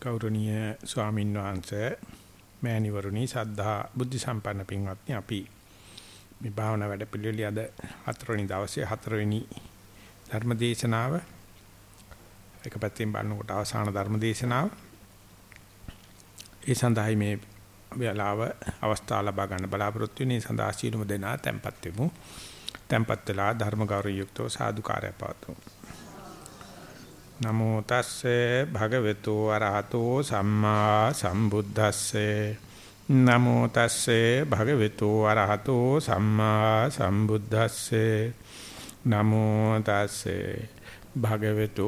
ගෞරවනීය ස්වාමින් වහන්සේ මෑණිවරුනි සද්ධා බුද්ධ සම්පන්න පින්වත්නි අපි මේ භාවනා වැඩ පිළිවෙලිය අද හතරවෙනි දවසේ හතරවෙනි ධර්ම දේශනාව එක පැත්තෙන් බලනකොට අවසාන ධර්ම දේශනාව ඒ සඳහායි මේ වෙලාව අවස්ථාව ලබා ගන්න බලාපොරොත්තු වෙන්නේ. සඳහා සීලුම දෙනා tempත් වෙමු. tempත් වෙලා ධර්ම ගෞරව යුක්තව සාදුකාරය පවතුමු නමෝ තස්සේ භගවතු අරහතෝ සම්මා සම්බුද්දස්සේ. නමෝ තස්සේ භගවතු අරහතෝ සම්මා සම්බුද්දස්සේ. නමෝ තස්සේ භගවතු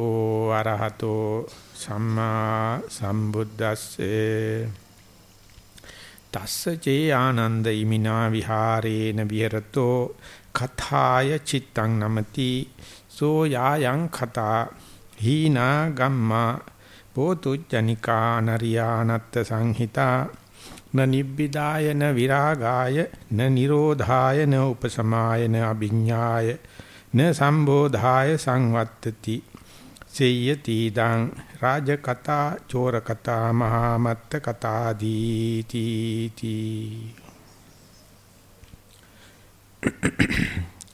අරහතෝ සම්මා සම්බුද්දස්සේ. තස්ස චේ ආනන්ද ඉමිනා විහාරේන විහෙරතෝ. කථාය චිත්තං නමති. සෝ යායන් කතා. හීනා ගම්මා පෝතු ජනිකා නරියානත්ත සංහිතා න නිබ්බිදාය න විරාගාය න නිරෝධාය න උපසමාය න අභිඤ්ඤාය න සම්බෝධාය සංවත්තති. සේයති දං රාජ කතා චෝර කතා මහා මත්ත කතා දීති තී.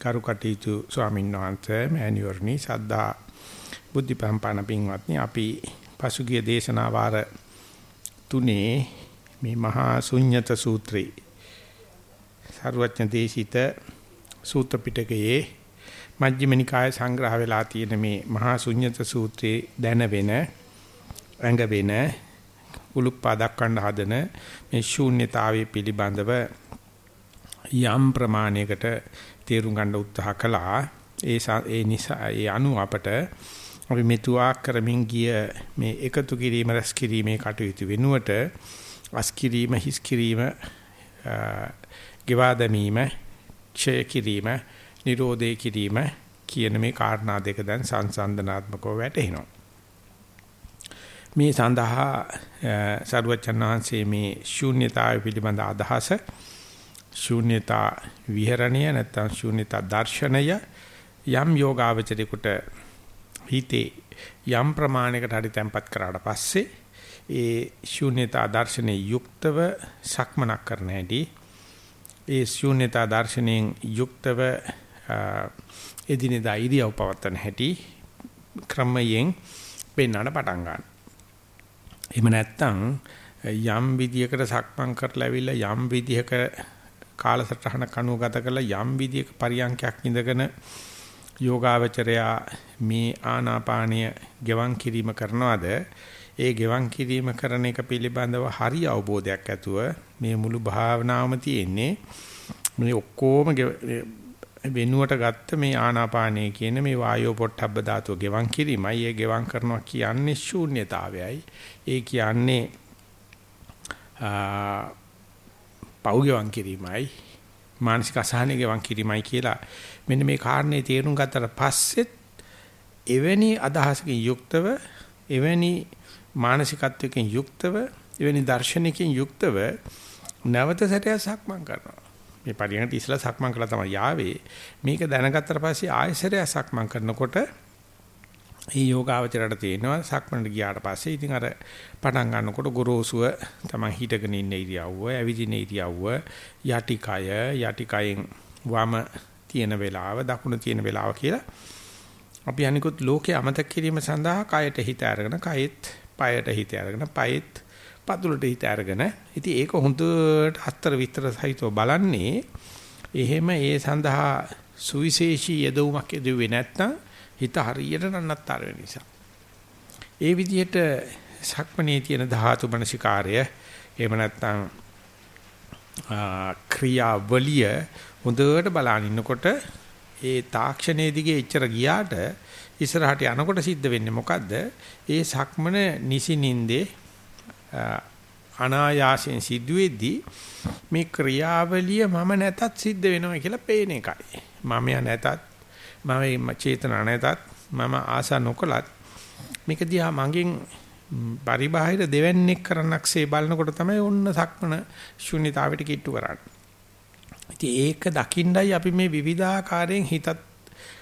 කරුකටීතු ස්වාමීන් වහන්සේ මෑණිවරණි සද්ධා බුද්ධ පම්පන පින්වත්නි අපි පසුගිය දේශනා වාර තුනේ මේ මහා ශුන්්‍යත සූත්‍රේ සර්වඥ දේශිත සූත්‍ර පිටකයේ මජ්ක්‍ධිම නිකාය සංග්‍රහ වෙලා තියෙන මේ මහා ශුන්්‍යත සූත්‍රයේ දැන වෙන ඇඟ වෙන උලුප්පා දක්වන්න හදන මේ ශූන්‍යතාවයේ පිළිබඳව යම් ප්‍රමාණයකට තේරුම් ගන්න උත්සාහ කළා. ඒ ඒ නිසා ඒ අනු අපට අපි මෙතුආ කරමින් ගිය මේ එකතු කිරීම රැස් කිරීමේ කටයුතු වෙනුවට අස් කිරීම හිස් කිරීම ගෙවා දැමීම ක්ෂය කිරීම නිරෝධය කිරීම කියන මේ කාරණා දෙක දැන් සංසන්දනාත්මකව වැටෙනවා මේ සඳහා සරුවචනාංශයේ මේ ශූන්‍යතාවය පිළිබඳ අදහස ශූන්‍යතා විහරණය නැත්නම් ශූන්‍යතා දර්ශනය යම් යෝගාවචරයකට හිතේ යම් ප්‍රමාණයකට හරි තැම්පත් කරාට පස්සේ ඒ ශූන්‍යතා දර්ශනයේ යුක්තව සක්මනක් කරන හැටි ඒ ශූන්‍යතා දර්ශනයෙන් යුක්තව එදිනෙදා ඉරියව් පවත්වන හැටි ක්‍රමයෙන් පෙන්වන්න පටන් ගන්නවා. එහෙම නැත්නම් යම් විදියකට සක්මන් කරලා ඇවිල්ලා යම් විදියක කාලසටහන කණුව ගත කරලා යම් විදියක පරියන්කයක් ඉඳගෙන යෝගාවචරයා මේ ආනාපානීය ගෙවන් කිරීම කරනවාද? ඒ ගෙවන් කිරීම කරන එක පිළිබඳව හරි අවබෝධයක් ඇතුව මේ මුළු භාවනාවම තියෙන්නේ මේ ඔක්කොම වෙනුවට ගත්ත මේ ආනාපානය කියන මේ වායෝ පොට්ටබ්බ ධාතුව ගෙවන් කිරීමයි. ඒ ගෙවන් කරනවා කියන්නේ ශූන්‍යතාවයයි. ඒ කියන්නේ පව් ගෙවන් කිරීමයි. මානසික අසහනය ගෙවන් කිරීමයි කියලා. මෙන්න මේ කාරණේ තේරුම් ගත්තට පස්සෙත් එවැනි අදහසකින් යුක්තව එවැනි මානසිකත්වයකින් යුක්තව එවැනි දර්ශනයකින් යුක්තව නැවත සැරයක් සක්මන් කරනවා. මේ පරිණත ඉස්සලා සක්මන් කළා තමයි යාවේ මේක දැනගත්තට පස්සේ ආයෙසරයක් සක්මන් කරනකොට මේ යෝගාවචරයට තේනවා සක්මන්ට ගියාට පස්සේ ඉතින් අර පටන් ගන්නකොට ගොරෝසුව තමයි හිටගෙන ඉන්න ඉරියව්ව, ඇවිදින ඉරියව්ව, යටිකය, යටිකයෙන් වම තියෙන වෙලාව, දකුණ තියෙන වෙලාව කියලා. අපි අනිකුත් ලෝකේ අමතක කිරීම සඳහා කයට හිත අරගෙන, කයෙත් පයට හිත අරගෙන, පයෙත් පතුලට හිත අරගෙන, ඉතින් ඒක හොඳට හතර විතර සහිතව බලන්නේ. එහෙම ඒ සඳහා සුවිශේෂී යදවුමක් යදුවේ නැත්නම් හිත හරියට නන්නත්තර වෙන නිසා. ඒ විදිහට සක්මණේ තියෙන ධාතු මනසිකාරය එහෙම නැත්නම් ක්‍රියාවලිය හොඳට බලන ඉන්නකොට ඒ තාක්ෂණයේ දිගේ එච්චර ගියාට ඉස්සරහට යනකොට සිද්ධ වෙන්නේ මොකද්ද? ඒ සක්මන නිසිනින්දේ අනායාසයෙන් සිදුවේදී මේ ක්‍රියාවලිය මම නැතත් සිද්ධ වෙනවා කියලා පේන එකයි. මම නැතත් මම චේතනා නැතත් මම ආසා නොකලත් මේක දිහා මගෙන් පරිබාහිර දෙවන්නේක් කරන්නක්සේ බලනකොට තමයි ඔන්න සක්මන ශුන්්‍යතාවයට කිට්ටු කරන්නේ. ඉතින් ඒක දකින්නයි අපි මේ විවිධාකාරයෙන් හිතත්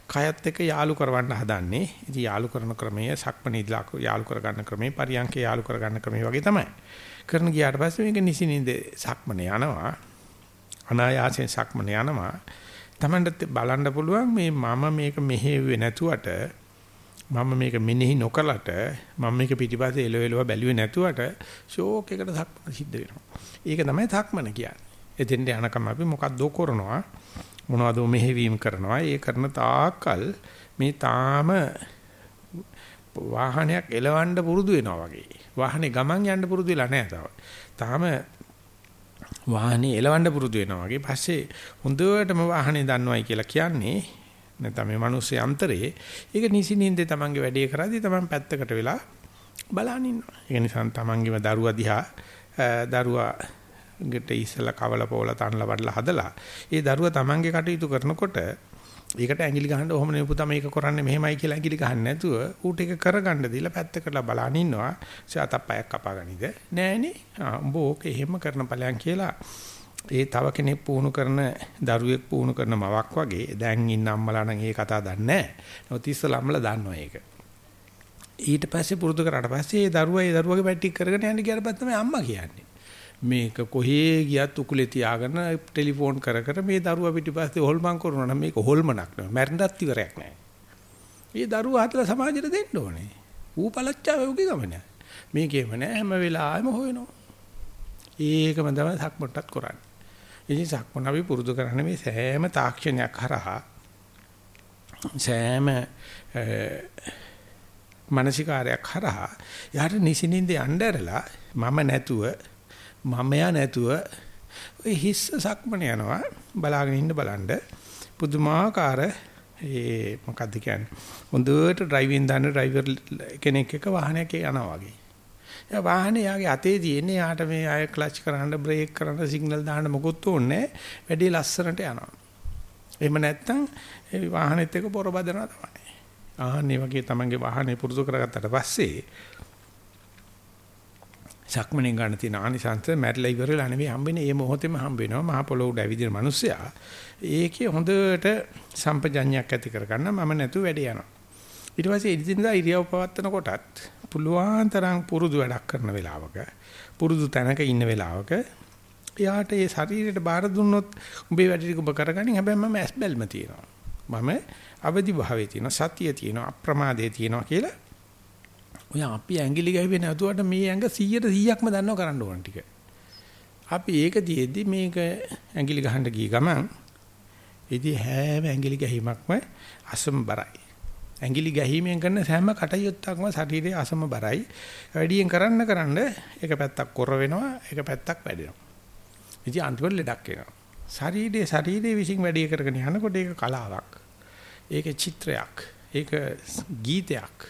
කයත් එක්ක යාලු කරවන්න හදන්නේ. ඉතින් යාලු කරන ක්‍රමය සක්මණේදලා යාලු කරගන්න ක්‍රමය පරියන්කේ යාලු කරගන්න ක්‍රමය වගේ තමයි. කරන ගියාට පස්සේ මේක නිසිනින්ද සක්මනේ යනවා. අනායාසයෙන් සක්මනේ යනවා. Tamanට බලන්න පුළුවන් මේ මම මේක මෙහෙව්වේ නැතුවට මම මේක මෙනෙහි නොකලට මම මේක පිටිපස්සේ එලවෙලව බැලුවේ නැතුවට ෂෝක් එකට සක්මන සිද්ධ වෙනවා. ඒක තමයි සක්මන කියන්නේ. එතෙන්ට යනකම් අපි මොකක්ද කරනවා මොනවද මෙහෙවීම කරනවා. ඒ කරන තාක්කල් මේ තාම වාහනයක් එලවන්න පුරුදු වෙනවා වගේ. වාහනේ ගමන් යන්න පුරුදු වෙලා නැහැ තාම. තාම වාහනේ එලවන්න පුරුදු වෙනවා වගේ. පස්සේ හොඳටම වාහනේ දන්නවයි කියලා කියන්නේ නැත්නම් මේ මිනිස්සු යන්ත්‍රයේ ඒක නිසින්ින්ද තමන්ගේ වැඩේ කරද්දී තමන් පැත්තකට වෙලා බලන් ඉන්නවා. ඒ නිසා තමන්ගේම දරුවා දිහා දරුවා ගෙට ඉස්සලා කවල පොවල තනලා වඩලා හදලා ඒ දරුවා තමන්ගේ කටයුතු කරනකොට ඒකට ඇඟිලි ගහන්න ඔහොම නේ පුතා මේක කරන්නේ මෙහෙමයි කියලා ඇඟිලි ගහන්න නැතුව ඌට ඒක කරගන්න දීලා පැත්තකටලා බලන් ඉන්නවා. සාතප්පයක් කපාගනිද? නෑනේ. ආ උඹ ඕක එහෙම කරන ඵලයන් කියලා ඒ තව කෙනෙක් පුහුණු කරන දරුවෙක් පුහුණු කරන මවක් වගේ දැන් ඉන්න අම්මලා නම් ඒ කතාව දන්නේ නැහැ. නමුත් ඉස්සලා අම්මලා දන්නවා ඒක. ඊට පස්සේ පුරුදු කරාට පස්සේ ඒ දරුවා ඒ දරුවගේ පැටි කරගෙන යන්න ගියාට පස්සේ තමයි අම්මා කියන්නේ. මේක කොහේ ගියත් උකුලේ තියාගෙන ටෙලිෆෝන් කර කර මේ දරුවා පිටිපස්සේ හොල්මන් කරනවා නම් මේක හොල්මනක් නෙවෙයි. මැරෙන්නත් ඉවරයක් නෑ. මේ දරුවා හතලා සමාජයට දෙන්න ඕනේ. ඌ පළච්චාව උගේ ගමන. මේකේම නෑ හැම වෙලාවෙම හොයනවා. ඒකම තමයි සක්මටත් කරන්නේ. ඉතින් සක්මන අපි පුරුදු කරන්නේ මේ සෑම තාක්ෂණයක් හරහා. සෑම මානසිකාරයක් හරහා යාට නිසින්ින්ද යන්න ඇරලා මම නැතුව මමයා නැතුව ඔය හිස්ස සක්මන යනවා බලාගෙන ඉන්න බලන්න. පුදුමාකාර ඒ මොකද්ද කියන්නේ? හොඳට ඩ්‍රයිවිං දන්න ඩ්‍රයිවර් කෙනෙක් එක්ක වාහනයක යනවා වගේ. එයා වාහනේ යාගේ අතේ තියෙන්නේ යාට මේ අය ක්ලච් කරන්න බ්‍රේක් කරන්න සිග්නල් දාන්න මොකුත් ඕනේ වැඩි ලස්සනට යනවා. එහෙම නැත්නම් ඒ වාහනේත් එක්ක පොර බදනවා තමයි. ආහනේ වගේ තමන්ගේ වාහනේ පුරුදු කරගත්තට පස්සේ සක්මණේ ගන්න තියෙන ආනිසංස මැරිලා ඉවරලා නෙවෙයි හම්බෙන්නේ මේ මොහොතේම හම්බ වෙනවා මහ පොළොව උඩ ඇවිදින මිනිස්සයා. ඒකේ හොඳට සම්පජඤ්ඤයක් ඇති කරගන්න මම නැතුව වැඩ යනවා. ඊට පස්සේ ඉදින්දා ඉරියව් පවත්වන කොටත් පුළුවන් තරම් පුරුදු වැඩක් කරන වෙලාවක පුරුදු තැනක ඉන්න වෙලාවක එයාට ඒ ශරීරයට බාර දුන්නොත් උඹේ වැඩ ටික ඔබ කරගනින්. හැබැයි මම ඇස් බැල්ම තියෙනවා. මම අවදි භාවයේ තියෙනවා සතිය තියෙනවා අප්‍රමාදයේ තියෙනවා කියලා ඔය අපි ඇඟිලි ගහුවේ නැතුවට මේ ඇඟ 100ට 100ක්ම දන්නව කරන්න ඕන ටික. අපි ඒක දිෙද්දි මේක ඇඟිලි ගහන්න ගිය ගමන් ඉතින් හැම ඇඟිලි ගැහිමක්ම අසම්බරයි. ඇඟිලි ගැහිමෙන් කරන සෑම කටයුත්තක්ම ශරීරයේ අසමබරයි. වැඩියෙන් කරන්න කරන්න එක පැත්තක් කොර වෙනවා, එක පැත්තක් වැඩෙනවා. ඉතින් අන්තිමට ලෙඩක් එනවා. ශරීරයේ ශරීරයේ විසින් වැඩි කරගෙන යනකොට ඒක කලාවක්. ඒක චිත්‍රයක්. ඒක ගීතයක්.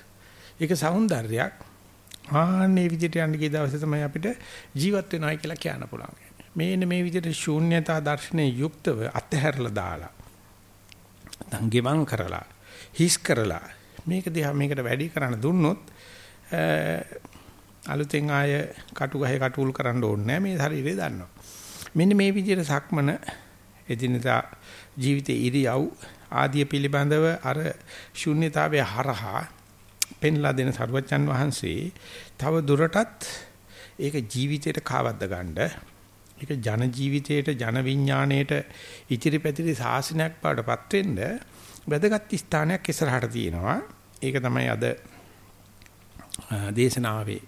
ඒක సౌందර්යයක්. ආන්නේ විදිහට යන්න ගිය දවසේ තමයි අපිට ජීවත් වෙනවයි කියලා කියන්න පුළුවන්. මේන මේ විදිහට ශූන්‍යතා දර්ශනයේ යුක්තව අත්හැරලා දාලා. දංගෙවන් කරලා හිස් කරලා මේක දිහා මේකට වැඩි කරන්න දුන්නොත් අලුතෙන් ආය කටු ගහේ කටුල් කරන්න ඕනේ නැහැ මේ ශරීරය දන්නවා. මෙන්න මේ විදිහට සක්මන එදිනදා ජීවිතේ ඉරියව් ආදිය පිළිබඳව අර ශුන්්‍යතාවය හරහා පෙන්ලා දෙන සරුවච්චන් වහන්සේ තව දුරටත් ඒක ජීවිතයට කාවද්ද ගන්න ඒක ජන ජීවිතයට ජන විඥාණයට ඉතිරි පැතිරි සාසනයක් බවටපත් වෙන්න වැදගත් ස්ථානයක් ඉස්සරහට තියෙනවා. ඒක තමයි අද දේශනාවේ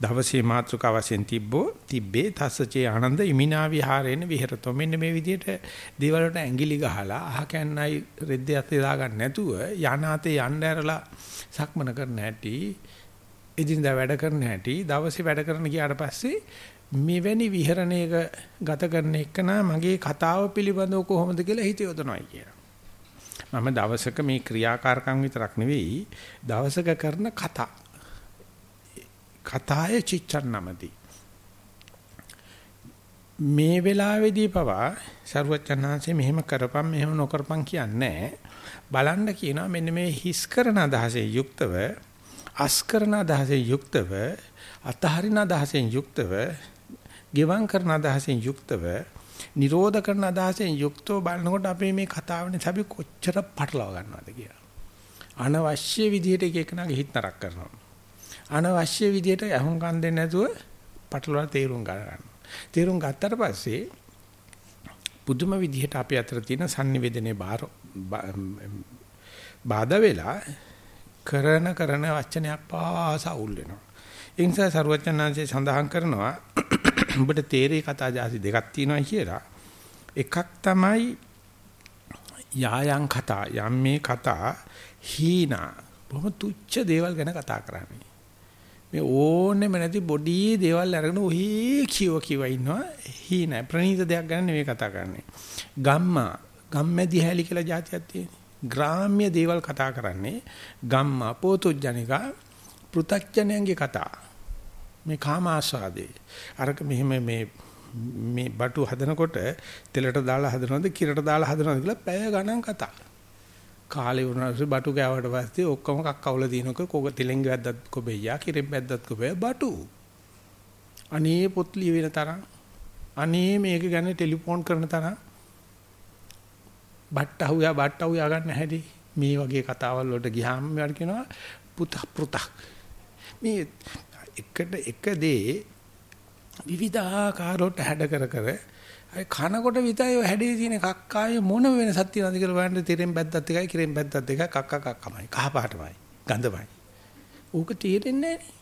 දවසේ මාතෘකාව වශයෙන් තිබ්බෝ තිබ්බේ තස්සචේ ආනන්ද ඉමිනා විහාරේන විහෙරතෝ මෙන්න මේ විදිහට දේවල් වලට ඇඟිලි ගහලා අහ කැන්නයි රෙද්දයක් දා ගන්න නැතුව යනාතේ යන්න ඇරලා සක්මන කරන හැටි එදිනදා වැඩ කරන හැටි දවසේ වැඩ කරන ගියාට පස්සේ මෙවැනි විහරණයක ගත කරන එක මගේ කතාව පිළිබඳව කොහොමද කියලා හිත යොදනවායි කියලා. මම දවසක මේ ක්‍රියාකාරකම් විතරක් නෙවෙයි දවසක කරන කතා. කතාය චිච්ඡන්නමති. මේ වෙලාවේදී පවා ਸਰුවචනාංශේ මෙහෙම කරපම් මෙහෙම නොකරපම් කියන්නේ බලන්න කියනවා මෙන්න මේ හිස් කරන අදහසෙන් යුක්තව අස් කරන අදහසෙන් යුක්තව අතහරින අදහසෙන් යුක්තව ගෙවම් කරන අදහසෙන් යුක්තව නිරෝධ කරන අදහසෙන් යුක්තව බලනකොට අපේ මේ කතාවනේ අපි කොච්චර පටලවා ගන්නවද කියලා. අනවශ්‍ය විදිහට එක එකනාගේ හිත නරක කරනවා. අනවශ්‍ය විදිහට අහුම්කම් දෙන්නේ නැතුව පටලවා තේරුම් ගන්නවා. තේරුම් ගත්තට පස්සේ පුදුම විදිහට අපි අතර තියෙන sannivedanaye බාධා වෙලා කරන කරන වචනයක් පාස අවුල් වෙනවා. ඒ නිසා සරුවචනාංශය සඳහන් කරනවා උඹට තේරේ කතා જાති දෙකක් තියෙනවා කියලා. එකක් තමයි යායන් කතා යම් මේ කතා හීනා බොහොම තුච්ච දේවල් ගැන කතා කරන්නේ. මේ ඕනෙම නැති බොඩි දේවල් අරගෙන ඔහි කියව කියව ඉන්නවා හීනා ප්‍රණීත දෙයක් ගැන නෙවෙයි කතා කරන්නේ. ගම්මා ගම්මැදි හැලි කියලා જાතියක් තියෙනවා. ග්‍රාම්‍ය දේවල් කතා කරන්නේ ගම්මා පොතුජනිකා පෘ탁ජනයන්ගේ කතා. මේ කාම ආස්වාදේ. අරක මෙහෙම මේ මේ බටු හදනකොට තෙලට දාලා හදනවද කිරට දාලා හදනවද කියලා පැය ගණන් කතා. කාලේ වුණාට බටු ගෑවට පස්සේ ඔක්කොම කක්කවල දිනක කොග තෙලෙන් වැද්දත් කොබෙයියා කිරෙන් වැද්දත් කොබෙය බටු. අනේ පොත් ලියවෙන තරම් අනේ මේක ගැන ටෙලිෆෝන් කරන තරම් බට්ටහුයා බට්ටහුයා ගන්න හැටි මේ වගේ කතාවල් වලට ගියාම මම කියනවා පුත පුතක් මේ එකට එක දේ විවිධාකාරවට හැඩ කර කර අය කනකොට විතරයි ඔය හැඩේ තියෙන කක්කායේ මොන වෙනසක් තියෙනවද කියලා බලන්න තිරෙන් බැද්දත් එකයි කිරෙන් බැද්දත් එකයි කක්ක කක්කමයි කහ පාටමයි ගඳමයි. ඌක තේරෙන්නේ නැහැ.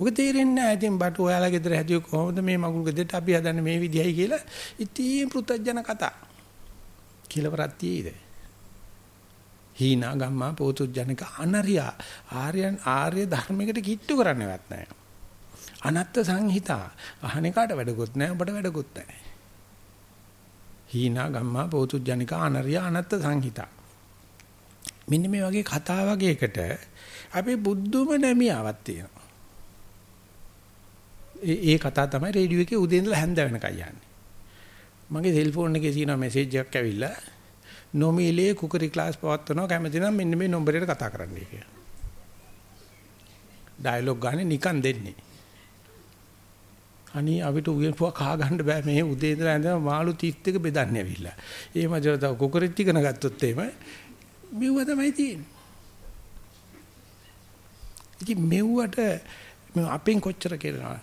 ඌක තේරෙන්නේ නැහැ. ඉතින් බටු ඔයාලා ගෙදර හැදුවේ කොහොමද මේ මගුල් ගෙදරට අපි හදන්නේ මේ විදිහයි කියලා ඉතින් පෘතජන කතා. කියලාවරක් තියෙයිද? හීනා ගම්මා පෝතුජනක අනරියා ආර්යයන් ආර්ය ධර්මයකට කිට්ටු කරන්නවත් නැහැ. අනත්ත් සංහිතා අහන එකට වැඩකුත් නැහැ ඔබට වැඩකුත් නැහැ. හීනා ගම්මා පෝතුජනික අනරියා අනත්ත් සංහිතා. මෙන්න මේ වගේ කතා වගේකට අපි බුද්ධුම නැමියාවක් තියෙනවා. ඒ ඒ කතා තමයි රේඩියෝ එකේ උදේ ඉඳලා හැන්ද වෙනකන් යන්නේ. මගේ සෙල්ෆෝන් එකේ තියෙන මෙසේජ් එකක් ඇවිල්ලා නොමිලේ කුකරි ක්ලාස් පවත්වනවා කැමති නම් මෙන්න මේ නම්බරයට කතා කරන්නයි කියලා. ඩයලොග් ගන්න නිකන් දෙන්නේ. අනී අපිට උයන්පුවා කහ ගන්න බෑ මේ උදේ ඉඳලා ඇඳලා මාළු 31 බෙදන්නේ ඇවිල්ලා. ඒ මජර තව කුකරිත් ඉගෙන ගත්තොත් එහෙම මෙව්ව තමයි තියෙන්නේ. ඉතින් මෙව්වට අපෙන් කොච්චර කියනවා.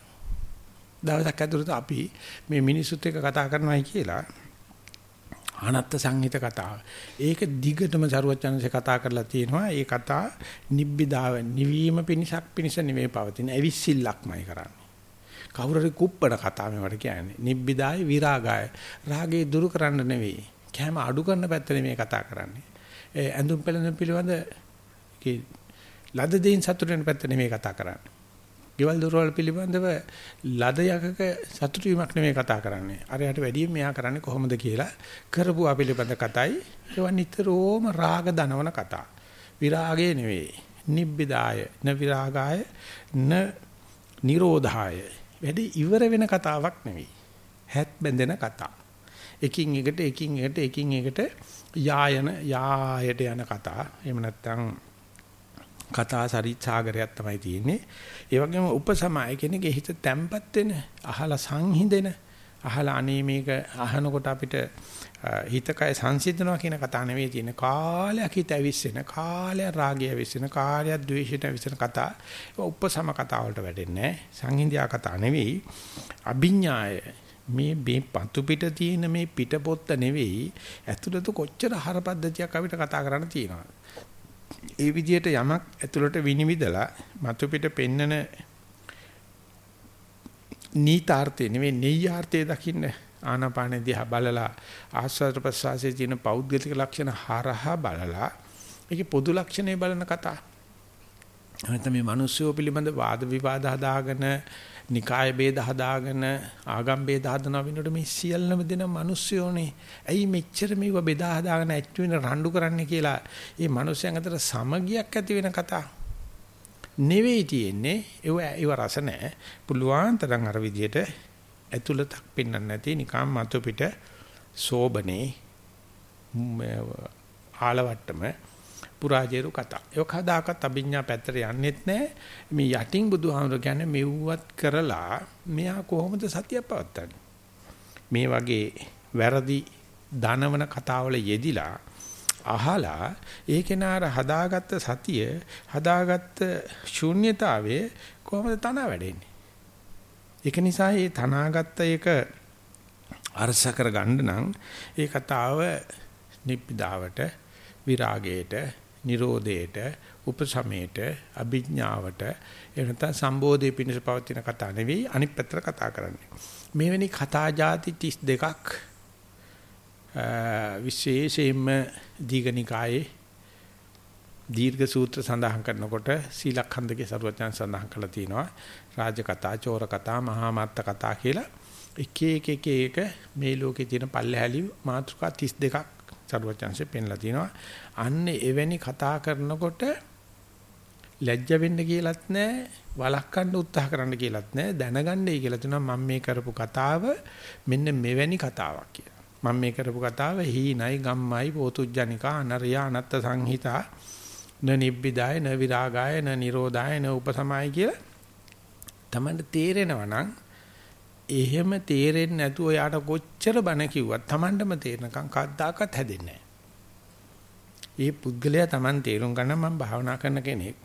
දවසක් ඇතුළත අපි මේ මිනිස්සුත් එක්ක කතා කරනවායි කියලා අනත්ත් සංහිත කතාව. ඒක දිගටම සරුවචනන්සේ කතා කරලා තියෙනවා. ඒ කතා නිබ්බිදාව නිවීම පිණිසක් පිණිස නෙමෙයි පවතින. ඇවිස්සිල්ලක්මයි කරන්නේ. කවුරු හරි කුප්පණ කතා මේවට කියන්නේ. නිබ්බිදාය විරාගාය. රාගේ දුරු කරන්න නෙවෙයි. කැම අඩු කරන පැත්ත නෙමෙයි කතා කරන්නේ. ඒ ඇඳුම් පෙළඳුම් පිළිබඳ ලද දෙයින් සතුට වෙන පැත්ත නෙමෙයි කතා කරන්නේ. ගෙවල් දොරවල් පිළිබඳව ලද යකක සතුට වීමක් නෙමෙයි කතා කරන්නේ. අරයට වැඩියෙන් මෙයා කරන්නේ කොහොමද කියලා කරපු අපිලිබඳ කතයි. ඒවා නිතරම රාග දනවන කතා. විරාගය නෙවෙයි. නිබ්බිදාය න විරාගාය න නිරෝධාය වැඩි ඉවර වෙන කතාවක් නෙවෙයි. හැත් බැඳෙන කතා. එකින් එකට එකින් එකට එකින් එකට යායන යායට යන කතා. එහෙම නැත්නම් කතා සරිච්ඡාගරයක් තමයි තියෙන්නේ. ඒ වගේම උපසමය කෙනෙක්ගේ හිත තැම්පත් වෙන, අහලා සංහිඳෙන, අහලා අනේ මේක අහනකොට අපිට හිතකය සංසිඳනවා කියන කතා නෙවෙයි තියෙන්නේ. කාලයක් හිත ඇවිස්සෙන, කාලයක් රාගය ඇවිස්සෙන, කාලයක් ද්වේෂයට ඇවිස්සෙන කතා. ඒක උපසම කතා වලට වැටෙන්නේ නැහැ. සංහිඳියා කතා නෙවෙයි. අභිඥාය මේ මේ පතු පිට තියෙන මේ පිටපොත්ත නෙවෙයි ඇතුළත කොච්චර හරපද්ධතියක් අපිට කතා කරන්න තියෙනවා. ඒ විදිහට යමක් ඇතුළට විනිවිදලා මතු පිට පෙන්නන නීතාර්ථය නෙවෙයි නෙය්‍යාර්ථය දකින්න ආනාපානෙ දිහා බලලා ආස්වාද ප්‍රසවාසයේ තියෙන පෞද්ගලික ලක්ෂණ හරහා බලලා ඒකේ පොදු ලක්ෂණේ බලන කතා. නැත්නම් මේ මිනිස්සුෝ පිළිබඳ වාද විවාද හදාගෙන නිකාය ભેද හදාගෙන ආගම් ભેද හදන වෙනකොට මේ සියල්ලම දෙන මිනිස්සුයෝනේ. ඇයි මෙච්චර මේව බෙදා හදාගෙන ඇච්චු වෙන රණ්ඩු කරන්නේ කියලා මේ මිනිස්යන් අතර සමගියක් ඇති වෙන කතා. නෙවෙයි තියෙන්නේ. ඒව ඒව රස නැහැ. පුළුවන් තරම් අර විදියට ඇතුළතක් පෙන්වන්න නැති නිකම් මතු පිට සෝබනේ ආලවට්ටම පුරාජේරු කතා. ඒක හදාකත් අභිඥා පැත්තට යන්නෙත් නැහැ. මේ යටින් බුදුහාමුදුර කියන්නේ මෙව්වත් කරලා මෙයා කොහොමද සතිය පවත්න්නේ? මේ වගේ වැරදි දනවන කතාවල යෙදිලා අහලා ඒ කෙනාර හදාගත්ත සතිය හදාගත්ත ශූන්‍යතාවය කොහොමද තන වැඩෙන්නේ ඒක නිසා මේ තනාගත්ත එක අරස කරගන්න නම් ඒ කතාව නිබ්බිදාවට විරාගයට නිරෝධයට උපසමයට අභිඥාවට එනත සම්බෝධි පිණිස පවතින කතා නෙවෙයි අනිත් පැත්තට කතා කරන්නේ. මෙවැනි කතා જાති 32ක් විශේෂයෙන්ම දීඝනිකායේ දීර්ඝ සූත්‍ර සඳහන් කරනකොට සීලඛණ්ඩකේ සරුවචන සඳහන් කරලා තිනවා රාජ කතා, චෝර කතා, මහා මාත්ත කතා කියලා. එක එක එක එක මේ ලෝකේ තියෙන පල්ලහැලි මාතෘකා 32ක් සරුවචනසේ පෙන්ලා තිනවා. අන්න එවැනි කතා කරනකොට ලැජ්ජ වෙන්න කියලත් නැහැ, වළක්වන්න උත්සාහ කරන්න කියලත් නැහැ, දැනගන්නයි කියලා තුනවා මම මේ කරපු කතාව මෙන්න මෙවැනි කතාවක් කියලා. මම මේ කරපු කතාව හීනයි ගම්මයි පෝතුජ්ජනිකා අනරියා අනත්ත සංහිතා න නිබ්බිදාය න විරාගාය න නිරෝධාය න උපසමයි කියලා තමන්ට තේරෙනවා නම් එහෙම තේරෙන්නේ නැතුව යාට කොච්චර බණ කිව්වත් තමන්ටම තේරෙනකම් කද්දාකත් හැදෙන්නේ නැහැ. ඒ පුද්ගලයා තමන් තේරුම් ගන්න මම භාවනා කරන කෙනෙක්.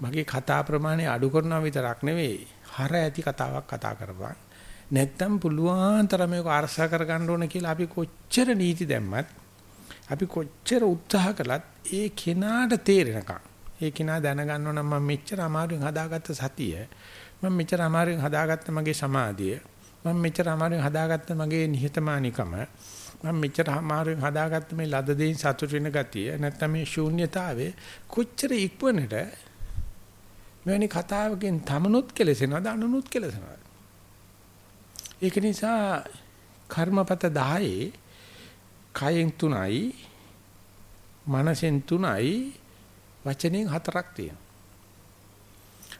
මගේ කතා ප්‍රමාණය අඩු කරනවා විතරක් නෙවෙයි හර ඇති කතාවක් කතා කරපන්. නැත්තම් පුළුවන් තරම මේක අරසා කරගන්න ඕන කියලා අපි කොච්චර නීති දැම්මත් අපි කොච්චර උත්සාහ කළත් ඒ කෙනාට තේරෙනකම් ඒ කෙනා දැනගන්න ඕන මම මෙච්චර අමාරුවෙන් හදාගත්ත සතිය මම මෙච්චර අමාරුවෙන් හදාගත්ත මගේ සමාධිය මම මෙච්චර අමාරුවෙන් හදාගත්ත මගේ නිහතමානීකම මම මෙච්චර අමාරුවෙන් හදාගත්ත මේ ලද දෙයින් සතුට වෙන ගතිය නැත්තම් මේ ශූන්‍යතාවය කොච්චර ඉක්වනට මෙවැනි කතාවකින් තමනුත් කෙලසෙනවද අනුනුත් කෙලසෙනවද ඒක නිසා කර්මපත 10 කයෙන් 3යි මනසෙන් 3යි වචනෙන් 4ක් තියෙනවා.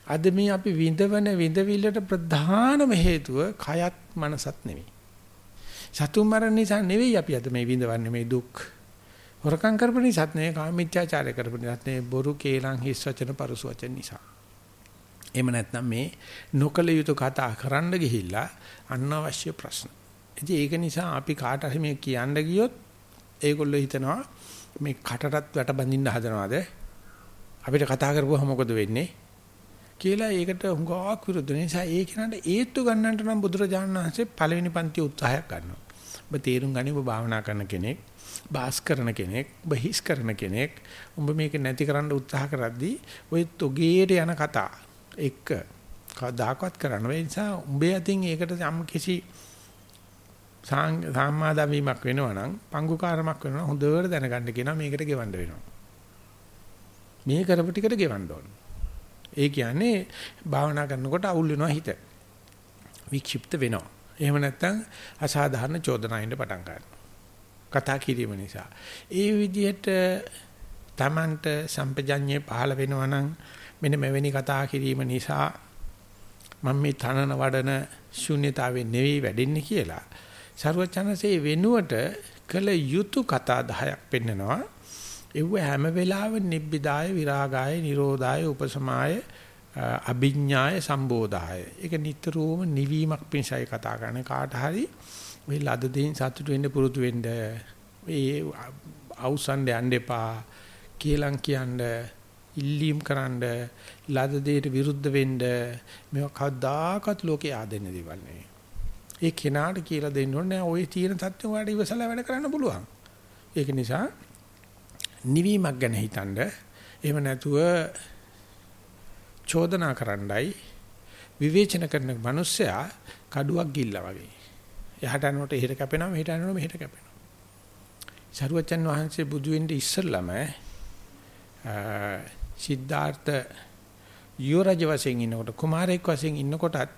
අද මේ අපි විඳවන විඳවිල්ලට ප්‍රධානම හේතුව කයත් මනසත් නෙවෙයි. සතුන් මරණ නිසා නෙවෙයි අපි අද මේ විඳවන්නේ මේ දුක්. හොරකම් කරපු නිසාත් නෙවෙයි කාමීත්‍යාචාරය කරපු නිසාත් නෙවෙයි බොරු කේලම් හිස් වචන පරුස වචන නිසා. එහෙම නැත්නම් මේ නොකල යුතු කතා කරන්න ගිහිල්ලා අනවශ්‍ය ප්‍රශ්න. ඉතින් ඒක නිසා අපි කාට හරි මේ කියන්න ගියොත් ඒගොල්ලෝ හිතනවා මේ කටටත් වැට බඳින්න හදනවාද? අපිට කතා කරපුවම මොකද වෙන්නේ? කියලා ඒකට හුඟක් විරුද්ධ නිසා ඒ කෙනාට ඒත්තු ගන්නට නම් බුදුරජාණන් වහන්සේ පළවෙනි පන්ති උත්සාහයක් ගන්නවා. ඔබ තේරුම් ගනි ඔබ භාවනා කරන කෙනෙක්, බාස් කරන කෙනෙක්, බහිස් කරන කෙනෙක්. ඔබ මේක නැති කරන්න උත්සාහ කරද්දී ඔය තොගේට යන කතා එක්ක කවදාකවත් කරන්න බැහැ. ඒ නිසා උඹේ අතින් ඒකට යම් කිසි සාමාදා වීමක් වෙනවා නම් පංගුකාරමක් වෙනවා හොඳට දැනගන්න කියනවා මේකට ගෙවන්න වෙනවා. මේ කරපු ටිකට ගෙවන්න ඕන. ඒ කියන්නේ භාවනා කරනකොට අවුල් වෙනවා හිත. වික්ෂිප්ත වෙනවා. එහෙම නැත්නම් අසාධාරණ චෝදනායින්ද පටන් ගන්නවා. කතා කිරීම නිසා. ඒ විදිහට Tamanට සම්පජඤ්ඤේ පහළ වෙනවා නම් මෙන්න මෙවැනි කතා කිරීම නිසා මම මේ තනන වඩන ශුන්්‍යතාවෙන් නෙවෙයි වැඩෙන්නේ කියලා. ਸਰවචනසේ වෙනුවට කළ යුතු කතා 10ක් පෙන්නනවා. ඒව හැම වෙලාවෙම නිබ්බිදාය විරාගාය නිරෝධාය උපසමාය අභිඥාය සම්බෝධාය. ඒක නිතරම නිවීමක් පිණිසයි කතා කරන්නේ කාට හරි මේ ලද දෙයින් සතුටු වෙන්න පුරුදු වෙන්න. ඒ අවසන් යන්න එපා. කියලන් කියන්නේ ඉල්ලීම් කරන්න ලද දෙයට විරුද්ධ වෙන්න මේවා කවදාකවත් ලෝකේ ආදෙන්න දේවල් නෙවෙයි. ඒ කෙනාට කියලා දෙන්න ඕනේ ඔය තියෙන තත්ත්වෙ ඔයාලට ඉවසලා වැඩ කරන්න පුළුවන්. ඒක නිසා නිවීමක් ගැන හිතනද එහෙම නැතුව චෝදනා කරන්නයි විවේචන කරන මිනිස්සයා කඩුවක් ගිල්ලා වගේ. එහාට යනකොට එහෙට කැපෙනවා මෙහෙට යනකොට මෙහෙට කැපෙනවා. සරුවචන් වහන්සේ බුදු වෙන්න ඉස්සෙල්ලම සිද්ධාර්ථ යුවරජ වශයෙන් ඉන්නකොට කුමාරයෙක් වශයෙන් ඉන්නකොටත්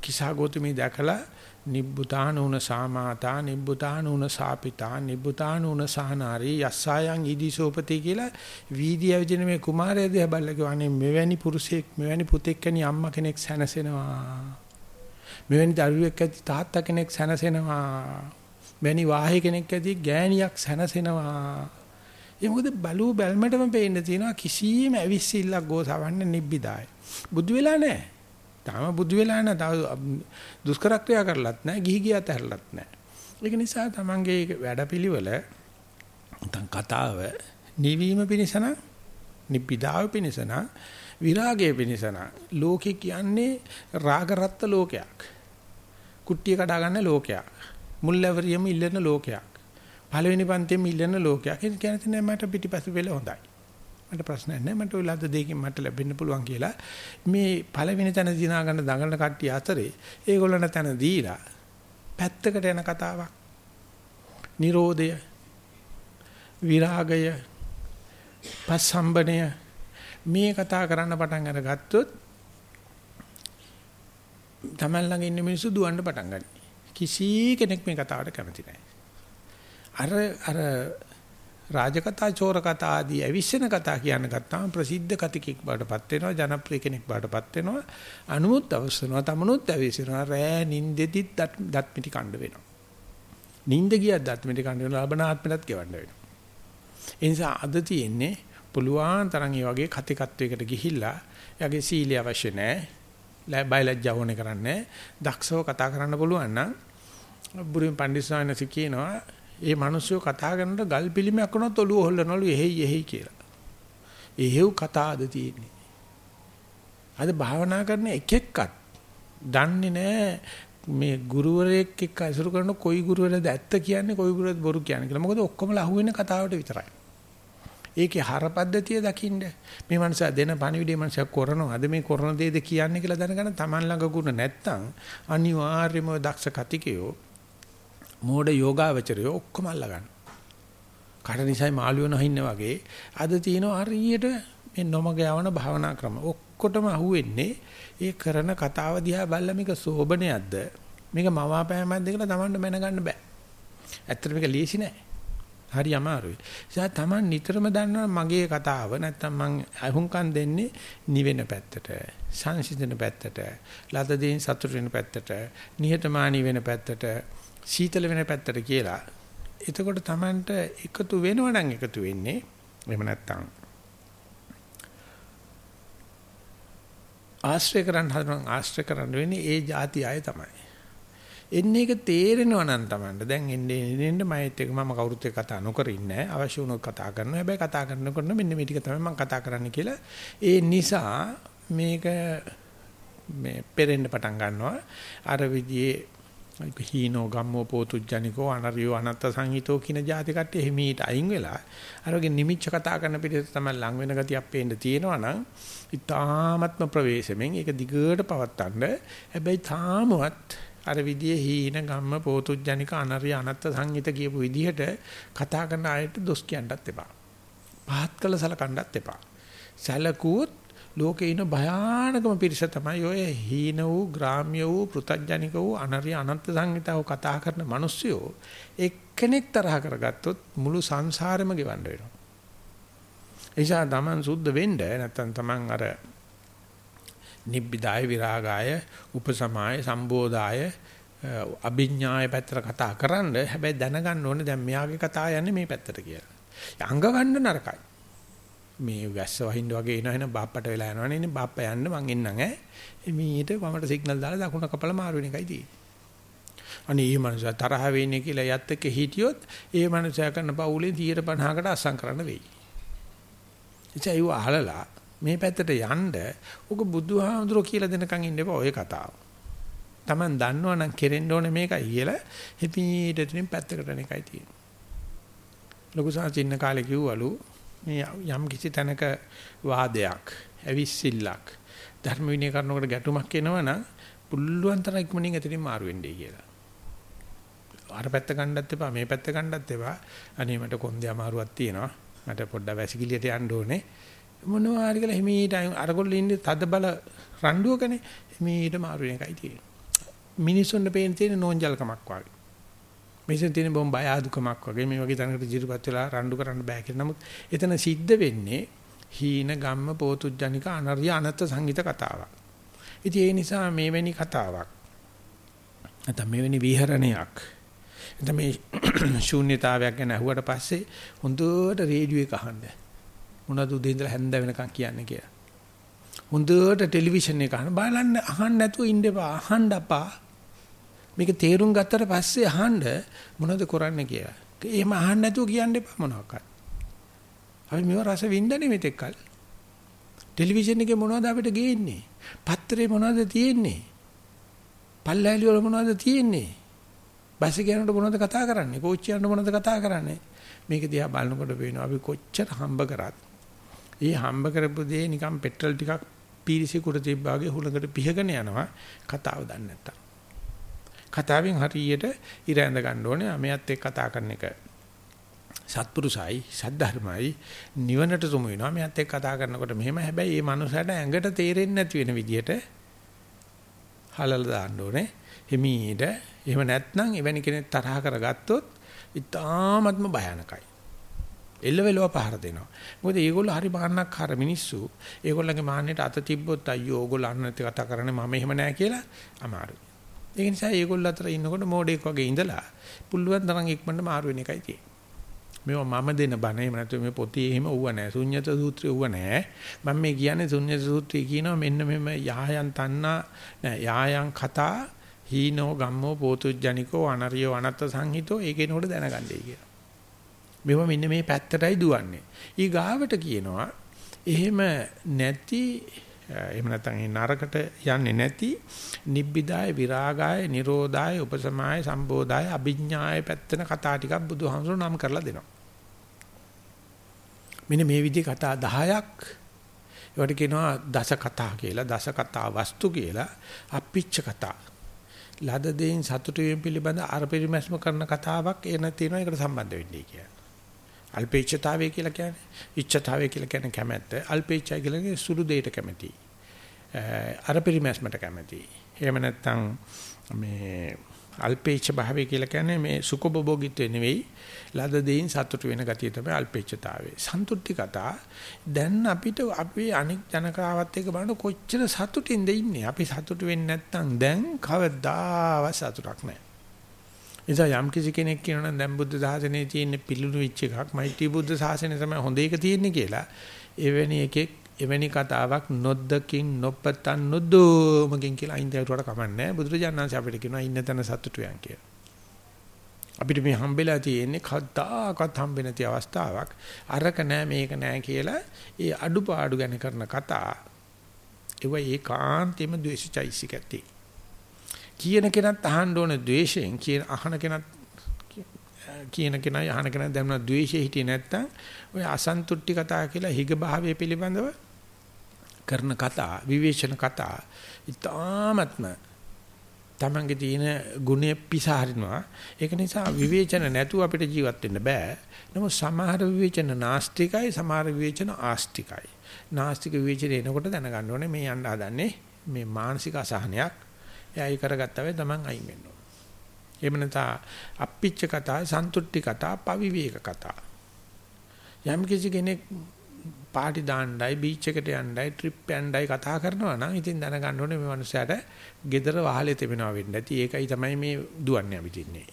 කිසాగෝතුමි දැකලා නිබ්බුතානුන සාමාතා නිබ්බුතානුන සාපිතා නිබ්බුතානුන සානාරී යස්සයන් ඉදිසෝපති කියලා වීදිය විදින මේ කුමාරයා දිහා බලලා කිව්වනේ මෙවැනි පුරුෂයෙක් මෙවැනි පුතෙක් කෙනි අම්මා කෙනෙක් සැනසෙනවා මෙවැනි දරුවෙක් ඇති තාත්තා කෙනෙක් සැනසෙනවා මෙවැනි වාහේ කෙනෙක් ඇති ගෑණියක් සැනසෙනවා ඒ මොකද බලූ බැල්මටම පේන්න තියෙනවා කිසියම් ඇවිස්සිල්ලක් ගෝසවන්න නිබ්බිදාය. බුදු වෙලා නැහැ. තාම බුදු වෙලා නැහැ. තව දුෂ්කර ක්‍රියා කරලත් නැහැ. ගිහි ගියත් හැරලත් නැහැ. ඒක නිසා තමන්ගේ වැඩපිළිවෙල නැත්නම් කතාව නිවීම පිණිසන නිබ්බිදාව පිණිසන විරාගයේ පිණිසන ලෝකේ කියන්නේ රාගරත්ත ලෝකයක්. කුට්ටිය කඩා ගන්න ලෝකයක්. මුල්ලවරියම ඉල්ලන ලෝකයක්. පළවෙනි පන්තියෙම ඉල්ලන ලෝකයක්. ඒ කියන්නේ මට පිටිපස්ස වෙල හොඳයි. මට ප්‍රශ්නයක් නැහැ මට ওই ලද්ද දෙකකින් මට ලැබෙන්න පුළුවන් කියලා මේ පළවෙනි තැන දිනා ගන්න දඟලන කට්ටිය අතරේ ඒගොල්ලන්ට තැන දීලා පැත්තකට යන කතාවක් නිරෝධය විරාගය පස්සම්බණය මේ කතා කරන්න පටන් අරගත්තොත් තමයි ළඟ ඉන්න මිනිස්සු දුවන්න පටන් ගන්නවා. කිසි කෙනෙක් මේ කතාවට කැමති නැහැ. අර අර රාජකතා චෝර කතා ආදී අවිශ්වෙන කතා කියන ගත්තාම ප්‍රසිද්ධ කතිකෙක් බාටපත් වෙනවා ජනප්‍රිය කෙනෙක් බාටපත් වෙනවා. අනුමුත් අවශ්‍යනවා තමනුත් ඇවිසිනවා රෑ නින්දෙදිත් දත් මිටි කණ්ඩ වෙනවා. නින්ද ගියත් දත් මිටි කණ්ඩ වෙනවා ලබනාත්මයටත් ගෙවන්න වෙනවා. ඒ නිසා අද තියෙන්නේ පුළුවන් තරම් මේ වගේ කතිකත්වයකට ගිහිල්ලා යගේ සීලිය අවශ්‍ය නැහැ. බයලජ්ජා ඕනේ කරන්නේ දක්ෂව කතා කරන්න පුළුවන් නම් බුරින් පඬිස්සානසි කියනවා ඒ මිනිස්සු කතා කරනකොට ගල් පිළිමයක් වුණොත් ඔළුව හොල්ලනවලු එහෙයි එහෙයි කියලා. එහෙව් කතාද තියෙන්නේ. අද භාවනා කරන එක එක්කත් දන්නේ නැහැ මේ ගුරුවරයෙක් එක්ක අසුරු කරන කොයි ගුරුවරයද ඇත්ත කියන්නේ කොයි ගුරුවරයද බොරු කියන්නේ කියලා. මොකද ඔක්කොම ලහුවෙන කතාවට විතරයි. ඒකේ හරපද්ධතිය දකින්න මේ මනුස්සයා දෙන පණිවිඩේ මනුස්සයා කරනවා. අද මේ කරන දේද කියන්නේ කියලා දැනගන්න Taman ළඟ ගුණ නැත්තම් අනිවාර්යයෙන්ම දක්ෂ කතිකයෝ මෝඩ යෝගාවචරය ඔක්කොම අල්ලගන්න. කාට නිසයි මාළු වෙන හින්න වගේ අද තියෙනවා හරියට මේ නොමග යවන භාවනා ක්‍රම ඔක්කොටම අහුවෙන්නේ ඒ කරන කතාව දිහා බැලලා මේක සෝබනයක්ද මේක මවාපෑමක්ද කියලා Tamanne මැනගන්න බෑ. ඇත්තට මේක ලීසි නෑ. හරි අමාරුයි. ඒසහා Taman නිතරම දන්නවා මගේ කතාව නැත්තම් මං අහුම්කම් දෙන්නේ නිවෙන පැත්තට, සංසිඳන පැත්තට, ලද දෙයින් සතුට වෙන පැත්තට, නිහතමානී වෙන පැත්තට සීතල වෙන පැත්තට කියලා. එතකොට Tamanට එකතු වෙනව නම් එකතු වෙන්නේ. එහෙම නැත්තම් ආශ්‍රය කරන්න හදන ආශ්‍රය කරන්න වෙන්නේ ඒ જાති අය තමයි. එන්නේ එක තේරෙනව නම් Tamanට දැන් එන්නේ එන්නේ මයිත් එක මම කවුරුත් එක්ක කතා නොකර ඉන්නේ අවශ්‍ය වුණොත් කතා කරනවා හැබැයි කතා කරනකොට මෙන්න මේ ටික තමයි මම කතා කරන්න කියලා ඒ නිසා මේක මේ පෙරෙන්න පටන් ගන්නවා අර විදිහේ හීනෝ ගම්මෝ පෝතුජ්ජනිකෝ අනරියෝ අනත්ත සංහිතෝ කියන જાති කට්ටිය හිමීට අයින් වෙලා අර වගේ නිමිච්ච කතා කරන පිටේ තමයි ලඟ වෙන ගතියක් පේන්න තියෙනවා නම් ඊ타ත්ම ප්‍රවේශමෙන් ඒක දිගට පවත්තන්න හැබැයි තාමවත් අර විදියේ හීන ගම්ම පෝතුජ්ජනික අනරිය අනත්ත සංහිත කියපු විදිහට කතා කරන අයට දොස් කියන්නත් එපා. පහත් කළ සලකන්නත් එපා. සැලකුවොත් ලෝකේ ඉන්න භයානකම පිරිස තමයි ඔය හීන වූ ග්‍රාම්‍ය වූ පෘතජනික වූ අනරිය අනන්ත සංහිතාව කතා කරන මිනිස්සුયો එක්කෙනෙක් තරහ කරගත්තොත් මුළු සංසාරෙම ගෙවන්න වෙනවා. එනිසා තමන් සුද්ධ වෙන්න නැත්නම් තමන් අර නිබ්බිදාය විරාගාය උපසමාය සම්බෝධාය අභිඥාය පැත්තට කතා කරන්න හැබැයි දැනගන්න ඕනේ දැන් මෙයාගේ කතා යන්නේ මේ පැත්තට කියලා. අංග ගන්න නරකයි. මේ වැස්ස වහින්න වගේ එන එන බාප්පට වෙලා යනවනේ ඉන්නේ බාප්පා යන්න මං එන්නම් ඈ. මීට වමට සිග්නල් දාලා දකුණ කපලා මාරු වෙන එකයි තියෙන්නේ. අනේ මේ මනුස්සයා තරහ වෙන්නේ කියලා යත් එක්ක හිටියොත් ඒ මනුස්සයා කරන පවුලේ 150කට අස්සම් කරන්න වෙයි. එචා ඒව අහලලා මේ පැත්තට යන්න ඔක බුදුහාමුදුරෝ කියලා දෙනකන් ඉන්න එපා ඔය කතාව. Taman දන්නවනම් කෙරෙන්න ඕනේ මේකයි කියලා හිපීට තුනින් පැත්තකට යන එකයි තියෙන්නේ. ලොකු සාචින්න කාලේ කිව්වලු මේ යම් කිසි තැනක වාදයක් ඇවිස්සිල්ලක් ධර්ම විනය කරනකොට ගැටුමක් එනවනම් පුළුවන් තරම් ඉක්මනින් එතනින් මාරු වෙන්නේ කියලා. අර පැත්ත ගන්නත් එපා මේ පැත්ත ගන්නත් එපා. අනේ මට කොන්දේ අමාරුවක් තියෙනවා. මට පොඩ්ඩක් වැසිකිළියට යන්න ඕනේ. මොනවා හරි කියලා හිමීට අරගොල්ලෝ ඉන්නේ තද බල රණ්ඩුවකනේ. හිමීට මාරු වෙන එකයි තියෙන්නේ. මිනිස්සුන්ට පේන තියෙන නෝන්ජල්කමක් වගේ. මේසෙන් තියෙන බොම් බය ආදුකමක් වගේ මේ වගේ තැනකට ජීරුපත් වෙලා රණ්ඩු කරන්න බෑ කියලා. නමුත් එතන සිද්ධ වෙන්නේ හීන ගම්ම පෝතුජ්ජනික අනර්ය අනත්ත සංගීත කතාවක්. ඉතින් ඒ නිසා මේවැනි කතාවක් නැත්නම් මේවැනි විහරණයක් නැත්නම් මේ ශූන්‍යතාවයක් ගැන අහුවට පස්සේ හොඳට රේඩියෝ එක අහන්න. මොනවද උදේ ඉඳලා හැන්ද වෙනකන් කියන්නේ කියලා. හොඳට ටෙලිවිෂන් එක අහන්න බලන්න අහන්න නැතුව ඉන්න එපා. අහන්න අපා. මේක තේරුම් ගත්තට පස්සේ අහන්න මොනවද කරන්න කියලා. එහෙම අහන්න නැතුව කියන්න එපා මොනවාක්වත්. අපි මේව රස වින්දනේ මෙතෙක් කල. ටෙලිවිෂන් එකේ මොනවද අපිට ගේන්නේ? පත්තරේ මොනවද තියෙන්නේ? පල්ලෑලි වල මොනවද තියෙන්නේ? බස් එක යනකොට මොනවද කතා කරන්නේ? කෝච්චිය යනකොට මොනවද කතා කරන්නේ? මේක දිහා බලනකොට පේනවා අපි කොච්චර හම්බ කරත්. ඒ හම්බ කරපු දේ නිකන් පෙට්‍රල් ටිකක් පීරිසිකුට තිබ්බාගේ හුලඟට පිහගෙන යනවා කතාව දන්නේ නැත්තම්. කතාවෙන් හරියට ඉර ඇඳ ගන්න ඕනේ. අමයත් එක්ක කතා කරන එක සත්පුරුසයි සද්ධර්මයි නිවනට තුමු වෙනවා. මෙයත් එක්ක කතා කරනකොට මෙහෙම හැබැයි මේ මනුස්සයාට ඇඟට තේරෙන්නේ නැති වෙන විදියට හලල දාන්න ඕනේ. හිමීට එහෙම නැත්නම් එවැනි කෙනෙක් තරහ කරගත්තොත් ඉතාමත්ම භයානකයි. එල්ලවෙලව පහර දෙනවා. මොකද මේගොල්ලෝ හරි මාන්නක්කාර මිනිස්සු. ඒගොල්ලන්ගේ මාන්නයට අත තිබ්බොත් අයියෝ ඕගොල්ලෝ අන්නත් කතා කරන්නේ මම එහෙම නෑ කියලා අමාරුයි. ඒ නිසා මේගොල්ලෝ අතර ඉන්නකොට මෝඩෙක් වගේ ඉඳලා පුළුවන් තරම් ඉක්මනට මාරු වෙන එකයි තියෙන්නේ. මේවා මම දෙන බණ එහෙම නැත්නම් මේ පොතේ එහෙම ඌව නැහැ. ශුන්්‍යත සූත්‍රය ඌව නැහැ. මම මේ කියන්නේ ශුන්්‍යත සූත්‍රය කියනවා මෙන්න මෙම යහයන් තන්නා නෑ යහයන් කතා හීනෝ ගම්මෝ පෝතුජ්ජනිකෝ අනරියෝ අනත්ත සංහිතෝ ඒකේ නෝඩ දැනගන්නයි කියලා. මෙව මෙන්න මේ පැත්තටයි දුවන්නේ. ඊ ගාවට කියනවා එහෙම නැති එහෙම නැත්නම් ඒ නරකට යන්නේ නැති නිබ්බිදාය විරාගාය නිරෝධාය උපසමාය සම්බෝධාය අභිඥාය පැත්තන කතා ටිකක් බුදුහාමුදුරුවෝ නම් කරලා දෙනවා. මෙන්න මේ විදිහේ කතා 10ක් ඒවට කියනවා දස කතා කියලා දස කතා වස්තු කියලා අපිච්ච කතා. ලද දෙයින් සතුටු වීම පිළිබඳ අර පරිමැස්ම කරන කතාවක් එන තියෙනවා ඒකට සම්බන්ධ වෙන්නේ කියලා. අල්පේච්ඡතාවය කියලා කියන්නේ ඉච්ඡතාවය කියලා කියන්නේ කැමැත්ත. අල්පේච්ඡය කියලා කියන්නේ සුළු දෙයට කැමැති. අර පරිමැස්මට කැමැති. එහෙම නැත්නම් මේ අල්පේච්ඡ භාවය කියලා කියන්නේ මේ සුඛභෝගීත්වය නෙවෙයි ලද දෙයින් සතුටු වෙන ගතිය තමයි අල්පේච්ඡතාවය. සන්තුට්ටි කතා දැන් අපිට අපි අනික් ජනකාවත් එක්ක බලන කොච්චර සතුටින්ද ඉන්නේ. අපි සතුටු වෙන්නේ නැත්නම් දැන් කවදාවත් සතුටක් නැහැ. එනිසා යම් කිසි කෙනෙක් කියනවා නම් දැන් බුද්ධ ශාසනයේ තියෙන පිළිණු වෙච්ච එකක් මෛත්‍රී බුද්ධ ශාසනය තමයි හොඳ එක තියෙන්නේ කියලා. එවැනි එකෙක් එවැනි කතාවක් නොද්දකින් නොපතන් නොදෝමකින් කියලා අයින් දරුවට කමන්නේ බුදුරජාණන් අපිට කියනවා ඉන්න තැන සතුටුයන් කියලා. අපිට මේ හම්බෙලා තියෙන්නේ කද්දාකත් හම්බෙ නැති අවස්ථාවක්. අරක නෑ මේක නෑ කියලා ඒ අඩුපාඩු ගැන කරන කතා ඒව ඒකාන්තෙම ද්වේෂයිසික ඇති. කියන කෙනත් අහන්න ඕන ද්වේෂයෙන් කියන අහන කෙනත් කියන කෙනා අහන කෙනා දැනුණා ද්වේෂය හිටියේ නැත්තම් ඔය අසන්තුට්ටි කතා කියලා හිග භාවය පිළිබඳව කරන කතා විවේචන කතා ඉතාමත්ම තමන්ගේ තියෙන ගුණය පිසහරිනවා ඒක නිසා විවේචන නැතුව අපිට ජීවත් වෙන්න බෑ. නමුත් සමහර විවේචන නාස්තිකයි සමහර විවේචන ආස්තිකයි. නාස්තික විවේචන එනකොට දැනගන්න ඕනේ මේ යන්න හදන්නේ මේ මානසික අසහනයක් එයයි කරගත්තා වෙයි තමන් අයින් වෙන්න ඕන එහෙම නැතා අප්පිච්ච කතා සන්තුට්ටි කතා පවිවේක කතා යම් කිසි කෙනෙක් පාටි දාන්නයි බීච් එකට යන්නයි ට්‍රිප් යන්නයි කතා කරනවා නම් ඉතින් දැනගන්න ඕනේ මේ මනුස්සයාට gedara වහලේ තිබෙනවා වෙන්න ඇති. ඒකයි තමයි මේ දුවන්නේ අපි තින්නේ.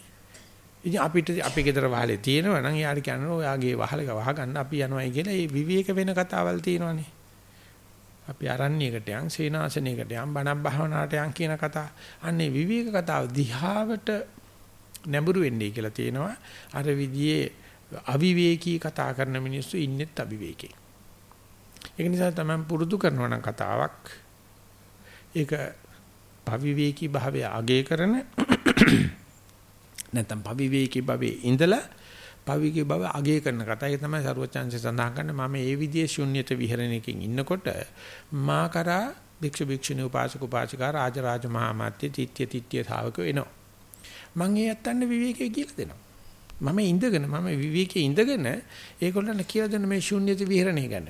ඉතින් අපිට අපේ gedara වහලේ තියෙනවා නම් යාර කියනවා ඔයාගේ වහලක වහගන්න අපි යනවායි කියලා ඒ විවේක වෙන කතාවල් තියෙනවානේ. අපි අරණ්‍යයකට යන් සේනාසනයකට යන් බණක් භාවනාවට යන් කියන කතා. අන්නේ විවේක කතාව දිහාවට නැඹුරු වෙන්නේ කියලා තියෙනවා. අර විදිහේ අවිවේකී කතා කරන මිනිස්සු ඉන්නෙත් අවිවේකේ. ඒක නිසා තමයි පුරුදු කරනවා නම් කතාවක් ඒක පවිවේකී භාවය අගය කරන නැත්නම් පවිවේකී භාවයේ ඉඳලා පවිකේ භව අගය කරන කතා. ඒක තමයි සරුවචාන්සේ සඳහන් කරන්නේ මම මේ විදිහේ ශුන්්‍යත විහරණයකින් ඉන්නකොට මා කරා භික්ෂු භික්ෂුණී උපාසක උපාසිකා රාජ රාජ මහා මාත්‍ය තිත්‍ය තිත්‍ය ශාවකයෝ එනවා. මම ඒ යත්තන්න විවේකයේ කියලා දෙනවා. මම ඉඳගෙන මම විවේකයේ ඉඳගෙන ඒගොල්ලන්ට කියලා දෙන මේ ශුන්්‍යත විහරණය ගැන.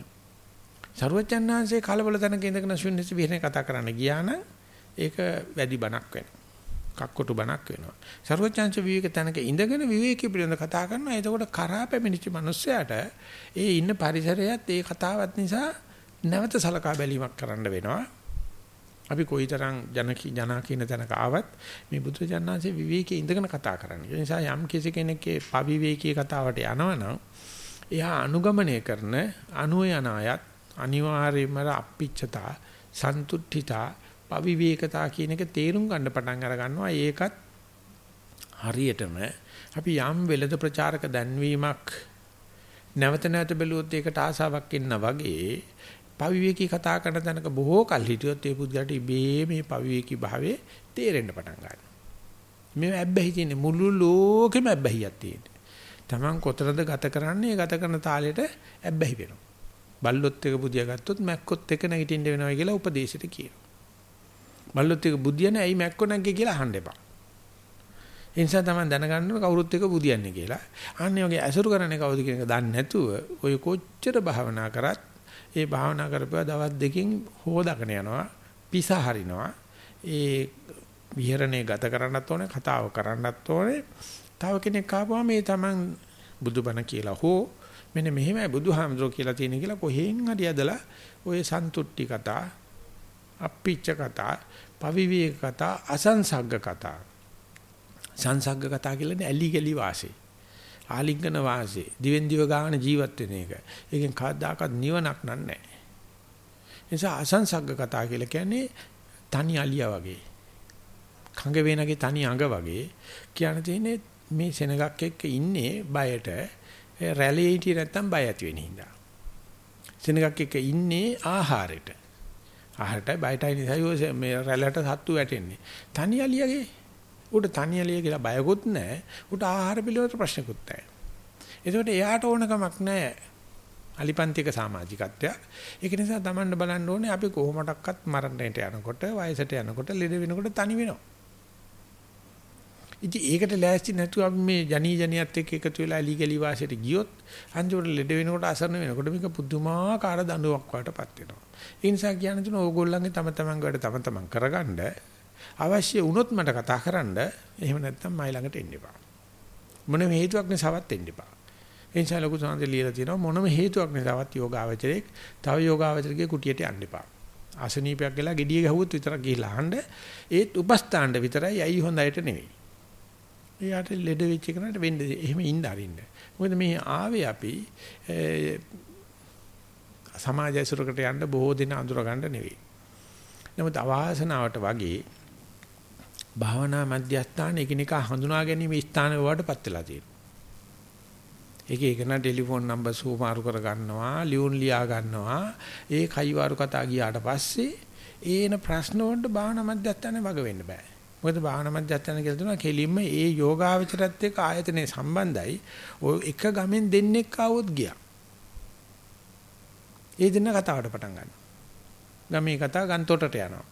සරුවචන්හන්සේ කලබල තැනක ඉඳගෙන ශුන්‍යත විහරණය කතා කරන්න ගියා නම් ඒක වැඩි බණක් වෙනවා. කක්කොටු බණක් වෙනවා. සරුවචන්ස විවේක තැනක ඉඳගෙන විවේකී පිළිබඳ කතා කරනවා. එතකොට කරා පැමිණිච්ච මිනිස්සයාට ඒ ඉන්න පරිසරයත් ඒ කතාවත් නිසා නැවත සලකා බැලීමක් කරන්න වෙනවා. අපි කොයිතරම් ජන ජනා කියන තැනක ආවත් මේ බුදු ජානනාංශේ විවේකී ඉඳගෙන කතා කරන්නේ. ඒ නිසා යම් කිසි කෙනෙක්ගේ පවිවේකී කතාවට යනවනම් එයා අනුගමනය කරන අනුය යන අයත් අනිවාර්යයෙන්ම අප්පිච්චතා සන්තුට්ඨිතා පවිවේකතා කියන එක තේරුම් ගන්න පටන් අර ගන්නවා ඒකත් හරියටම අපි යම් වෙලද ප්‍රචාරක දැන්වීමක් නැවත නැවත බැලුවොත් ඒකට ආසාවක් එන්න වගේ පවිවේකී කතා කරන තැනක බොහෝ කල් හිටියොත් ඒ පුද්ගලට ඉබේ මේ පවිවේකී භාවයේ තේරෙන්න පටන් ගන්නවා. මේ ඇබ්බැහි තියෙන මුළු ලෝකෙම ඇබ්බැහියක් තියෙන. Taman කොතරද ගත කරන්නේ ගත කරන තාලෙට ඇබ්බැහි වෙනවා. බල්ලොත් එක බුදියා ගත්තොත් මැක්කොත් එක නැගිටින්න වෙනවා කියලා උපදේශයට කියනවා. බල්ලොත් එක බුදියා නැහැ ඇයි මැක්කො නැග්ගේ කියලා අහන්න එපා. ඒ නිසා තමයි දැනගන්න කවුරුත් එක බුදියන්නේ කියලා. අන්නේ වගේ ඇසුරු කරන්නේ කවුද කියන එක දන්නේ නැතුව ඔය කොච්චර භාවනා කරත් ඒ භාවනා කරපුවා දවස් දෙකකින් හොදගෙන යනවා. පිස හරිනවා. ඒ විහරණේ ගත කරන්නත් ඕනේ, කතාව කරන්නත් ඕනේ. තව කෙනෙක් ආපුවා මේ Taman බුදුබණ කියලා හෝ මෙන්න මෙහෙමයි බුදුහාමුදුරුවෝ කියලා තියෙන කියලා කොහෙන් හරි ඇදලා ඔය සන්තුට්ටි කතා, අප්පිච්ච කතා, පවිවිවේක කතා, අසංසග්ග කතා. සංසග්ග කතා කියලානේ ඇලි ගලි වාසේ. ආලිංගන වාසේ, දිවෙන් දිව ගාන ජීවත් වෙන එක. ඒකෙන් කවදාකවත් නිවනක් නන්නේ. නිසා අසංසග්ග කතා කියලා කියන්නේ තනි අලියා වගේ. කඟ වේනගේ තනි අඟ වගේ කියන්න තියෙන්නේ මේ සෙනගක් එක්ක ඉන්නේ බයට රැළේ හිටියේ නැත්තම් බය ඇති වෙන හින්දා. සෙනගක් එක්ක ඉන්නේ ආහාරෙට. ආහාරටයි බයටයි නිසා මේ රැළට සත්තු වැටෙන්නේ. තනි අලියගේ උට තනි අලිය කියලා බයකුත් නැහැ. උට ආහාර පිළිවෙලට ප්‍රශ්නකුත් නැහැ. ඒකට එයාට ඕනකමක් නැහැ. අලිපන්තික සමාජිකත්වය. ඒක නිසා Tamanne බලන්න ඕනේ අපි කොහොමඩක්වත් මරණයට යනකොට වයසට යනකොට ලෙඩ වෙනකොට තනි වෙනවා. ඉතින් ඒකට ලෑස්ති නැතුව අපි මේ ජනී ජනියත් එක්ක එකතු වෙලා ඇලි ගලි වාසයට ගියොත් අන්තිමට ලෙඩ වෙනකොට අසරණ වෙනකොට මේක පුදුමාකාර දඬුවමක් වටපත් වෙනවා. ඒ නිසා කියන්නේ තුන ඕගොල්ලන්ගේ තම තමන්ගේ වැඩ තම තමන් කරගන්න අවශ්‍ය වුණොත් මට කතා කරන්න එහෙම නැත්නම් මයි ළඟට එන්න එපා. මොනම හේතුවක් නිසාවත් එන්න එපා. ඒ නිසා ලොකු සාන්ති ලියලා තියෙනවා මොනම හේතුවක් නිසාවත් යෝගාවචරයක් තව යෝගාවචරයේ කුටියට යන්න එපා. ආසනීපයක් ගලා gediye ගහුවොත් විතරක් ගිහිලා අහන්න ඒත් උපස්ථාණ්ඩ විතරයි ඇයි හොඳයට නෙවෙයි. එයාට ලෙඩ වෙච්ච කෙනාට වෙන්නේ එහෙම ඉන්න අරින්න. මොකද මේ ආවේ අපි සමාජ ඇසුරකට යන්න බොහෝ දින අඳුර ගන්න නෙවෙයි. නමුත් අවාසනාවට වගේ භාවනා මධ්‍යස්ථාන එකිනෙකා හඳුනා ගැනීම ස්ථාන වලටපත් වෙලා තියෙනවා. ඒක එකන ටෙලිෆෝන් නම්බර් සූමාරු කර ගන්නවා, ලියුම් ලියා ගන්නවා. ඒ කයිවාරු කතා ගියාට පස්සේ ඒන ප්‍රශ්න වලට භාවනා මධ්‍යස්ථානේ වග වෙන්න බෑ. මොකද භාවනා මධ්‍යස්ථාන කියලා දුනා කෙලින්ම ඒ යෝගාවචරත් එක්ක ආයතනේ සම්බන්ධයි. ඔය එක ගමෙන් දෙන්නෙක් ආවොත් ගියා. ඒ දෙන්න කතාවට පටන් ගන්නවා. ගමේ කතා ගන්තොටට යනවා.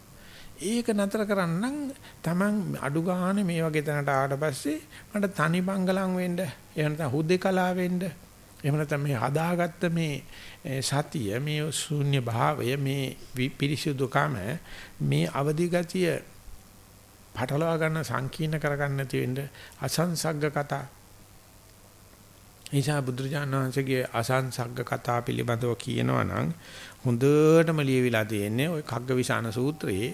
ඒක නතර කරන්නම් Taman අඩු ගානේ මේ වගේ තැනට ආවට පස්සේ මට තනි බංගලම් වෙන්න එහෙම නැත්නම් හුදේකලා වෙන්න එහෙම නැත්නම් මේ හදාගත්ත මේ සතිය මේ ශූන්‍ය භාවය මේ පිරිසුදුකම මේ අවදි ගතිය පටලවා ගන්න සංකීර්ණ කරගන්න නැති වෙන්න අසංසග්ග කතා. නිසා බුදුරජාණන් වහන්සේගේ අසංසග්ග කතා පිළිබඳව කියනවා නම් හොඳටම ලියවිලා තියෙන්නේ ওই කග්ගවිශාන සූත්‍රයේ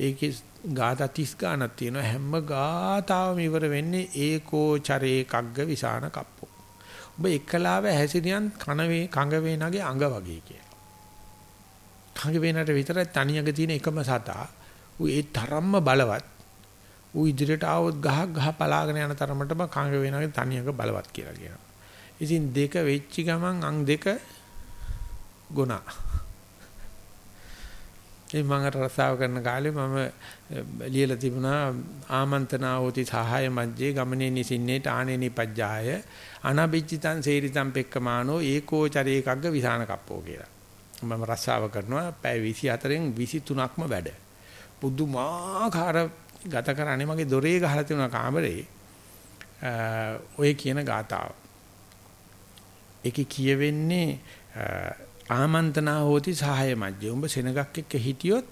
ඒකේ ගාථා 30 ගානක් තියෙනවා හැම ගාතාවම ඉවර වෙන්නේ ඒකෝ චරේ කග්ගවිශාන කප්පෝ. ඔබ එකලාව හැසිරියන් කනවේ කඟ වේනගේ අඟ වගේ කියලා. කඟ වේනට විතරයි තනියක තියෙන එකම සතා. ඌ ඒ තරම්ම බලවත් ඌ ඉදිරියට ආවොත් ගහක් ගහ පලාගෙන යන තරමටම කංග වෙනාගේ තනියක බලවත් කියලා කියනවා. ඉතින් දෙක වෙච්ච ගමන් අං දෙක ගුණා. ඒ මම රසාව කරන කාලේ මම ලියලා තිබුණා ආමන්ත්‍රණාවෝති සහාය මැජ්ජේ ගමනේ නිසින්නේ තානේ නිපජ්ජාය අනබිච්චිතං සේරිතං පෙක්කමානෝ ඒකෝ චරේකග්ග විසාන කප්පෝ කියලා. මම රසාව කරනවා පැය 24න් 23ක්ම වැඩ. පුදුමාකාර ගත කරන්නේ මගේ දොරේ ගහලා තියෙන කාමරේ ඔය කියන ගාතාව. ඒකේ කියවෙන්නේ ආමන්ත්‍රණා හෝති සහාය මැජ්ජ. උඹ සෙනගක් එක්ක හිටියොත්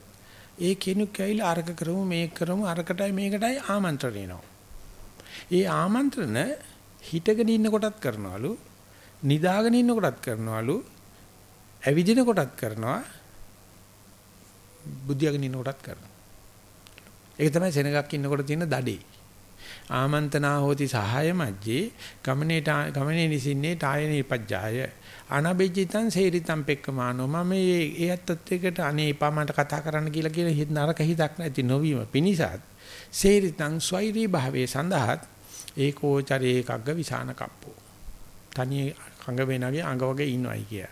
ඒ කෙනෙක් ඇවිල්ලා අරක කරමු මේක කරමු අරකටයි මේකටයි ආමන්ත්‍රණ එනවා. ඒ ආමන්ත්‍රණ හිටගෙන ඉන්න කොටත් කරනවලු නිදාගෙන ඉන්න කොටත් කරනවලු ඇවිදින කොටත් කරනවා බුද්ධියගෙන ඉන්න කොටත් කරනවා ඒක තමයි සෙනගක් ඉන්නකොට තියෙන දඩේ. ආමන්ත්‍රණා හෝති සහාය මැජ්ජේ ගමනේ ගමනේ නිසින්නේ තායනේ පජ්ජාය අනබෙජිතං සේරිතං පෙක්කමානෝ මම මේ ඒ ඇත්තත් එකට අනේ එපා මට කතා කරන්න කියලා කියන හිත නරක හිතක් නැති නොවීම පිණිසත් සේරිතං ස්වෛරී භාවයේ සඳහත් ඒකෝචරේ එකග්ග විසාන කප්පෝ තනිය කඟ වෙනගේ අඟ වගේ ඉන්නවයි කිය.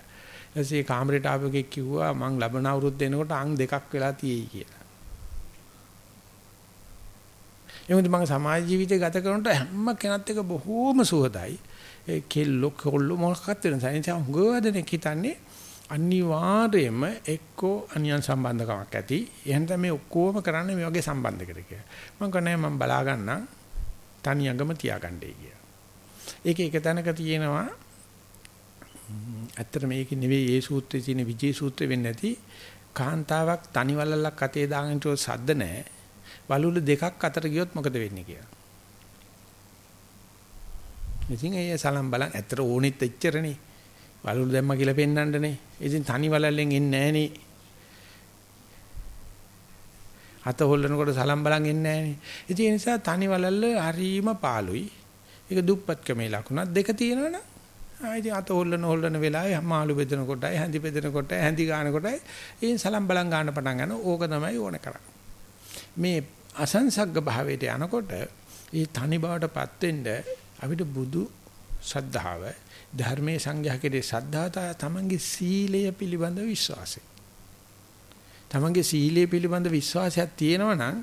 ඊටසේ කාමරේට ආපෙකෙක් කිව්වා මං ලබන අවුරුද්ද එනකොට අං දෙකක් වෙලා තියෙයි කියලා. එමුද මම සමාජ ජීවිතය ගත කරනකොට හැම කෙනත් එක බොහෝම සුවදයි. ඒ කෙල්ලෝ කොල්ලෝ මොකක්ද වෙන සයින්ස් හුඟවදෙනෙක් හිතන්නේ අනිවාර්යයෙන්ම එක්කෝ අනියන් සම්බන්ධකමක් ඇති. එහෙනම් මේ ඔක්කොම කරන්නේ මේ වගේ සම්බන්ධයකට කියලා. මම කන්නේ මම බලා ගන්නම් තනියඟම තියාගන්නයි කියලා. ඒක එක තැනක තියෙනවා ඇත්තට මේක නෙවෙයි ඒ සූත්‍රයේ තියෙන විජේ සූත්‍රෙ වෙන්නේ නැති කාන්තාවක් තනිවලල්ලක් අතේ දාගෙන ඉතෝ සද්ද නැහැ. වලුළු දෙකක් අතර ගියොත් මොකද වෙන්නේ කියලා. ඉතින් ඒ සලම් බලන් ඇත්තට ඕනෙත් එච්චරනේ. වලුළු දැම්ම කියලා පෙන්වන්නනේ. ඉතින් තනි වලල්ලෙන් එන්නේ නැහනේ. අත හොල්ලනකොට සලම් බලන් එන්නේ නැහනේ. ඉතින් ඒ නිසා තනි වලල්ල හරීම පාළුයි. ඒක දුප්පත්කමේ ලකුණක් දෙක තියෙනවනේ. ආයිති අත හොල්ලන හොල්ලන වෙලාවේ මාළු බෙදෙන කොටයි හැඳි බෙදෙන කොටයි හැඳි ගන්න කොටයි ඒ සලම් බලන් ගන්න පටන් ගන්න ඕක තමයි ඕන කරන්නේ. මේ අසංසග්ග භාවයට යනකොට ඒ තනි බවටපත් වෙන්න අපිට බුදු ශ්‍රද්ධාව ධර්මයේ සංඝයා කෙරේ ශ්‍රද්ධාව තමන්ගේ සීලය පිළිබඳ විශ්වාසය. තමන්ගේ සීලය පිළිබඳ විශ්වාසයක් තියෙනවා නම්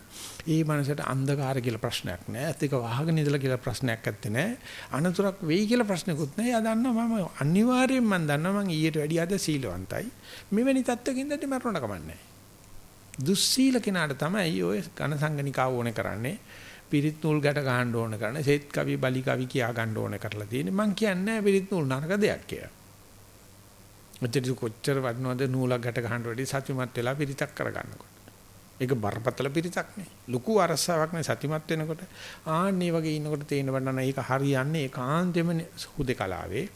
ඒ මනසට අන්ධකාර කියලා ප්‍රශ්නයක් නෑ. ඇත්ත එක වහගෙන ඉඳලා කියලා ප්‍රශ්නයක් නැත්තේ නෑ. අනතුරක් වෙයි කියලා ප්‍රශ්නකුත් නෑ. එයා දන්නවා මම අනිවාර්යෙන් මම දන්නවා මම ඊට වැඩිය අද සීලවන්තයි. මෙවැනි තත්ත්වකින් දැටි මරණ කමන්නේ. දුස්සීල කෙනාට තමයි ඔය ඝන සංගනිකාව ඕනේ කරන්නේ. පිරිත් නූල් ගැට ගන්න ඕන කරන සෙත් කවි බලි කවි කියා ගන්න ඕන කරලා තියෙන්නේ. මං කියන්නේ පිරිත් නූල් නරක දෙයක් කියලා. ඔච්චර කොච්චර වඩනවද නූලක් ගැට ගන්න වැඩි සත්‍යමත් වෙලා පිරිතක් කරගන්නකොට. ඒක බරපතල පිරිතක් නේ. ලুকু අරසාවක් නේ සත්‍යමත් වෙනකොට. ආන්නේ වගේ ඉන්නකොට තේින්න බඩන ඒක හරියන්නේ ඒකාන්තෙම හුදේකලාවේ.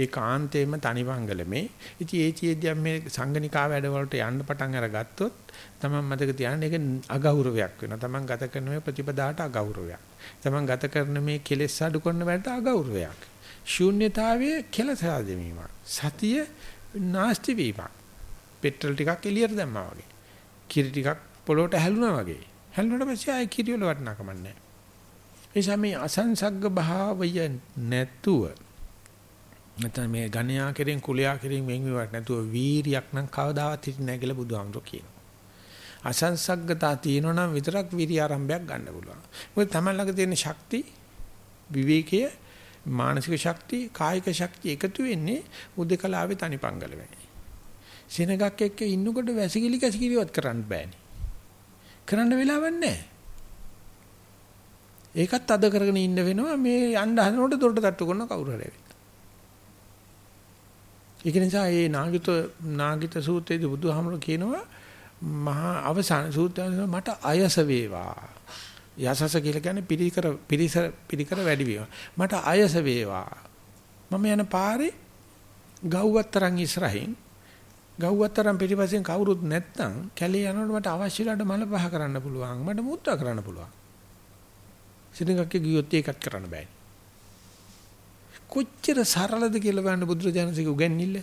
ඒකාන්තෙම තනිවංගලමේ. ඉතින් ඒ චේද්‍යම් මේ සංගනිකා වැඩවලට යන්න පටන් අරගත්තොත් තමන් මතක තියාගන්න ඒක අගෞරවයක් වෙනවා. තමන් ගත කරන මේ ප්‍රතිපදාට අගෞරවයක්. තමන් ගත කරන මේ කෙලෙස් අඩු කරන වැඩට අගෞරවයක්. ශූන්‍යතාවයේ කෙලස ආදෙමීමක්. සතිය නාස්ති වීමක්. පෙට්‍රල් ටිකක් එළියට දැම්මා වගේ. කිරි ටිකක් පොළොවට හැලුණා වගේ. හැලුණාට පස්සේ ආයේ කිරි වල වටනකම නැහැ. ඒ සමේ අසංසග්ග භාවය නැතුව නැත්නම් මේ ගණ්‍යා කෙරෙන් කුලයා කෙරෙන් වෙන් වීමක් නැතුව වීරියක් නම් කවදාවත් හිටින්නේ නැහැ කියලා බුදුහාමුදුරුවෝ කියනවා. අසංසග්ගතා තියෙනවා නම් විතරක් විරි ආරම්භයක් ගන්න පුළුවන්. මොකද තමයි ළඟ තියෙන ශක්ති විවේකයේ මානසික ශක්තිය කායික ශක්තිය එකතු වෙන්නේ උදේකලාවේ තනිපංගල වෙන්නේ. සෙනගක් එක්ක ඉන්නකොට වැසිකිලි කැසිකිලිවත් කරන්න බෑනේ. කරන්න වෙලාවක් නැහැ. ඒකත් අද කරගෙන ඉන්න වෙනවා මේ යන්න හදනකොට දොරට තට්ටු කරන කවුරු හරි ඇවිත්. ඒක නිසා මේ නාගිත නාගිත සූත්‍රයේදී බුදුහාමුදුරුවෝ කියනවා මහා අවසාන සූත්‍රය මට අයස වේවා. යසස කියලා කියන්නේ පිරිකර පිරිසර පිරිකර වැඩි වීම. මට අයස වේවා. මම යන පාරේ ගව්වතරන් ඉස්සරහින් ගව්වතරන් පිටිපස්සෙන් කවුරුත් නැත්නම් කැලේ යනකොට මට අවශ්‍යලාට මල පහ කරන්න පුළුවන්. මට මුත්‍රා කරන්න පුළුවන්. සිතඟක්ගේ ගියොත් ඒකත් කරන්න බෑ. කොච්චර සරලද කියලා බලන්න බුදුරජාණන්සේ උගන්නිල්ල.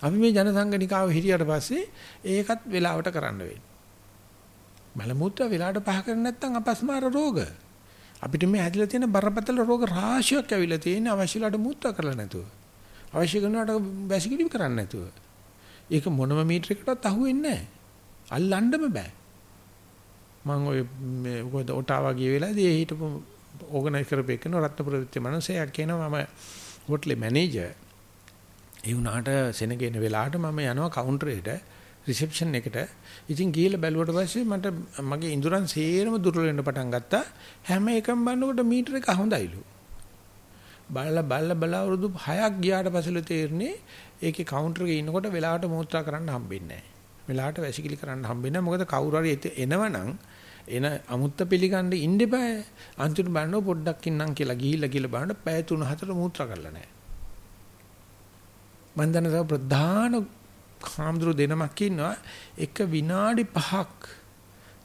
අපි මේ ජනසංගනිකාව හිටියට පස්සේ ඒකත් වෙලාවට කරන්න වෙයි. මල මුත්‍රා වෙලාවට පහ කරන්නේ නැත්නම් අපස්මාර රෝග. අපිට මේ හැදිලා තියෙන බරපතල රෝග රාශියක් ඇවිල්ලා තියෙන අවශ්‍යලාට මුත්‍රා කරලා නැතුව. අවශ්‍ය කරනවට වැසිකිලි කරන්නේ නැතුව. ඒක මොනම මීටරයකටවත් අහුවෙන්නේ නැහැ. අල්ලන්නම බෑ. මම ඔය මේ කොහෙද ඔටාවා ගිය වෙලාවේදී ඒ හිටපු ඕගනයිස් කරපේකන රත්නපුර විත්‍ය මනසයා කියනවා මම හෝටලේ මැනේජර් ඒ වුණාට සෙනගේන වෙලාවට මම යනවා කවුන්ටරේට රිසෙප්ෂන් එකට. ඉතින් ගිහලා බැලුවට පස්සේ මට මගේ ඉඳුරන් සේරම දුර්වල වෙන්න පටන් ගත්තා. හැම එකම බලනකොට මීටර එක හොඳයිලු. බලලා බලලා බලා වරුදු 6ක් ගියාට පස්සෙලු තේරෙන්නේ ඒකේ කවුන්ටර් එකේ ඉන්නකොට වෙලාවට මෝත්‍රා කරන්න හම්බෙන්නේ නැහැ. වෙලාවට වැසිකිලි කරන්න හම්බෙන්නේ නැහැ. මොකද කවුරු හරි එනවනම් එන අමුත්ත පිළිගන්න ඉන්න බෑ. අන්තිමට බලනවා පොඩ්ඩක් ඉන්නම් කියලා ගිහිල්ලා කියලා බලන පැය 3-4 මූත්‍රා කරලා නැහැ. මම දන්න තව ප්‍රධාන කාමඳුරු දෙනමක් ඉන්නවා එක විනාඩි 5ක්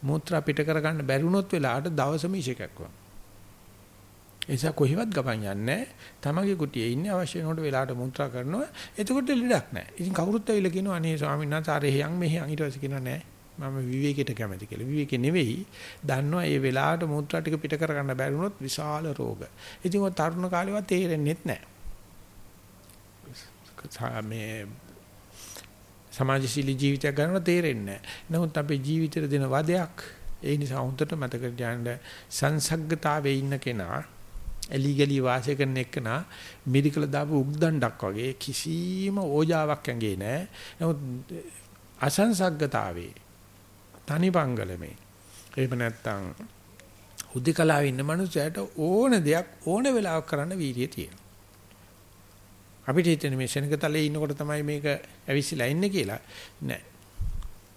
මූත්‍රා පිට කරගන්න බැරිුණොත් වෙලාවට දවසම ඉෂේකක් වань. එසා කොහෙවත් ගමන් යන්නේ තමගේ කුටියේ ඉන්නේ අවශ්‍ය වෙනකොට වෙලාවට මුත්‍රා කරනවා එතකොට ලෙඩක් නැහැ ඉතින් කවුරුත් ඇවිල්ලා කියනවා අනේ ස්වාමීන් වහන්සේ අර එහෙයන් මෙහෙයන් ඊට පස්සේ කියනවා නෑ මම විවේකයට කැමති කියලා. විවේකේ නෙවෙයි දන්නවා මේ වෙලාවට මුත්‍රා ටික පිට කරගන්න බැරි වුණොත් විශාල රෝග. ඉතින් ඔය තරුණ කාලේවත් තේරෙන්නේත් නැහැ. මේ සමාජශීලී ජීවිතයක් ගන්නව තේරෙන්නේ නැහැ. නමුත් අපේ ජීවිතේට දෙන වදයක් ඒ නිසා හොඳට මතක තියාගන්න සංසග්ගතාවේ ඉන්න කෙනා එලි ගලි වාසය කරන එකනා මිරිකල දාපු උග්දණ්ඩක් වගේ කිසිම ඕජාවක් ඇඟේ නැහැ. නමුත් අසංසග්ගතාවේ තනිපංගලමේ එහෙම නැත්නම් හුදකලාවේ ඉන්න මනුස්සයට ඕන දෙයක් ඕන වෙලාවක කරන්න වීර්යය තියෙනවා. අපිට හිතෙන මේ ශෙනක තලයේ ඉන්නකොට තමයි මේක ඇවිස්සලා ඉන්නේ කියලා. නෑ.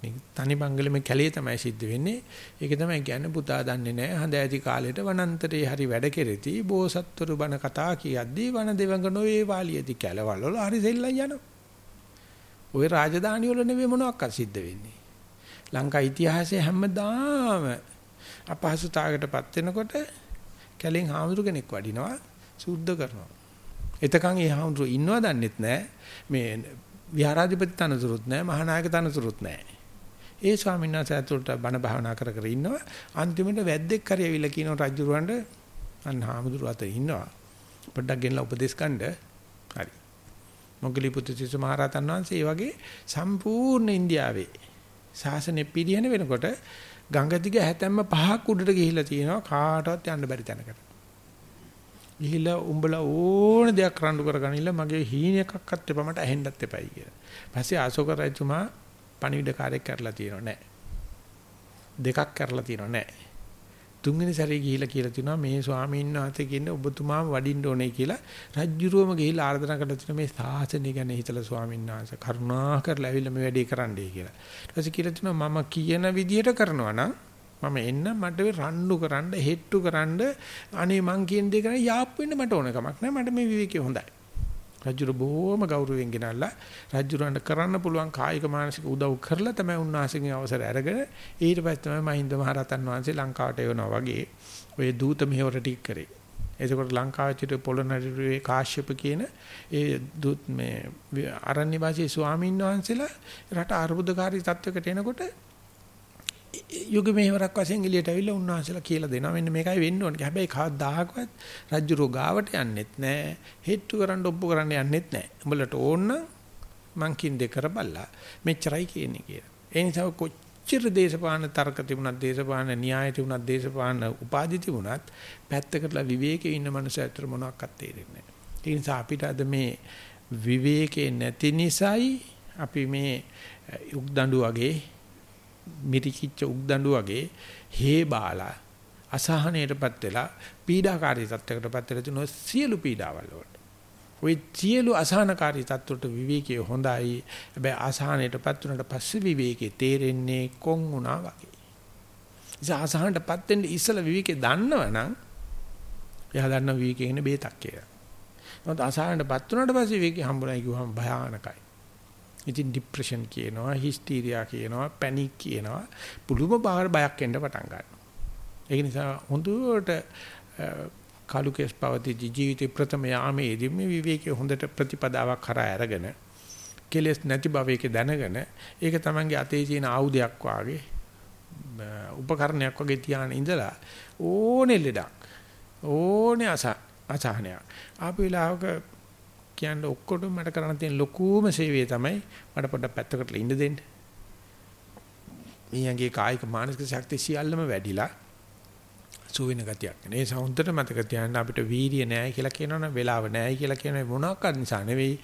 මේ තනි බංගලමේ කැලේ තමයි සිද්ධ වෙන්නේ. ඒක තමයි කියන්නේ පුතා දන්නේ නැහැ. හඳ ඇති කාලේට වනාන්තරේ හරි වැඩ කෙරෙති. බෝසත්වරු බණ කතා කියද්දී වන දෙවඟ නොවේ වාලියති කැලවල වල හරි සෙල්ලම් යනවා. ওই රාජධානි වල නෙවෙයි මොනවාක් සිද්ධ වෙන්නේ. ලංකා ඉතිහාසයේ හැමදාම අපහසුතාවකටපත් වෙනකොට කැලෙන් හාමුදුර කෙනෙක් වඩිනවා සුද්ධ කරනවා. එතකන් ඒ හාමුදුර ඉන්නව දන්නෙත් නැහැ. මේ විහාරාධිපති තනතුරුත් නැහැ, මහානායක තනතුරුත් නැහැ. ඒ ස්වාමීන් වහන්සේ ඇතුළට බණ භාවනා කර කර ඉන්නවා. අන්තිමට වැද්දෙක් හරි ඇවිල්ලා කියනවා රජුරවන්ට අන්න හාමුදුරුවෝ අතේ ඉන්නවා. පොඩ්ඩක් ගෙනලා උපදේශ ගන්න. හරි. මොග්ගලී පුත්තිස්ස මහරහතන් වහන්සේ ඒ වගේ සම්පූර්ණ ඉන්දියාවේ ශාසනය පිළිහෙන වෙනකොට ගංගා දිග හැතැම්ම පහක් උඩට ගිහිලා තියෙනවා කාටවත් යන්න බැරි තැනකට. ගිහිලා උඹලා ඕන දෙයක් රණ්ඩු කරගනින්න මගේ හීනයක්වත් එපා මට ඇහෙන්නත් එපයි කියලා. පස්සේ අශෝක රජතුමා පණිවිඩකාරයෙක් කරලා තියෙනව නෑ. දෙකක් කරලා තියෙනව නෑ. තුන්වෙනි සැරේ ගිහිලා කියලා තිනවා මේ ස්වාමීන් වහන්සේ කියන්නේ ඔබතුමාම වඩින්න ඕනේ කියලා රජ්ජුරුවම ගිහිලා ආර්දනා කරලා තිනවා මේ සාසනය ගැන හිතලා ස්වාමීන් වහන්සේ කරුණා කරලා ඇවිල්ලා මේ වැඩේ කරන්නයි කියලා. ඊට පස්සේ කියලා තිනවා මම කියන විදියට කරනවා නම් මම එන්න මට රණ්ඩු කරන්න හෙට්ටු කරන්න අනේ මං කියන දේ කරන්න යාප් වෙන්න මට ඕන කමක් නැහැ මට මේ විවේකී හොඳයි රජුර බොහොම ගෞරවයෙන් ගෙනල්ලා රජුරන්ට කරන්න පුළුවන් කායික මානසික උදව් කරලා තමයි උන්වහන්සේගේ අවසර අරගෙන ඊට පස්සේ තමයි මහින්ද මහරහතන් වහන්සේ ලංකාවට එවනවා වගේ ඔය දූත මෙහෙවර ටික කරේ. එතකොට ලංකාවේ පොළොන්නරුවේ කාශ්‍යප කියන ඒ දූත් මේ අරණ්‍ය වාසී ස්වාමීන් වහන්සේලා රට අර්බුදකාරී තත්වයකට එනකොට යුග මෙහෙවරක් වශයෙන් එළියට ඇවිල්ලා උන්වහන්සේලා කියලා දෙනවා මෙන්න මේකයි වෙන්න ඕනේ. හැබැයි කවදාකවත් රජ්ජු රෝගාවට යන්නෙත් නැහැ. හෙට්ටු කරන්න ඔප්පු කරන්න යන්නෙත් නැහැ. උඹලට ඕන මං කින් දෙක කරබල්ලා මෙච්චරයි කියන්නේ කියලා. ඒ නිසා කොච්චර දේශපාලන තර්ක තිබුණත් දේශපාලන න්‍යාය තිබුණත් දේශපාලන උපාධි තිබුණත් පැත්තකටලා විවේකයේ ඉන්න මනුස්සය අතර මොනවාක්වත් තේරෙන්නේ නැහැ. ඒ නිසා අපිට අද මේ විවේකේ නැති නිසායි අපි මේ උක්දඬු වගේ මිරිකිච්ච උක්දඬු වගේ හේ බාලා අසහනයටපත් වෙලා පීඩාකාරී තත්යකටපත් වෙලා තුන සියලු පීඩාවල් වලට. ওই සියලු අසහනකාරී තත්ත්වයට විවේකයේ හොඳයි. හැබැයි අසහනයටපත් වුණාට පස්සේ විවේකේ තේරෙන්නේ කොන් වුණා වගේ. ඉතින් අසහනටපත් වෙන්න ඉස්සල විවේකේ දන්නවනම් එයා දන්න විවේකේ ඉන්නේ බේතක් කියලා. මොකද අසහනටපත් වුණාට පස්සේ විවේකේ හම්බුනායි කිව්වම භයානකයි. ඉතින් ડિප්‍රෙෂන් කියනවා, හිස්ටීරියා කියනවා, පැනික් කියනවා. පුදුම බාහිර බයක් එන්න පටන් ගන්නවා. ඒ නිසා හොඳට කාලු කේස් පවති ජීවිතේ ප්‍රථම යාමේදී මේ විවේකයේ හොඳට ප්‍රතිපදාවක් කරා අරගෙන කෙලස් නැති බව ඒක දැනගෙන ඒක තමන්ගේ අතේ තියෙන ආයුධයක් වාගේ උපකරණයක් වගේ තියාන ඉඳලා ඕනේ ලෙඩක් ඕනේ අස අසහනයක් ආපු වෙලාවක කියන්නේ ඔක්කොටම මට කරන්න තියෙන ලොකුම සේවය තමයි මට පොඩ්ඩක් පැත්තකට ඉන්න දෙන්න. මීයන්ගේ කායික මානසික ශක්තිය සියල්ලම වැඩිලා සුවින ගතියක්. මේ සෞන්දර්ය මතක තියාගන්න අපිට වීර්ය නැහැ කියලා කියනවනේ වෙලාව නැහැ කියලා කියන මොනවාක්වත් නිසා නෙවෙයි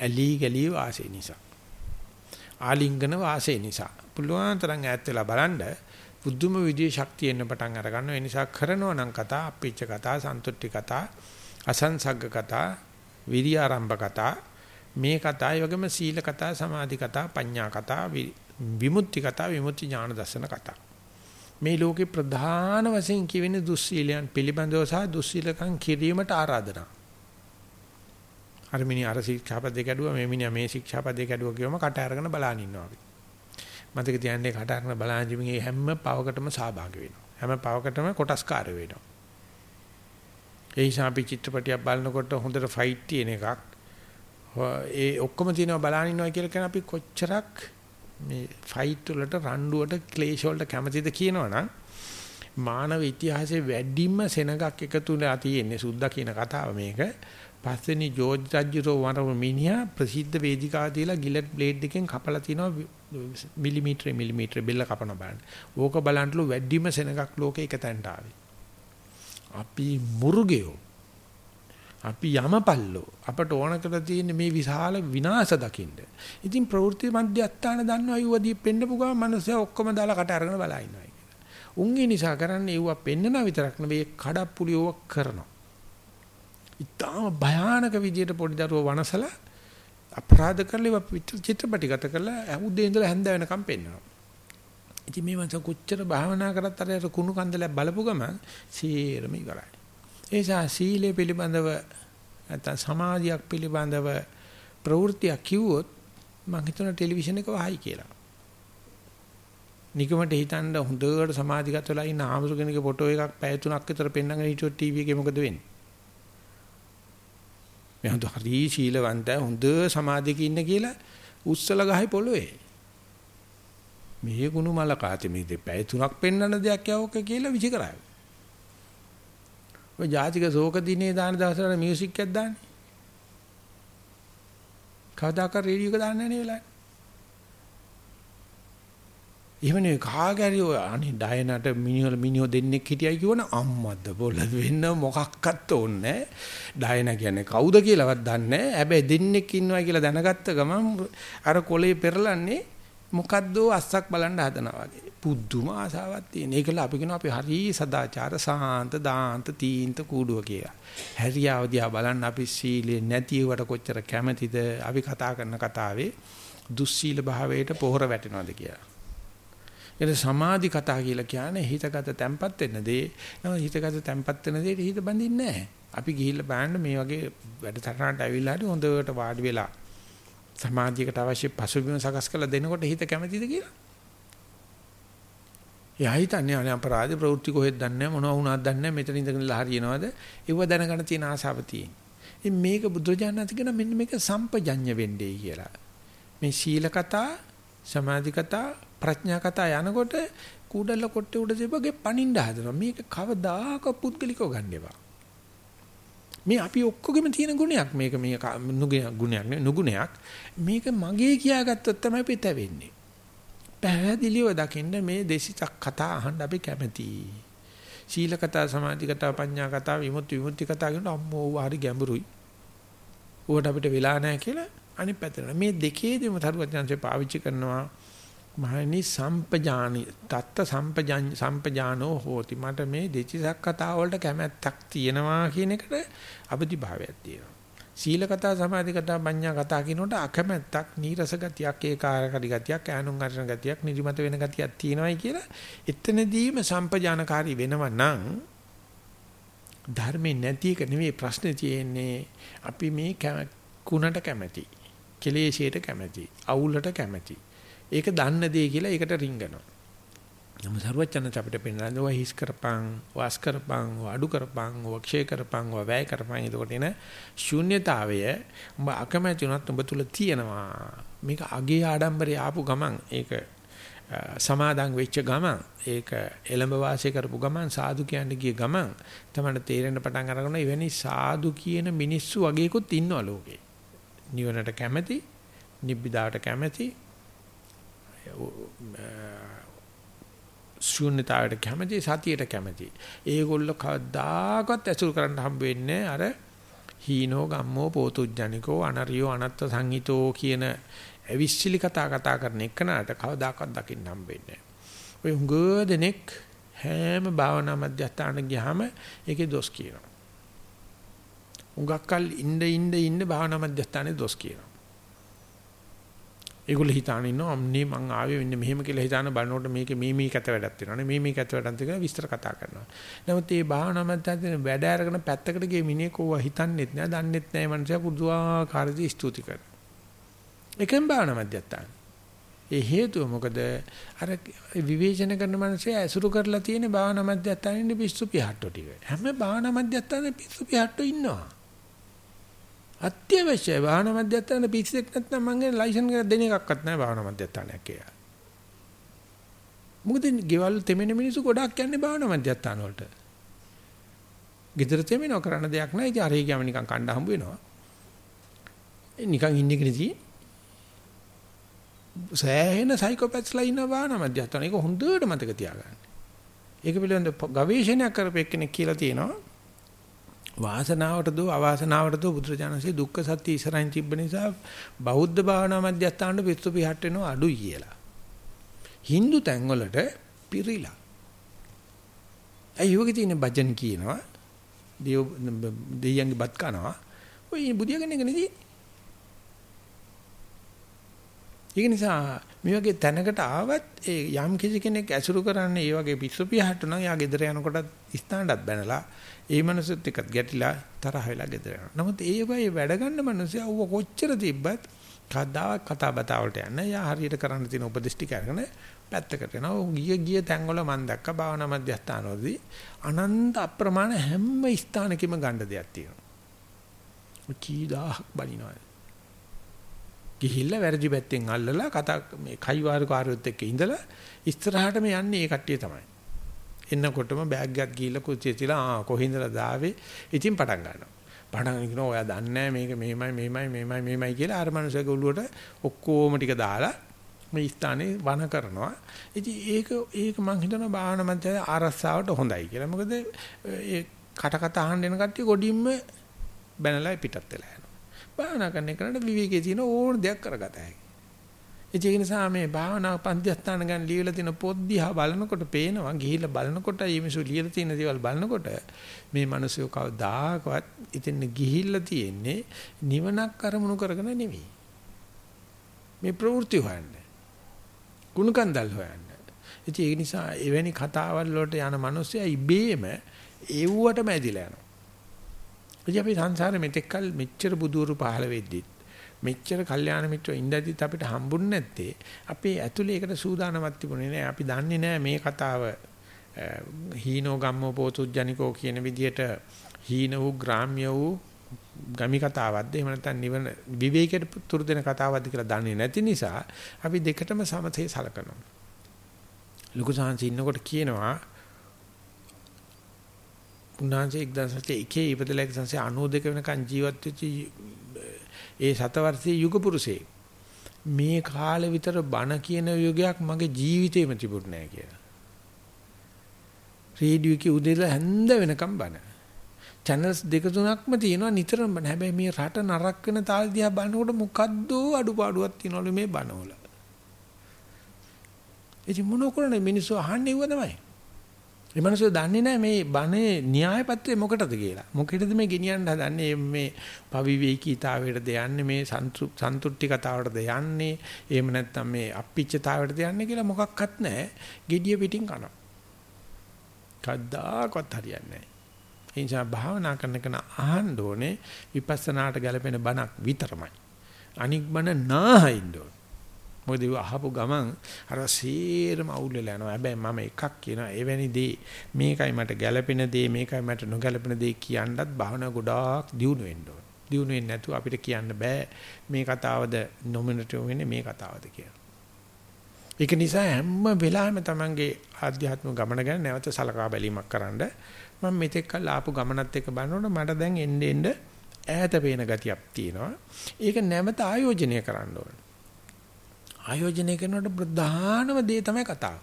ඇලි ගලි වාසේ නිසා. ආලිංගන වාසේ නිසා. පුළුවන් තරම් ඈත් වෙලා බලන්න බුද්ධම විදියේ ශක්තිය එන්න පටන් අර ගන්නවා. ඒ නිසා කරනවා නම් කතා, අප්පිච්ච කතා, සන්තුට්ටි කතා, අසංසග්ග කතා විරිය ආරම්භ කතා මේ කතා ඒ වගේම සීල කතා සමාධි කතා පඤ්ඤා කතා විමුක්ති කතා විමුක්ති ඥාන දර්ශන කතා මේ ලෝකේ ප්‍රධාන වශයෙන් කියවෙන දුස්සීලයන් පිළිබඳව සහ දුස්සීලකම් කිරීමට ආරාධනා අර මිනිහ අර ශික්ෂාපදේ කැඩුවා මේ මිනිහා මේ ශික්ෂාපදේ කැඩුවා කියවම කට අරගෙන බලන් ඉන්නවා අපි මතක තියාගන්න කට අරන බලාංජිමිගේ හැම පවකටම සහභාගී වෙනවා. හැම පවකටම කොටස්කාර වෙනවා. ඒ නිසා අපි චිත්‍රපටියක් බලනකොට හොඳට ෆයිට් තියෙන එකක් ඒ ඔක්කොම තියෙනවා බලන ඉන්නවා කියලා කියන අපි කොච්චරක් මේ ෆයිට් වලට රණ්ඩුවට ක්ලේශ වලට කැමතිද කියනවනම් මානව ඉතිහාසයේ වැඩිම සෙනගක් එකතු වෙලා තියෙන්නේ සුද්දා කියන කතාව මේක. පස්වෙනි ජෝර්ජ් රජුරෝ වරම මිනිහා ප්‍රසිද්ධ වේදිකාව තියලා ගිලට් බ්ලේඩ් එකෙන් කපලා තිනවා මිලිමීටර මිලිමීටර බෙල්ල කපන බලන්න. ඕක බලන්ටලු වැඩිම සෙනගක් ලෝකේ එක තැනට ආවේ. අපි මුර්ගයෝ අපි යමපල්ලෝ අපට ඕන කරලා තියෙන මේ විශාල විනාශ දකින්න. ඉතින් ප්‍රවෘත්ති මධ්‍යස්ථාන දන්නවා යුවදී පෙන්නපු ගමන් මිනිස්සු ඔක්කොම දාලා කට අරගෙන බලා ඉන්නවා කියලා. උන්ගේ නිසා කරන්නේ යුව පෙන්නනා විතරක් නෙවෙයි කඩප්පුලි ඕව කරනවා. ඉතාම භයානක විදියට පොඩි දරුවෝ වනසලා අපරාධ කරලා චිත්‍රපටි ගත කරලා උදේ ඉඳලා හැන්ද වෙනකම් පෙන්නනවා. ඉතින් මේ වන්ස කොච්චර භාවනා කරත් අර කුණු කන්දලයක් බලපු ගමන් සීරම ඉවරයි. ඒ නිසා සීලය පිළිබඳව නැත්නම් සමාධියක් පිළිබඳව ප්‍රවෘත්තියක් කිව්වොත් මම හිතන ටෙලිවිෂන් එක වහයි කියලා. නිකමට හිතන්න හොඳට සමාධිගත වෙලා ඉන්න ආමසු කෙනෙක්ගේ ෆොටෝ එකක් පැය තුනක් විතර පෙන්නගෙන හිටියොත් ටීවී එකේ මොකද වෙන්නේ? මේ හොඳ හරි ශීලවන්ත හොඳ සමාධියක ඉන්න කියලා උස්සල ගහයි පොළවේ. මේ ගුණ මල කාතේ මේ දෙපැය තුනක් පෙන්වන දෙයක් යවක කියලා විචි කරාවි. ඔය ජාතික ශෝක දිනේ දාන දවසට මියුසික් එකක් දාන්නේ. කවදාකවත් රේඩියෝ එක දාන්නේ නැහැ නේ එහෙමනේ කාගෑරි ඔය අනේ ඩයනට මිනිහල මිනිහෝ දෙන්නෙක් හිටියයි කියවන අම්මද්ද බොල වෙන්න මොකක්වත් ඕනේ ඩයන කියන්නේ කවුද කියලාවත් දන්නේ නැහැ හැබැයි දෙන්නෙක් ඉන්නවා කියලා දැනගත්ත ගමන් අර කොලේ පෙරලන්නේ මොකද්ද අස්සක් බලන්න හදනවා වගේ පුදුම ආසාවක් තියෙන. ඒකල අපි කියනවා අපි හරි සදාචාර සාන්ත දාන්ත තීන්ත කූඩුව කියලා. හැරියාව දිහා බලන්න අපි සීලේ නැතිවට කොච්චර කැමැතිද අපි කතා කරන කතාවේ දුස්සීල භාවයට පොහොර වැටෙනවද කියලා. ඒක සමාධි කතා කියලා කියන්නේ හිතගත තැම්පත් වෙන දේ. නම හිතගත තැම්පත් වෙන දෙයට හිත බඳින්නේ නැහැ. අපි ගිහිල්ලා බලන්න මේ වගේ වැඩසටහනට ඇවිල්ලා හරි හොඳට වාඩි වෙලා සමාධියකට අවශ්‍ය පසුබිම සකස් කරලා දෙනකොට හිත කැමතිද කියලා. එයා හිතන්නේ අනේ අපරාධ ප්‍රවෘත්ති කොහෙද දන්නේ මොනවා වුණාද දන්නේ මෙතන ඉඳගෙන ඉලා හරියනවද? ඒව දැනගන්න තියෙන ආසාව තියෙන. ඉතින් මේක බුදුරජාණන් කියන මෙන්න මේක සම්පජඤ්ඤ වෙන්නේ කියලා. මේ සීල කතා, සමාධි කතා, ප්‍රඥා කතා යනකොට කුඩල කොට්ටේ උඩ තිබගේ පණින්න හදනවා. මේක කවදාක පුද්ගලිකව ගන්න එපා. මේ අපි ඔක්කොගෙම තියෙන ගුණයක් මේක මේ ගුණයක් නෙවෙයි නුගුණයක්. මේක මගේ කියාගත්තොත් තමයි පිට වෙන්නේ. පැහැදිලිව දකින්න මේ දෙසිතක් කතා අහන්න අපි කැමතියි. සීල කතා, සමාධි කතා, පඤ්ඤා කතා, විමුක්ති විමුක්ති කතා කියන අම්මෝ හරි ගැඹුරුයි. ඌට අපිට වෙලා නැහැ කියලා අනිත් පැත්තට. මේ දෙකේදීම තරුවත් chance පාවිච්චි කරනවා මහණනි සම්පජානි තත්ත සම්පජාන සම්පජානෝ හෝති. මට මේ දෙචිසක් කතා වලට කැමැත්තක් තියෙනවා කියන එකට අබදිභාවයක් තියෙනවා. සීල කතා සමාධි කතා පඤ්ඤා කතා කියනකොට අකමැත්තක් නීරස ගතියක් ඒකාකාරී ගතියක් ඈනුම් අරන ගතියක් නිදිමත වෙන ගතියක් තියෙනවායි කියලා එතනදීම සම්පජානකාරී වෙනවා නම් ධර්මේ නැති එක නෙවෙයි ප්‍රශ්නේ තියෙන්නේ. අපි මේ කුණට කැමැති කෙලෙෂයට කැමැති අවුලට කැමැති. ඒක දන්න දේ කියලා ඒකට රිංගනවා. නම සරුවචනත් අපිට පෙන්නන ඔය හිස් කරපං, වාස් කරපං, අඩු කරපං, වක්ෂේ කරපං, වැය කරපං. එතකොට එන ශූන්‍යතාවය උඹ අකමැති උනත් උඹ තුල තියෙනවා. මේක අගේ ආඩම්බරේ ආපු ගමන් ඒක සමාදන් වෙච්ච ගමන් ඒක එළඹ වාසය කරපු ගමන් සාදු කියන්නේ ගිය ගමන් තමයි තේරෙන්න පටන් අරගෙන එවැනි සාදු කියන මිනිස්සු වගේකුත් ඉන්නවා ලෝකේ. නිවනට කැමැති, නිබ්බිදාට කැමැති, ශූන්‍යතාවයට කැමති සතියට කැමති. ඒගොල්ල කවදාකවත් ඇසුරු කරන්න හම්බ වෙන්නේ අර හීනෝ ගම්මෝ පෝතුජ්ජනිකෝ අනරියෝ අනත්ත සංහිතෝ කියන ඇවිස්සිලි කතා කතා කරන එකනට කවදාකවත් දකින්න හම්බ වෙන්නේ නැහැ. ඔය හුඟ දෙනෙක් හැම භාවනා මධ්‍යස්ථාන ගියාම ඒකේ දොස් කියනවා. හුඟක්කල් ඉන්න ඉන්න ඉන්න භාවනා මධ්‍යස්ථානේ දොස් කියනවා. ඒගොල්ලෝ හිතාන ඉන්නවා අම්නේ මං ආවේ මෙන්න මෙහෙම කියලා හිතාන බලනකොට මේකේ මේ මේ කැත වැඩක් තියෙනවානේ මේ මේ කැත වැඩක් තියෙනවා විස්තර කතා කරනවා. නමුත් මේ භාවනා මැදදී වැඩ අරගෙන පැත්තකට ගිය මිනිහෙක් ඕවා හිතන්නෙත් නෑ දන්නෙත් නෑ මනුස්සයා පුදුආකාරදී ස්තුති කරනවා. එකෙන් භාවනා මැදයන්. ඒ හේතුව මොකද අර විවේචන කරන මිනිස්සේ ඇසුරු කරලා තියෙන භාවනා මධ්‍යස්ථානෙ පිස්සු පිහට්ටෝ ටික. හැම භාවනා මධ්‍යස්ථානෙ පිස්සු පිහට්ටෝ ඉන්නවා. අත්‍යවශ්‍යයි භාවනා මධ්‍යස්ථානෙ පිස්සෙක් නැත්නම් මං ගෙන ලයිසන් එක දෙන එකක්වත් නැහැ භාවනා මධ්‍යස්ථානයක් කියලා. මොකද ගෙවල් තෙමෙන මිනිස්සු ගොඩක් යන්නේ භාවනා මධ්‍යස්ථාන වලට. ගෙදර තෙමෙනව කරන්න දෙයක් නැහැ. ඉතින් අරේ ගියාම නිකන් කණ්ඩා හම්බ වෙනවා. නිකන් ඉන්නේ කිනදී සෑහෙන සයිකෝපැත්ස්ලා ඉන්න භාවනා මධ්‍යස්ථාන. ඒක හොඳට මතක තියාගන්න. ඒක පිළිබඳ ගවේෂණයක් කරපු එක්කෙනෙක් කියලා තියෙනවා. වාසනාවට දෝ අවාසනාවට දෝ බුදුරජාණන්සේ දුක්ඛ සත්‍ය ඉස්සරහින් තිබ්බ නිසා බෞද්ධ භාවනා මධ්‍යස්ථානට පිස්සු පිහට වෙනවා අඩුයි කියලා. Hindu තැන්වලට පිරිලා. අයියෝගේ තියෙන භජන් කියනවා. දෙය දෙයයන්ගේ බත් කනවා. ඔය බුදියාගෙන එක නෙදී ඒක නිසා මේ වගේ තැනකට ආවත් ඒ යම් කිසි කෙනෙක් ඇසුරු කරන්නේ ඒ වගේ පිස්සු පියහට නම් යා ගෙදර යනකොටත් ස්ථානටත් බැනලා ඒ මනසත් එක්කත් ගැටිලා තරහ වෙලා ගෙදර යනවා. නමුත් ඒ වගේ වැඩ ගන්න මිනිස්සු අවුව කොච්චර තිබ්බත් කවදාවත් කතා බතා වලට යන්නේ. යා හරියට කරන්න තියෙන උපදේශ ටික අරගෙන පැත්තකට යනවා. ගිය ගිය තැන්වල මම දැක්ක භාවනා මධ්‍යස්ථානවලදී අනන්ත අප්‍රමාණ හැම ස්ථානකෙම ගන්න දෙයක් තියෙනවා. කී දහක් බලිනවා. ගිහිල්ලා වැරදි පැත්තෙන් අල්ලලා කතා මේ කයිවාරු කාර්යොත් එක්ක ඉඳලා ඉස්සරහටම යන්නේ ඒ කට්ටිය තමයි. එන්නකොටම බෑග් එකක් ගිහිල්ලා කුස්සිය තියලා ආ කොහින්දලා දාවේ ඉතින් පටන් ගන්නවා. පටන් ගන්න ඔයා දන්නේ මේක මෙහෙමයි මෙහෙමයි මෙහෙමයි මෙහෙමයි කියලා අර මනුස්සයාගේ ඔළුවට ඔක්කොම ටික දාලා මේ ස්ථානේ වණ කරනවා. ඉතින් ඒක ඒක මං හිතනවා භාවනා මන්ත්‍රය ආරස්සාවට හොඳයි කියලා. මොකද ඒ කට කතා අහන්න එන කට්ටිය ගොඩින්ම බැනලා පිටත් වෙලා යනවා. භාවනා කරන එකට විවේකයේ තියෙන ඕන දෙයක් කරගත හැකියි. ඒ නිසා මේ භාවනා පන්තිස්ථාන ගන්න ලියලා තියෙන පොත් දිහා බලනකොට පේනවා ගිහිල්ලා බලනකොට මේ මිසු ලියලා තියෙන දේවල් බලනකොට මේ මිනිස්සු කවදාකවත් ඉතින් ගිහිල්ලා තියෙන්නේ නිවනක් අරමුණු කරගෙන නෙවෙයි. මේ ප්‍රවෘත්ති හොයන්නේ. කුණකන්දල් හොයන්නේ. ඉතින් ඒ නිසා එවැනි කතාවල් වලට යන මිනිස්සයා ඉබේම ඒව්වටම ඇදිලා යනවා. ඉතින් අපි සංසාරේ මෙතෙක්කල් මෙච්චර බුදුරු පහළ වෙද්දි මෙච්චර කල්යාණ මිත්‍රෝ ඉඳද්දිත් අපිට හම්බුන්නේ නැත්තේ අපේ ඇතුලේ ඒකට සූදානමක් තිබුණේ නැහැ. අපි දන්නේ නැහැ මේ කතාව හීනෝ ගම්මෝ පෝතුජ්ජනිකෝ කියන විදිහට හීන වූ ග්‍රාම්‍ය වූ ගමි කතාවක්ද එහෙම නැත්නම් නිවන විවේකයට තුරු දෙන කතාවක්ද කියලා දන්නේ නැති නිසා අපි දෙකටම සමතේ සලකනවා. ලුකු සාංශ ඉන්නකොට කියනවා උන්වහන්සේ 1901 ඉපදලා 1992 වෙනකන් ජීවත් වෙච්ච ඒ සතවර්ෂී යුග පුරුෂේ මේ කාලේ විතර බණ කියන යුගයක් මගේ ජීවිතේම තිබුණ නෑ කියලා. රේඩියෝ එකේ උදේලා හැන්ද වෙනකම් බණ. channels දෙක තුනක්ම තියෙනවා නිතරම බණ. හැබැයි මේ රට නරක වෙන තාල දිහා බලනකොට මොකද්ද අඩුපාඩුවක් තියනවලු මේ බණවල. ඉතින් මොන කරන්නේ මිනිස්සු අහන්නේ ඒව තමයි. ඒ මනසෝ දන්නේ නැහැ මේ බණේ න්‍යාය පත්‍රය මොකටද කියලා. මොකටද මේ ගෙනියන්න හදන්නේ මේ පවිවේකීතාවයටද යන්නේ මේ සන්තුට්ටි කතාවටද යන්නේ. එහෙම නැත්නම් මේ අප්පිච්චතාවයටද යන්නේ කියලා මොකක්වත් නැහැ. gediya පිටින් කනවා. කද්දාකවත් හරියන්නේ නැහැ. ඒ නිසා භාවනා කරන කෙනා අහන්න ඕනේ විපස්සනාට ගැලපෙන බණක් විතරමයි. අනික් බණ නාහින්න ඕනේ. මොකද ඒව අහපු ගමන් අර සීරම අවුල් වෙලා යනවා. හැබැයි මම එකක් කියනවා එවැනි දේ මේකයි මට ගැළපෙන දේ මේකයි මට නොගැළපෙන දේ කියන්නත් භාවනා ගොඩාක් දියුණු වෙන්න ඕන. දියුණු වෙන්නේ නැතුව අපිට කියන්න බෑ මේ කතාවද නොමිනේට් වෙන්නේ මේ කතාවද කියලා. ඒක නිසා හැම වෙලාවෙම Tamange ආධ්‍යාත්මික ගමන ගැන නැවත සලකා බැලීමක් කරන්න මම මෙතෙක් කල් ආපු ගමනත් එක්ක බලනකොට මට දැන් එන්න එන්න ඈත පේන ගතියක් තියෙනවා. ඒක නැවත ආයෝජනය කරන්න ඕනේ. ආයෝජනය කරනකොට ප්‍රධානම දේ තමයි කතාව.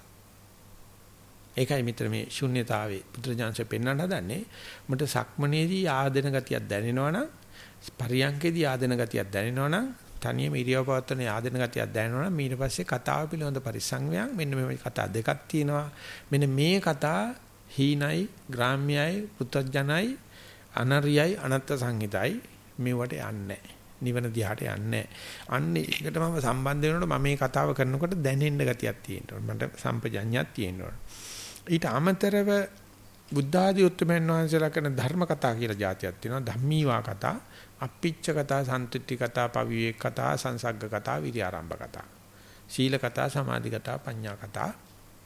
ඒකයි මිත්‍ර මේ ශුන්්‍යතාවේ පුත්‍රජාන්සේ පෙන්වන්න හදන්නේ. මට සක්මනේදී ආදෙන ගතියක් දැනෙනවනම් පරියංකේදී ආදෙන ගතියක් දැනෙනවනම් තනියම ඉරියව් පවත්වන ආදෙන ගතියක් දැනෙනවනම් ඊට පස්සේ කතාව පිළිබඳ පරිසංවයන් මෙන්න මේ කතා දෙකක් තියෙනවා. මෙන්න මේ කතා හීනයි ග්‍රාම්‍යයි පුත්‍රජනයි අනරියයි අනත්ත් සංහිතයි මේවට යන්නේ. නැහැ නිවන දිහාට යන්නේ අන්න ඒකට මම සම්බන්ධ වෙනකොට මම මේ කතාව කරනකොට දැනෙන්න ගතියක් තියෙනවා මට සම්පජඤ්ඤයක් තියෙනවා ඊට අමතරව බුද්ධ ආදී උත්තරමයන් වහන්සේලා කරන ධර්ම කතා කියලා જાතියක් තියෙනවා. ධම්මීවා කතා අප්පිච්ච කතා සම්තුට්ටි කතා පවිවේක කතා සංසග්ග කතා විරියාරම්භ කතා. සීල කතා, සමාධි කතා, පඤ්ඤා කතා,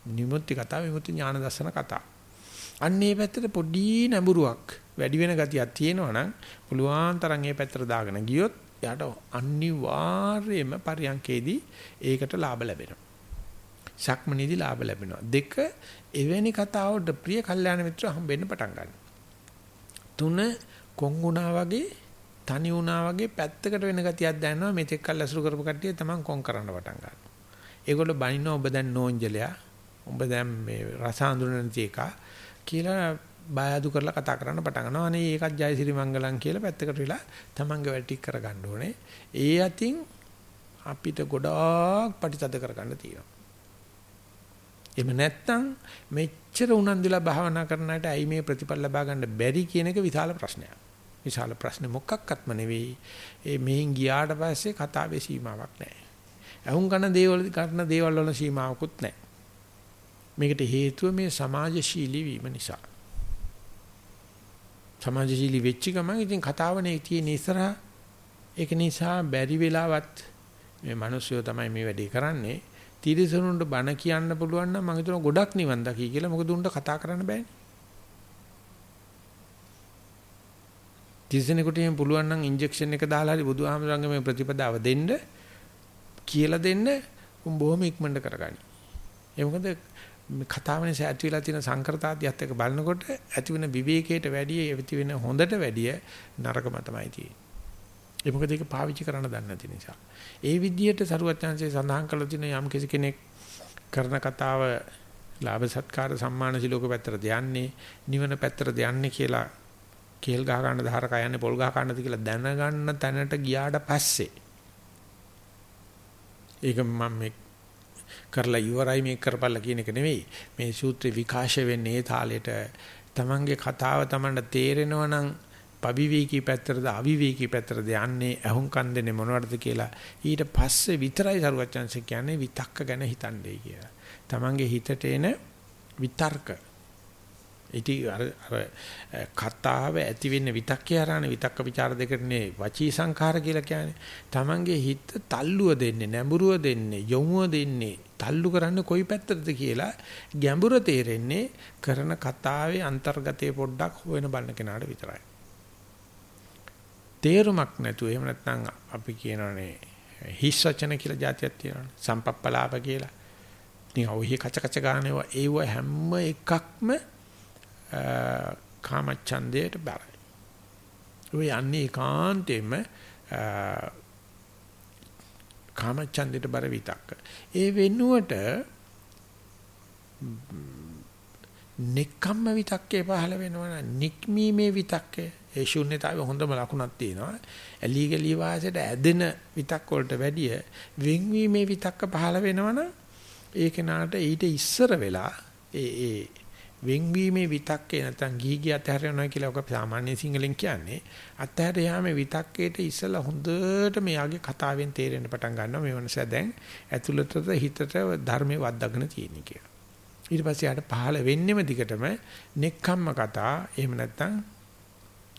නිමුත්ති කතා, විමුක්ති ඥාන දර්ශන කතා. අන්නේ පැත්තට පොඩි නැඹුරුවක් වැඩි වෙන ගතියක් තියෙනවා නම් පුළුවන් තරම් ඒ පැත්තට දාගෙන ගියොත් යාට අනිවාර්යයෙන්ම පරියන්කේදී ඒකට ලාභ ලැබෙනවා. ශක්මනේදී ලාභ ලැබෙනවා. දෙක එවැනි කතාවට ප්‍රිය කල්යාණ මිත්‍ර හම්බෙන්න පටන් ගන්නවා. තුන කොංගුණා වගේ තනි වුණා වගේ පැත්තකට වෙන ගතියක් දැනනවා මෙතෙක් කල් ඇසුරු කරපු කට්ටිය තමන් කොන් කරන්න පටන් ගන්නවා. ඒගොල්ලෝ බනිනවා ඔබ දැන් නෝන්ජලයා. ඔබ දැන් මේ රස හඳුනන නැති එක කියලා බය අඩු කරලා කතා කරන්න පටන් ගන්නවා. අනේ ඒකත් ජයසිරි මංගලම් කියලා පැත්තකට වෙලා තමන්ගේ වැඩ ටික කරගන්න ඕනේ. ඒ අතින් අපිට ගොඩාක් ප්‍රතිතද කරගන්න තියෙනවා. එහෙම නැත්නම් මෙච්චර උනන්දුලා භාවනා කරන අයට ඇයි මේ ප්‍රතිඵල ලබා ගන්න බැරි කියන එක විශාල ප්‍රශ්නයක්. විශාල ප්‍රශ්නේ මොකක්වත්ම නෙවෙයි. ඒ මෙහින් ගියාට පස්සේ කතාවේ සීමාවක් නැහැ. අහුන් කරන දේවල් කරන දේවල් වල සීමාවකුත් නැහැ. මේකට හේතුව මේ සමාජශීලී වීම නිසා. සමාජශීලී වෙච්ච ගමන් ඉතින් කතාවනේ තියෙන ඉස්සරහා ඒක නිසා බැරි වෙලාවත් මේ මිනිස්සුયો තමයි මේ වැඩේ කරන්නේ. තිරිසනුන්ට බණ කියන්න පුළුවන් නම් මම හිතනවා ගොඩක් නිවන් දකි කියලා. මොකද උන්ට කතා කරන්න බෑනේ. තිරිසනෙකුට එහෙම පුළුවන් නම් ඉන්ජෙක්ෂන් එක දාලා හරි බුදුහාමරංගේ මේ ප්‍රතිපදාව දෙන්න කියලා දෙන්න උන් බොහොම ඉක්මනට කරගනි. ඒ මොකද කතාවනේ ඇති වෙලා තියෙන සංකෘතාදියත් එක්ක බලනකොට ඇති වෙන විවේකයට වැඩිය ඇති වෙන හොඳට වැඩිය නරකම තමයි තියෙන්නේ. ඒ මොකද ඒක පාවිච්චි කරන්න දන්නේ නැති නිසා. ඒ විදිහට සරුවත්‍යංශයේ සඳහන් කළ තියෙන යම් කෙනෙක් කරන කතාව ලාභ සත්කාර සම්මාන සිලෝක පැත්තට යන්නේ නිවන පැත්තට යන්නේ කියලා කේල් ගහ ගන්න දහර කයන්නේ පොල් ගහ ගන්නද කියලා දැනගන්න තැනට ගියාට පස්සේ ඒක මම මේ කරලා ඉවරයි මේ කරපල්ලා කියන එක නෙවෙයි. මේ සූත්‍රේ විකාශය වෙන්නේ ඒ තාලෙට. තමන්ගේ කතාව තමන්ට තේරෙනවා නම් පවිවේකී පැත්තටද අවිවේකී පැත්තටද යන්නේ අහුම්කන් දෙන්නේ මොනවටද කියලා ඊට පස්සේ විතරයි සරුවචන්ස කියන්නේ විතක්ක ගැන හිතන්නේ කියලා. Tamange හිතට එන විතර්ක. ඉති අර අර කතාව ඇති වෙන්න විතක්කේ ආරණ විතක්ක ਵਿਚාර දෙකනේ වචී සංඛාර කියලා කියන්නේ. Tamange හිත තල්ලුව දෙන්නේ නැඹුරුව දෙන්නේ යොමුව දෙන්නේ. තල්ලු කරන්නේ කොයි පැත්තටද කියලා ගැඹුර තේරෙන්නේ කරන කතාවේ අන්තර්ගතයේ පොඩ්ඩක් හොයන බලන කෙනාට විතරයි. තේරුමක් නැතුව එහෙම නැත්නම් අපි කියනවානේ හිස් වචන කියලා જાතියක් තියෙනවානේ සම්පප්පලාප කියලා. ඉතින් ඔහි කච කච ගන්නවා ඒව හැම එකක්ම කාමච්ඡන්දයට බරයි. ඔය යන්නේ ඒකාන්තයෙන්ම කාමච්ඡන්දයට බර විතක්ක. ඒ වෙනුවට නික්කම්ම විතක්කේ පහළ වෙනවනම් නික්මීමේ විතක්කේ ඒ ශුන්්‍යතාවේ හොඳම ලකුණක් තියෙනවා. ඇලි ගලි වාසයට ඇදෙන විතක් වලට වැඩිය වෙන්වීමේ විතක්ක පහළ වෙනවනම් ඒ කෙනාට ඊට ඉස්සර වෙලා ඒ ඒ වෙන්වීමේ විතක්කේ නැත්නම් ගීගී අතහැරෙනවා කියලා ඔක සාමාන්‍ය සිංහලෙන් කියන්නේ. අතහැර යාමේ විතක්කේට ඉස්සලා හොඳට මෙයාගේ කතාවෙන් තේරෙන්න පටන් ගන්නවා. මේ වෙනස දැන් ඇතුළතට හිතට ධර්මයේ වද්දාගෙන තියෙන කියලා. ඊට පස්සේ යාට පහළ වෙන්නෙම දිගටම නෙක්ඛම්ම කතා එහෙම නැත්නම්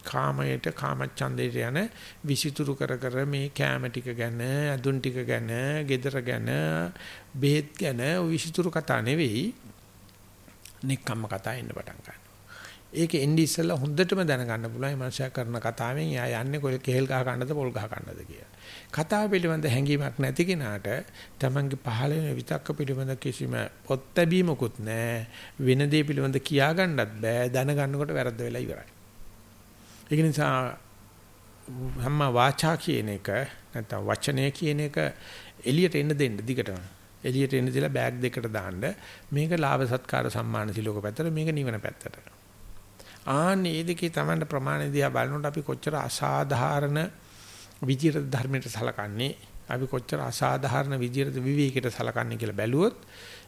කාමයට කාමච්ඡන්දයට යන විසිතුරු කර කර මේ කැම ටික ගැන අදුන් ටික ගැන gedara ගැන බෙහෙත් ගැන විසිතුරු කතා නෙවෙයි. නික්කම්ම කතා එන්න පටන් ගන්නවා. ඒක එන්නේ ඉස්සෙල්ලා හොඳටම දැනගන්න පුළුවන් මේ මනුස්සයා කරන කතාවෙන් එයා යන්නේ කොල් කෙහෙල් ගහ ගන්නද පොල් ගහ ගන්නද කියලා. කතාව පිළිබඳ හැඟීමක් නැති කෙනාට තමන්ගේ පහළ වෙන විතක්ක පිළිබඳ කිසිම පොත් ලැබීමකුත් නැහැ. වෙන දේ පිළිබඳ කියා ගන්නත් බෑ. දැනගන්නකොට වැරද්ද වෙලා ඉවරයි. ඒක නිසා හැම වාචා කියන එක නැත්නම් වචනය කියන එක එළියට එන්න දෙන්න දිගටම. එළියට එන්න දීලා බෑග් දෙකට දාන්න මේක ලාභ සත්කාර සම්මාන සිලෝක පැත්තට මේක නිවන පැත්තට. ආන්නේ මේ දෙකේ Tamanට ප්‍රමාණය දිහා බලනකොට අපි කොච්චර අසාධාරණ විදියට ධර්මයට සලකන්නේ අපි කොච්චර අසාධාරණ විදියට විවේකයට සලකන්නේ කියලා බැලුවොත්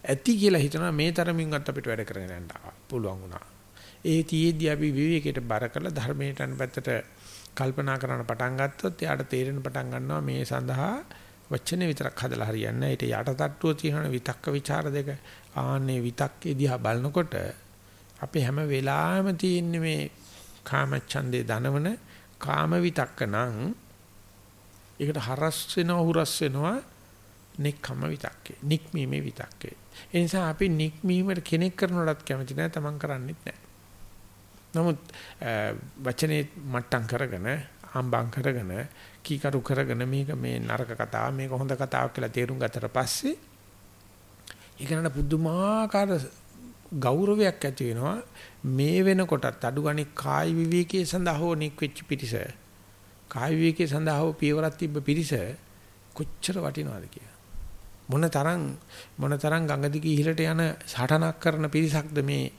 ඇති කියලා හිතනවා මේ තරමින්වත් අපිට වැඩ කරගෙන යන්න පුළුවන් වුණා. ඒ තියේදී අපි විවේකයට බර කරලා ධර්මයට යන පැත්තට කල්පනා කරන්න පටන් ගත්තොත් එයාට තේරෙන පටන් ගන්නවා මේ සඳහා වචනේ විතරක් හදලා හරියන්නේ නැහැ. ඊට යටටට්ටුව තියෙන විතක්ක ਵਿਚාර දෙක ආන්නේ විතක්කේ දිහා බලනකොට අපි හැම වෙලාවෙම තියෙන්නේ මේ කාමච්ඡන්දේ දනවන කාම විතක්ක නම් ඒකට හරස් වෙනවා හුරස් වෙනවා නික්කම විතක්කේ. නික්මීමේ විතක්කේ. ඒ නිසා අපි නික්මීමට කෙනෙක් කරනවටත් කැමති නැහැ තමන් කරන්නෙත් නැහැ. නමුත් වචනේ මට්ටම් කරගෙන හම්බම් කරගෙන කීකරු කරගෙන මේක මේ නරක කතාව මේක හොඳ කතාවක් කියලා තේරුම් ගත්තට පස්සේ ඒකනට පුදුමාකාර ගෞරවයක් ඇති වෙනවා. මේ වෙනකොටත් අඩු ගණි කායි විවේකයේ සඳහා හෝ නික්වෙච්ච පිටිස කායි විවේකයේ සඳහා හෝ පියවරක් තිබ්බ පිටිස කොච්චර වටිනවද කියලා. මොන තරම් මොන තරම් ගඟ දිගේ ඉහළට යන සටනක් කරන පිරිසක්ද මේ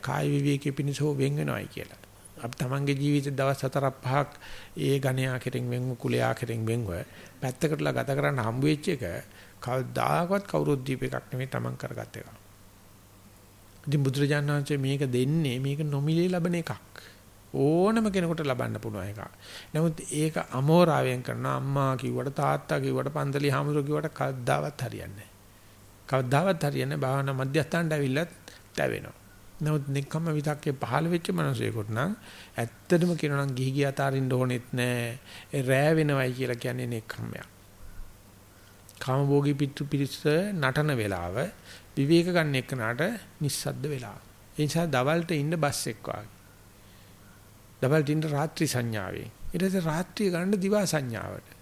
කායි විවේකයේ පිණිස හෝ වෙන් වෙනවයි කියලා. අපි තමන්ගේ ජීවිතේ දවස් 4ක් 5ක් ඒ ගණයා කෙරෙන් වෙන්ව කුලයා කෙරෙන් වෙන්ව පැත්තකටලා ගත කරන්න හම්බ වෙච්ච එක කවදාකවත් කවුරුත් දීප එකක් නෙමෙයි තමන් කරගත්ත එකක්. ඉතින් බුදුරජාණන් වහන්සේ මේක දෙන්නේ මේක නොමිලේ ලබන එකක්. ඕනම කෙනෙකුට ලබන්න පුළුවන් එකක්. නමුත් ඒක අමෝරාවෙන් කරන අම්මා කිව්වට තාත්තා කිව්වට පන්තලි හාමුදුරුවෝ කිව්වට කවදාවත් හරියන්නේ නැහැ. කවදාවත් හරියන්නේ භාවනා මධ්‍යස්ථානට ඇවිල්ලත් තැවෙනවා. නමුත් නික්කම විතක්කේ පහළ වෙච්ච මිනිසෙකුට නම් ඇත්තටම කියනවා නම් ගිහි ගිය අතාරින්න ඕනෙත් නෑ. ඒ රෑ වෙනවයි කියලා කියන්නේ නික්කමයක්. කාමභෝගී පිටු පිරිස නටන වෙලාව විවේක ගන්න එක්කනට නිස්සද්ද වෙලාව. ඒ නිසා දවල්ට ඉන්න බස් එක් වාගේ. දවල්ට ඉන්න රාත්‍රී සංඥාවේ. ඊට පස්සේ රාත්‍රිය ගන්න දිවා සංඥාවට.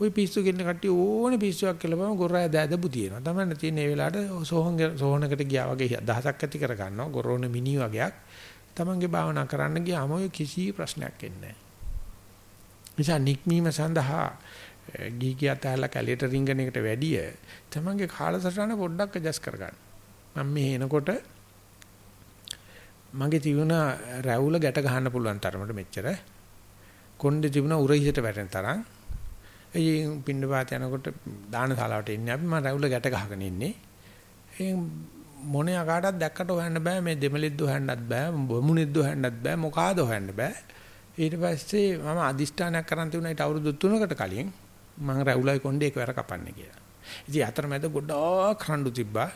ওই පිස්සු කෙන්න කට්ටිය ඕනේ පිස්සුවක් කියලා බම ගොරය දෑද බුදිනවා. තමන්න තියෙන මේ වෙලාවට සෝහන් සෝහනකට ගියා වගේ දහසක් ඇති කර ගන්නවා. ගොරෝන මිනි වගේක්. තමන්ගේ භාවනා කරන්න ගියාම ඔය කිසි ප්‍රශ්නයක් එන්නේ නැහැ. නිසා නික්මීම සඳහා ගීගියත් ඇහැලා කැලියට රින්ගන එකට වැඩිය තමන්ගේ කාලසටහන පොඩ්ඩක් ඇඩ්ජස්ට් කරගන්න. මම මේ එනකොට මගේ තිබුණ රැවුල ගැට ගහන්න පුළුවන් තරමට මෙච්චර කොණ්ඩේ තිබුණ උරහිසට වැටෙන තරම් ඒ පින්නපාත යනකොට දානශාලාවට එන්නේ අපි මම රැවුල ගැට ගහගෙන ඉන්නේ. ඒ මොනේ අකාටවත් දැක්කට හොයන්න බෑ මේ දෙමලෙද්ද හොයන්නත් බෑ බොමුණෙද්ද හොයන්නත් බෑ මොකාද හොයන්න බෑ. ඊට පස්සේ මම අදිෂ්ඨානයක් කරන් තිබුණා ඊට අවුරුදු 3කට කලින් මම රැවුලයි කොණ්ඩේ එකවර කපන්නේ කියලා. ඉතින් අතරමැද ගොඩාක් රණ්ඩු තිබ්බා.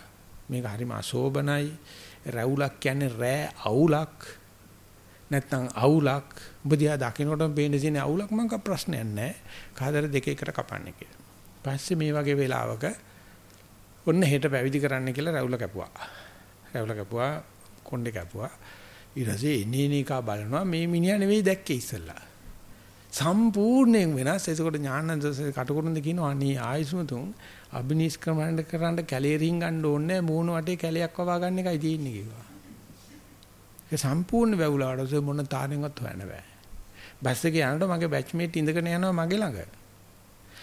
මේක හරිම අශෝභනයි. රැවුලක් කියන්නේ රෑ අවුලක්. නැත්නම් අවුලක් ඔබ දිහා දකින්නකොටම පේන තියෙන අවුලක් මං ක ප්‍රශ්නයක් නැහැ. කාදර දෙක එකට කපන්නේ කියලා. පස්සේ මේ වගේ වෙලාවක ඔන්න හෙට පැවිදි කරන්න කියලා රැවුල කැපුවා. රැවුල කැපුවා කොණ්ඩේ කැපුවා. ඊටසේ එනේනිකා බලනවා මේ මිනිහා නෙවෙයි දැක්කේ ඉස්සල්ලා. සම්පූර්ණයෙන් වෙනස්. ඒකකොට ඥානන්ද කටුකුරුන්ද කියනවා අනේ ආයසුතුන් අබිනිෂ්ක්‍රමණය කරන්න කැලේ රින් ගන්න ඕනේ මූණ වටේ කැලයක් වවා ගන්න එකයි තියෙන්නේ කිව්වා. ඒ සම්පූර්ණ වැවුලාට මොන තාරෙන්වත් හොයන්න බෑ. බස් එකේ යනකොට මගේ බැච්මේට් ඉඳගෙන යනවා මගේ ළඟ.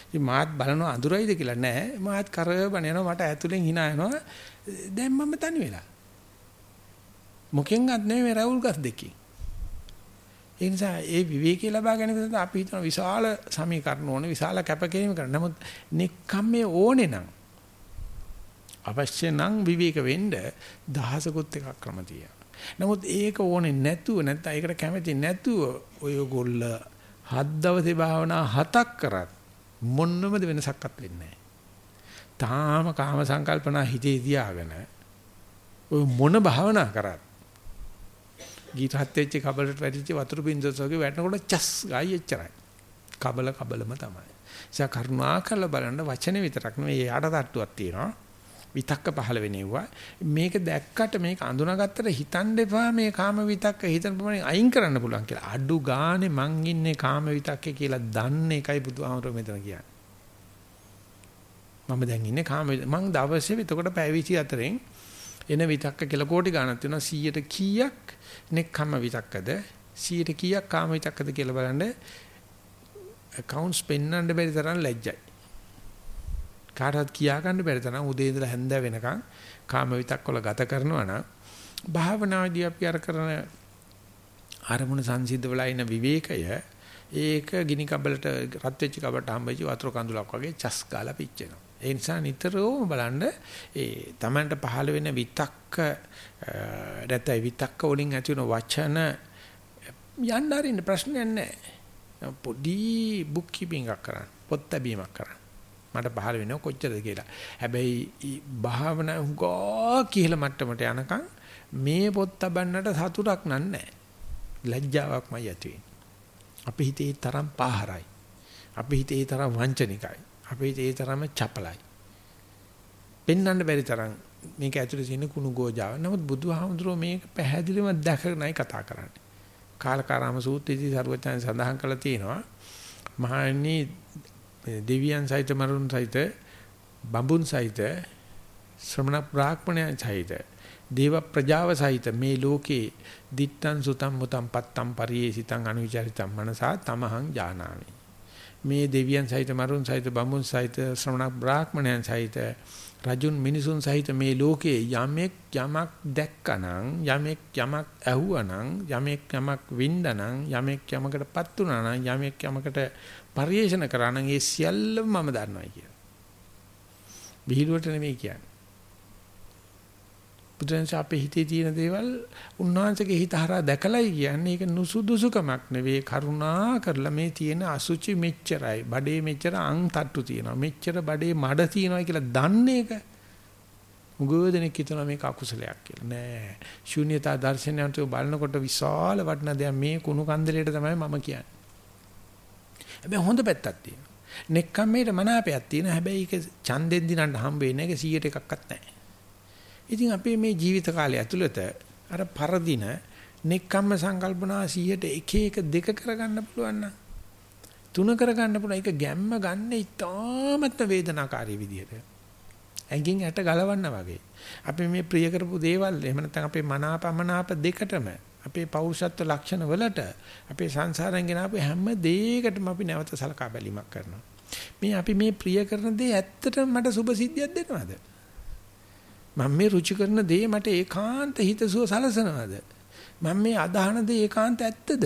ඉතින් මාත් බලනවා අඳුරයිද කියලා නෑ. මාත් කරබන යනවා මට ඇතුලෙන් hina යනවා. දැන් මම තනි වෙලා. මොකෙන්වත් නෙමෙයි රැවුල් ගස් දෙකේ. ඒ නිසා ඒ විවේකී ලබා ගැනීම සඳහා අපි හිතන විශාල සමීකරණ ඕනේ විශාල කැපකිරීම කරන්න. නමුත් නික්කම්මේ ඕනේ නම් අවශ්‍ය නම් විවේක වෙන්න දහසකුත් එකක් ක්‍රම තියෙනවා. නමුත් ඒක ඕනේ නැතුව නැත්නම් ඒකට කැමති නැතුව ඔයගොල්ල හත් දවසේ භාවනා හතක් කරත් මොන්නම වෙනසක්වත් වෙන්නේ නැහැ. තාම කාම සංකල්පනා හිතේ තියාගෙන ඔය මොන භාවනා කරත් ගීතත් වෙච්ච කබලට වැටිච්ච වතුර බින්දුවස් වගේ වැටෙනකොට චස් ගායි එච්චරයි. කබල කබලම තමයි. ඒ කරුණා කරලා බලන්න වචනේ විතරක් නෙවෙයි යාට තට්ටුවක් තියෙනවා. විතක්ක පහළ වෙනෙව්වා. මේක දැක්කට මේක අඳුනාගත්තට හිතන්න එපා මේ කාම විතක්ක හිතන ප්‍රමාණය අයින් කරන්න පුළුවන් කියලා. අඩු ගානේ මං ඉන්නේ කාම විතක්කේ කියලා දන්න එකයි බුදුහාමර මෙතන කියන්නේ. මම දැන් ඉන්නේ කාම මං දවසේ එතකොට පැය 24න් එන විතක්ක කියලා කෝටි ගණන් තියෙනවා 100ට කීයක් නෙක්ඛම්ම විතක්කද 100ට කීයක් කාම විතක්කද කියලා බලන්න accounts පෙන්වන්න බැරි තරම් ලැජ්ජයි. කාටවත් කියා ගන්න බැරි තරම් උදේ ඉඳලා හැන්ද වෙනකන් කාම විතක්කවල ගත කරනවා නම් භාවනාදී අපි අර කරන අරමුණ සංසිද්ධ වෙලා ඉන විවේකය ඒක ගිනි කබලට රත් වෙච්ච කබලට හම්බෙච්ච වතුර කඳුලක් වගේ චස් ගාලා පිච්චෙනවා. ඒ නිසා නිතරම බලන්න ඒ Tamanට පහළ වෙන විතක්ක නැත්නම් විතක්ක වලින් ඇති වෙන වචන යන්න අරින්න ප්‍රශ්නයක් නැහැ. පොඩි බුක් කීපින් එකක් කරන්න. පොත් බැීමක් කරන්න. මට පහළ වෙනව කොච්චරද කියලා. හැබැයි භාවනා හුඟා කියලා මට්ටමට යනකම් මේ පොත් තබන්නට සතුටක් නෑ. ලැජ්ජාවක්මයි ඇති වෙන්නේ. අපේ හිතේ තරම් පාහරයි. අපේ හිතේ තරම් වංචනිකයි. අපේ හිතේ තරම් චපලයි. පෙන්වන්න බැරි තරම් මේක ඇතුලේ තියෙන කුණු ගෝජාව. නමුත් බුදුහාමුදුරුවෝ මේක පැහැදිලිවම දැකගෙනයි කතා කරන්නේ. කාලකාරාම සූත්‍රයේදී සරුවචන සඳහන් කරලා තියෙනවා. මහණනි දෙවියන් සහිත මරුන් සහිත බඹුන් සහිත ශ්‍රමණ බ්‍රාහ්මණයන් සහිත දේව ප්‍රජාව සහිත මේ ලෝකේ දිත්තං සුතං මුතං පත්තං පරියේසිතං අනුවිචරිතං මනසා තමහං ජානාමි මේ දෙවියන් සහිත මරුන් සහිත බඹුන් සහිත ශ්‍රමණ බ්‍රාහ්මණයන් සහිත රජුන් මිනිසුන් සහිත මේ ලෝකේ යමෙක් යමක් දැක්කනම් යමෙක් යමක් ඇහුවනම් යමෙක් යමක් වින්දනම් යමෙක් යමකටපත් වුණානම් යමෙක් යමකට පරිේෂණ කරානම් ඒ සියල්ලම මම දන්නවයි කියලා. විහිළුවට නෙමෙයි කියන්නේ. බුදුන්ස අපේ හිතේ තියෙන දේවල් උන්වහන්සේගේ හිත හරහා දැකලායි කියන්නේ. ඒක නුසුදුසුකමක් නෙවෙයි. කරුණා කරලා මේ තියෙන අසුචි මෙච්චරයි. බඩේ මෙච්චර අං තට්ටු තියෙනවා. මෙච්චර බඩේ මඩ තියෙනවා කියලා දන්නේ එක මුගෝදෙනෙක් හිතනවා මේක අකුසලයක් කියලා. නෑ. ශූන්‍යතා දර්ශනයට බලනකොට විශාල වටිනා දෙයක්. මේ කුණු කන්දලේට තමයි මම කියන්නේ. හැබැයි හොඳ පැත්තක් තියෙනවා. නෙක්කම්මේට මනාපයක් තියෙනවා. හැබැයි ඒක ඡන්දෙන් දිනන්න හම්බ වෙන්නේ නැහැ. 100ට එකක්වත් නැහැ. ඉතින් අපේ මේ ජීවිත කාලය ඇතුළත අර පරදින නෙක්කම්ම සංකල්පනා 100ට එක එක දෙක කරගන්න පුළුවන් නම් තුන කරගන්න පුළුවන්. ඒක ගැම්ම ගන්න ඉතාමත් වේදනාකාරී විදියට ඇඟින් ඇට ගලවන්න වගේ. අපි මේ ප්‍රිය කරපු දේවල් එහෙම නැත්නම් අපේ මනාපමනාප දෙකටම අපේ පෞරුෂත්ව ලක්ෂණ වලට අපේ සංසාරයෙන් ගෙන ආපු හැම දෙයකටම අපි නැවත සලකා බැලීමක් කරනවා මේ අපි මේ ප්‍රිය කරන දේ ඇත්තටම මට සුභ සිද්ධියක් දෙනවද මම මේ රුචි කරන දේ මට ඒකාන්ත හිතසුව සලසනවාද? මම මේ අදහන දේ ඒකාන්ත ඇත්තද?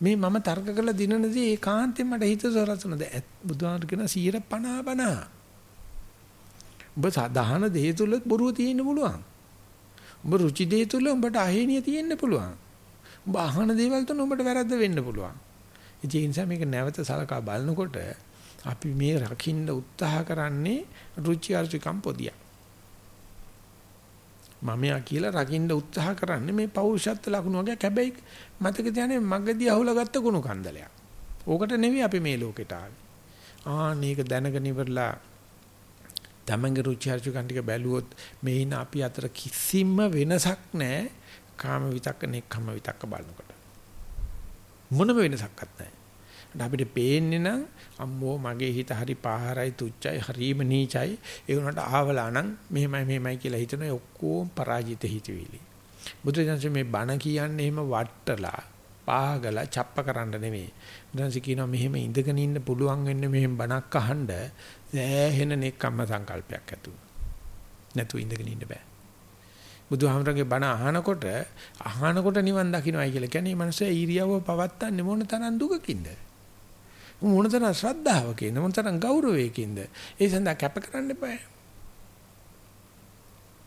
මේ මම තර්ක කරලා දිනන දේ ඒකාන්තයෙන් මට හිතසුව සලසනද? බුදුහාමර කියන 150 50. ඔබ සාධාන දේ තුල බොරුව තියෙන්න පුළුවන්. ඔබ රුචි දේ තුල උඹට අහේනිය තියෙන්න පුළුවන්. ඔබ අහන දේවල් තුන උඹට වැරද්ද වෙන්න පුළුවන්. ඒ නිසා මේක නැවත සලකා බලනකොට අපි මේ රකින්න උත්සාහ කරන්නේ රුචි අරුචිකම් පොදියක්. මමයා කියලා රකින්න උත්සාහ කරන්නේ මේ පෞරුෂත්ව ලකුණු වගේ හැබැයි මතක තියානේ මගදී අහුලාගත්ත කුණු කන්දලයක්. ඕකට නෙවෙයි අපි මේ ලෝකෙට ආවේ. ආ මේක දැනගෙන ඉවරලා තමන්ගේ රුචි අරුචිකන් ටික බැලුවොත් මේ ඉන්න අපි අතර කිසිම වෙනසක් නැහැ. කාම විතක්ක නෙක්ඛම විතක්ක බලනකොට. මොනම වෙනසක්වත් නැහැ. අපිට පේන්නේ නම් අම්මෝ මගේ හිත හරි පාහරයි තුච්චයි හරිම නීචයි ඒ උනට ආවලා නම් මෙහෙමයි මෙහෙමයි කියලා හිතන ඔක්කොම පරාජිත හිතවිලි බුදුදහම මේ බණ කියන්නේ එහෙම වට්ටලා පාගලා ڇප්ප කරන්න නෙමෙයි බුදුන්සේ කියනවා මෙහෙම ඉඳගෙන ඉන්න පුළුවන් වෙන්නේ මෙහෙම බණක් අහන්න. ඈහෙන නෙක්කම්ම සංකල්පයක් ඇතුව. නැතු ඉඳගෙන ඉන්න බෑ. බුදුහාමරගේ බණ අහනකොට අහනකොට නිවන් දකින්නයි කියලා කියන්නේ මේ මනුස්සයා ඊරියව පවත්තන්නේ මොන තරම් දුකකින්ද? මොනතරම් ශ්‍රද්ධාවකින්ද? මොනතරම් ගෞරවයකින්ද? ඒ සඳහා කැප කරන්න එපා.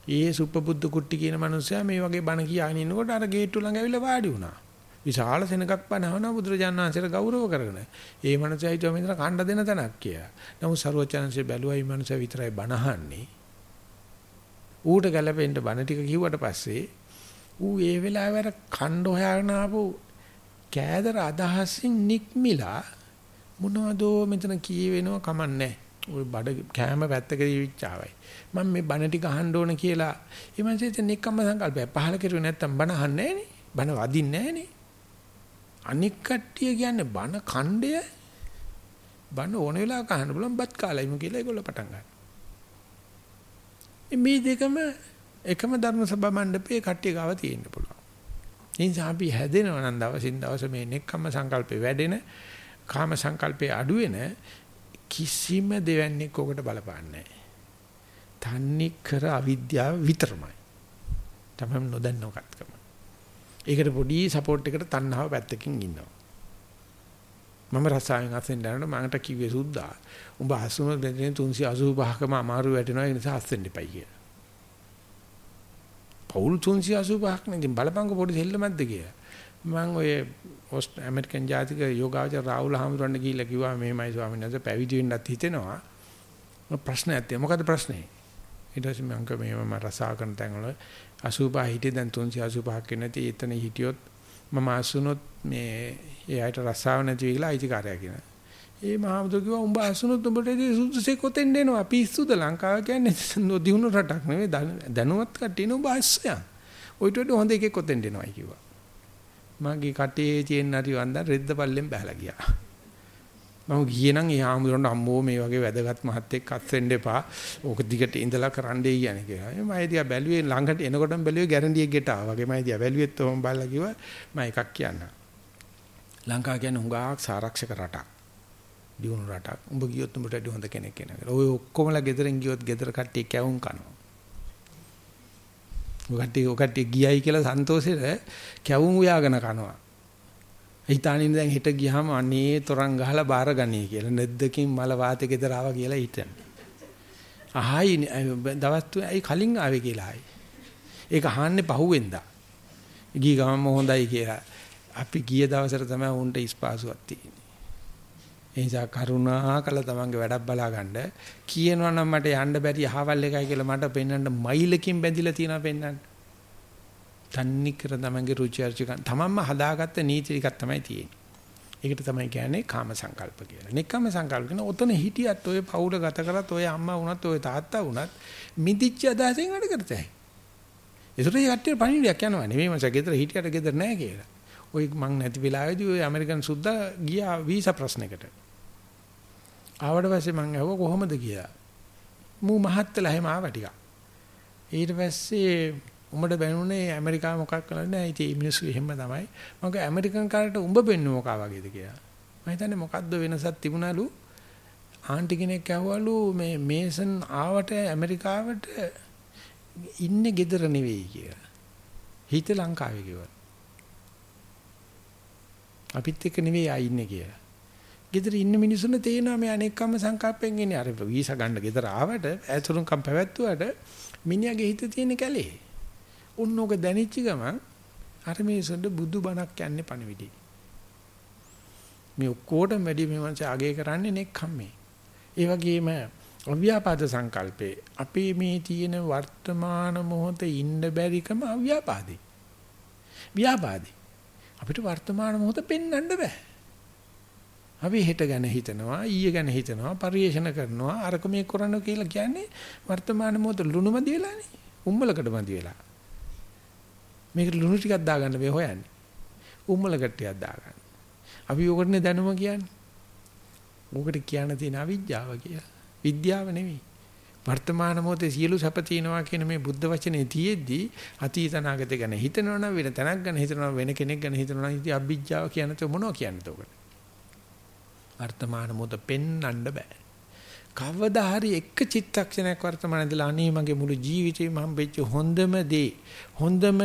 ඒ සුපබුද්ධ කුට්ටි කියන මනුස්සයා මේ වගේ බණ කියාගෙන ඉන්නකොට අර ගේට්ටු ළඟ ඇවිල්ලා වාඩි වුණා. විශාල සෙනඟක් බණවන බුදුරජාණන් වහන්සේට ගෞරව කරගෙන. ඒ මනුස්සයා හිතුවා මෙතන කණ්ඩ දෙන තැනක් කියලා. නමුත් ਸਰවචනන්සේ බැලුවා මේ මනුස්සයා විතරයි බණහන්නේ. ඌට ගැලපෙන්න බණ ටික කිව්වට පස්සේ ඌ ඒ වෙලාවේ අර කණ්ඩ හොයාගෙන ආපු කෑදර අදහසින් නික්මිලා මොනවදෝ මෙතන කියවෙනව කමන්නේ ඔය බඩ කෑම පැත්තකදී විච්චාවයි මම මේ බණ ටික අහන්න ඕන කියලා ඒ මනසේ නිකම්ම සංකල්පය පහල කෙරුවේ නැත්තම් බණ අහන්නේ නෑනේ බණ වදින්නේ නෑනේ අනික් කට්ටිය කියන්නේ බණ ඛණ්ඩය බණ ඕන වෙලාවක අහන්න බලන් බත් කාලයිම කියලා ඒගොල්ලෝ පටන් ගන්නවා මේ දෙකම එකම ධර්ම සභා මණ්ඩපයේ කට්ටිය ගාව තියෙන්න පුළුවන්. ඒ නිසා අපි හැදෙනවා නම් දවසින් දවස මේ නෙක්කම්ම සංකල්පේ වැඩෙන කාම සංකල්පේ අඩු වෙන කිසිම දෙවන්නේක් ඔකට බලපාන්නේ නැහැ. තන්නේ කර අවිද්‍යාව විතරමයි. තමයි නොදන්නවකත්කම. ඒකට පොඩි සපෝට් එකකට තණ්හාව පැත්තකින් ඉන්නවා. මම රසායන අතෙන් දැනන මකට කිව්වේ සුද්දා. උඹ අසුන දෙන්නේ 385කම අමාරු වැටෙනවා ඒ නිසා අස්සෙන්න එපයි කියලා. පෞල් 385ක් නේ බලපංග පොඩි දෙල්ලමක්ද කියලා. මම ඔය ඕස්ට් ඇමරිකන් ජාතික යෝගාවචර රාහුල හාමුදුරන් ගිහිල්ලා කිව්වා මෙහෙමයි ස්වාමීන් වහන්සේ පැවිදි වෙන්නත් හිතෙනවා. ප්‍රශ්නයක් තියෙනවා. මොකද ප්‍රශ්නේ? ඊට පස්සේ මම කිව්වා මෙහෙම මම රසා කරන තැන් වල 85 හිටියේ දැන් 385ක් නැති එතන හිටියොත් මම අසුනොත් මේ එයාට රසාව නැති වෙලා අයිතිකාරයා කියන. ඒ මහමුදු කිව්වා උඹ අසුනොත් උඹට සුදුසේ කොතෙන්ද එනවා? පිස්සුද ලංකාව කියන්නේ? නොදියුණු රටක් නෙවෙයි දැනුවත් කට්ටියන උඹ අස්සයන් ඔයිට වඩා හොඳ එකෙක් කොතෙන්ද එනවයි කිව්වා. මගේ කටේ තියෙන හරි වන්දන රෙද්ද පල්ලෙන් බහලා ගියා. මම ගියේ නම් ඒ ආමුදුරන්ට අම්මෝ මේ වගේ වැදගත් මහත්ෙක් අත්වෙන්න එපා. ඕක දිගට ඉඳලා කරන්නයි කියන්නේ කියලා. මම එදියා බැලුවේ ළඟට එනකොටම බැලුවේ ගැරන්ඩියෙක් ගෙට ආවා වගේ. මම එදියා බැලුවෙත් ඔහොම බලලා කිව්වා මම එකක් කියන්න. ලංකාව කියන්නේ හුඟක් සාරක්ෂක රටක්. දියුණු රටක්. උඹ ගියොත් උඹට වැඩි හොඳ කෙනෙක් කෙනෙක්. ඔය ඔක්කොමලා ගෙදරින් ගියොත් ගෙදර කට්ටිය කැවුම් කනවා. ඔය කට්ටිය ඔය කට්ටිය ගියයි කියලා සන්තෝෂෙට කැවුම් උයාගෙන කනවා. හිතානින් දැන් හිට ගියාම අනේ තරංග ගහලා බාරගනී කියලා නැද්දකින් මල වාතේ ගෙදර ආවා කියලා හිටන්. ආයි දවස් තුනයි කලින් ආවේ කියලා ආයි. ඒක අහන්නේ පහුවෙන්දා. ගිය ගමම හොඳයි කියලා. අපි ගිය දවසට තමයි උන්ට ඉස්පාසුවක් තියෙන්නේ. ඒ නිසා කරුණා කළ තමන්ගේ වැඩක් බලා ගන්න කියනවා නම් මට යන්න බැරි අහවල් එකයි කියලා මට පෙන්වන්න මයිලකින් බැඳිලා තියෙනවා පෙන්වන්න. තන්නේ කර තමන්ගේ රුචි අරුචිකන් තමන්ම හදාගත්ත නීති ටිකක් තමයි තියෙන්නේ. ඒකට තමයි කියන්නේ කාම සංකල්ප කියලා. නික්කම සංකල්ප කියන ඔතන හිටියත් ඔය පවුල ගත කරත් ඔය අම්මා වුණත් ඔය තාත්තා වුණත් මිදිච්ච අදහසෙන් වැඩ කරතයි. ඒසොට ඒ කට්ටිය පණිවිඩයක් යනවා නෙමෙයි මචං ගෙදර හිටියට ගෙදර නැහැ කියලා. ඔය මං නැති වෙලාවේදී ඔය ඇමරිකන් සුද්දා ගියා වීසා ප්‍රශ්නයකට. ආවට පස්සේ මං අහුව කොහොමද කියලා. මූ මහත්තලා එහෙම ආවා ටිකක්. ඊට පස්සේ උඹට බැනුනේ ඇමරිකාව මොකක් කරන්නේ නැහැ. ඉතින් මේ මිනිස්සු එහෙම තමයි. මම කිය ඇමරිකන් කාරට උඹ බෙන්නේ මොකා වගේද කියලා. මම හිතන්නේ මොකද්ද වෙනසක් තිබුණලු. ආන්ටි කෙනෙක් ඇහුවලු මේ මේසන් ආවට ඇමරිකාවට ඉන්නේ gedara නෙවෙයි කියලා. හිත ලංකාවේ කිව්වා. අපිත් එක්ක නෙවෙයි ආ ඉන්නේ කියලා. ගෙදර ඉන්න මිනිස්සුන්ට තේනවා මේ අනෙක්කම සංකල්පෙන් ඉන්නේ. අර වීසා ගන්න ගෙදර ආවට ඇතුරුම්කම් පැවැත්වුවට මිනිහාගේ හිතේ තියෙන කැලේ. උන්නෝක දැනෙච්ච ගමන් අර මිනිස්සුන්ට බුදු බණක් යන්නේ පණවිඩි. මේ ඔක්කොටම වැඩි මේ මනස අගය කරන්නේ නෙක්ඛම්මේ. ඒ වගේම අව්‍යාපාද සංකල්පේ අපේ මේ තියෙන වර්තමාන මොහොතේ ඉන්න බැරිකම අව්‍යාපාදේ. ව්‍යාපාදේ. අපිට වර්තමාන මොහොත පෙන්වන්න බෑ. අපි හෙට ගැන හිතනවා ඊයේ ගැන හිතනවා පරිේෂණ කරනවා අරක මේ කරන්න කියලා කියන්නේ වර්තමාන මොහොත ලුණුමදි වෙලානේ උම්මලකටමදි වෙලා මේකට ලුණු ටිකක් දාගන්න මේ හොයන්නේ. උම්මලකට ටිකක් දාගන්න. අපි උකටනේ දැනුම කියන්නේ. උකට කියන්න තියෙන අවිද්‍යාව කියලා. විද්‍යාව නෙවෙයි වර්තමාන මොහොතේ සියලු සැප තියනවා කියන මේ බුද්ධ වචනේ තියෙද්දී අතීත අනාගත ගැන හිතනවනම් වෙන තැනක් ගැන හිතනවා වෙන කෙනෙක් ගැන හිතනවා නම් ඉතින් අවිද්‍යාව කියනතේ මොනවා කියන්නද උකට වර්තමාන මොහොත පෙන්වන්න බෑ. කවදා හරි එක චිත්තක්ෂණයක් වර්තමාන ඉඳලා අනේ මගේ මුළු ජීවිතේම හම්බෙච්ච හොඳම දේ හොඳම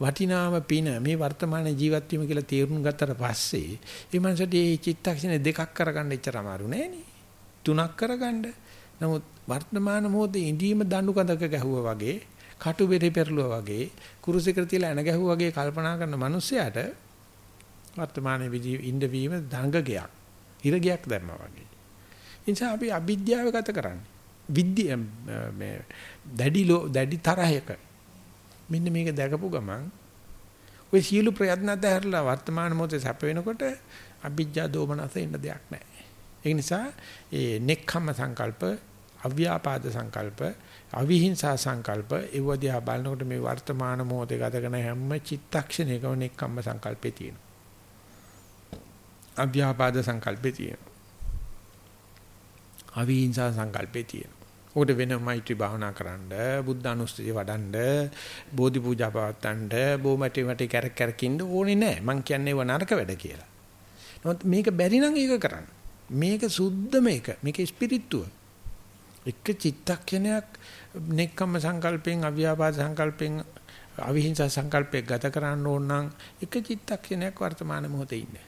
වටිනාම පින මේ වර්තමාන ජීවත් වීම කියලා තේරුම් ගත්තට පස්සේ ඒ මනසට මේ චිත්තක්ෂණ දෙකක් කරගන්න එච්චර අමාරු නෑනේ. තුනක් කරගන්න. නමුත් වර්තමාන මොහොතේ ඉඳීම දඬු කඳක ගැහුවා වගේ, කටු බෙරේ පෙරළුවා වගේ, කුරුසිකර තියලා එන ගැහුවා වගේ කල්පනා කරන මිනිස්සයාට වර්තමානයේ ඉඳ වීම දඟගයක්. හිරගයක් දැම්මා වගේ. ඒ නිසා අපි අවිද්‍යාව ගත කරන්නේ. විද්‍ය මේ දැඩි දැඩි තරහයක. මෙන්න මේක දැකපු ගමන් ඔය සියලු ප්‍රයත්න අධහැරලා වර්තමාන මොහොතේ සැප වෙනකොට අවිජ්ජා දෝමනස එන්න දෙයක් නැහැ. ඒ නිසා ඒ නෙක්ඛම්ම සංකල්ප, අව්‍යාපාද සංකල්ප, අවිහිංසා සංකල්ප ඒවදියා බලනකොට මේ වර්තමාන මොහොතේ ගත කරන හැම චිත්තක්ෂණයකම නෙක්ඛම්ම සංකල්පේ තියෙනවා. අව්‍යාපාද සංකල්පේ තියෙනවා. අවිහිංසා සංකල්පේ තියෙනවා. උකට වෙන මෛත්‍රී භාවනා කරන්න, බුද්ධ අනුස්සතිය වඩන්න, බෝධි පූජා පවත්වන්න, බොමැටි මැටි කැරක් කැරකින්න ඕනේ නැහැ. මං කියන්නේ ඒව නරක වැඩ කියලා. නමුත් මේක බැරි නම් ඒක කරන්න. මේක සුද්ධ මේක. මේක ස්පිරිටුව. එක චිත්තක්ෂණයක් නෙක්කම්ම සංකල්පෙන්, අව්‍යාපාද සංකල්පෙන්, අවිහිංසා සංකල්පයෙන් ගත කරන්න ඕන නම් එක චිත්තක්ෂණයක් වර්තමාන මොහොතේ ඉන්න.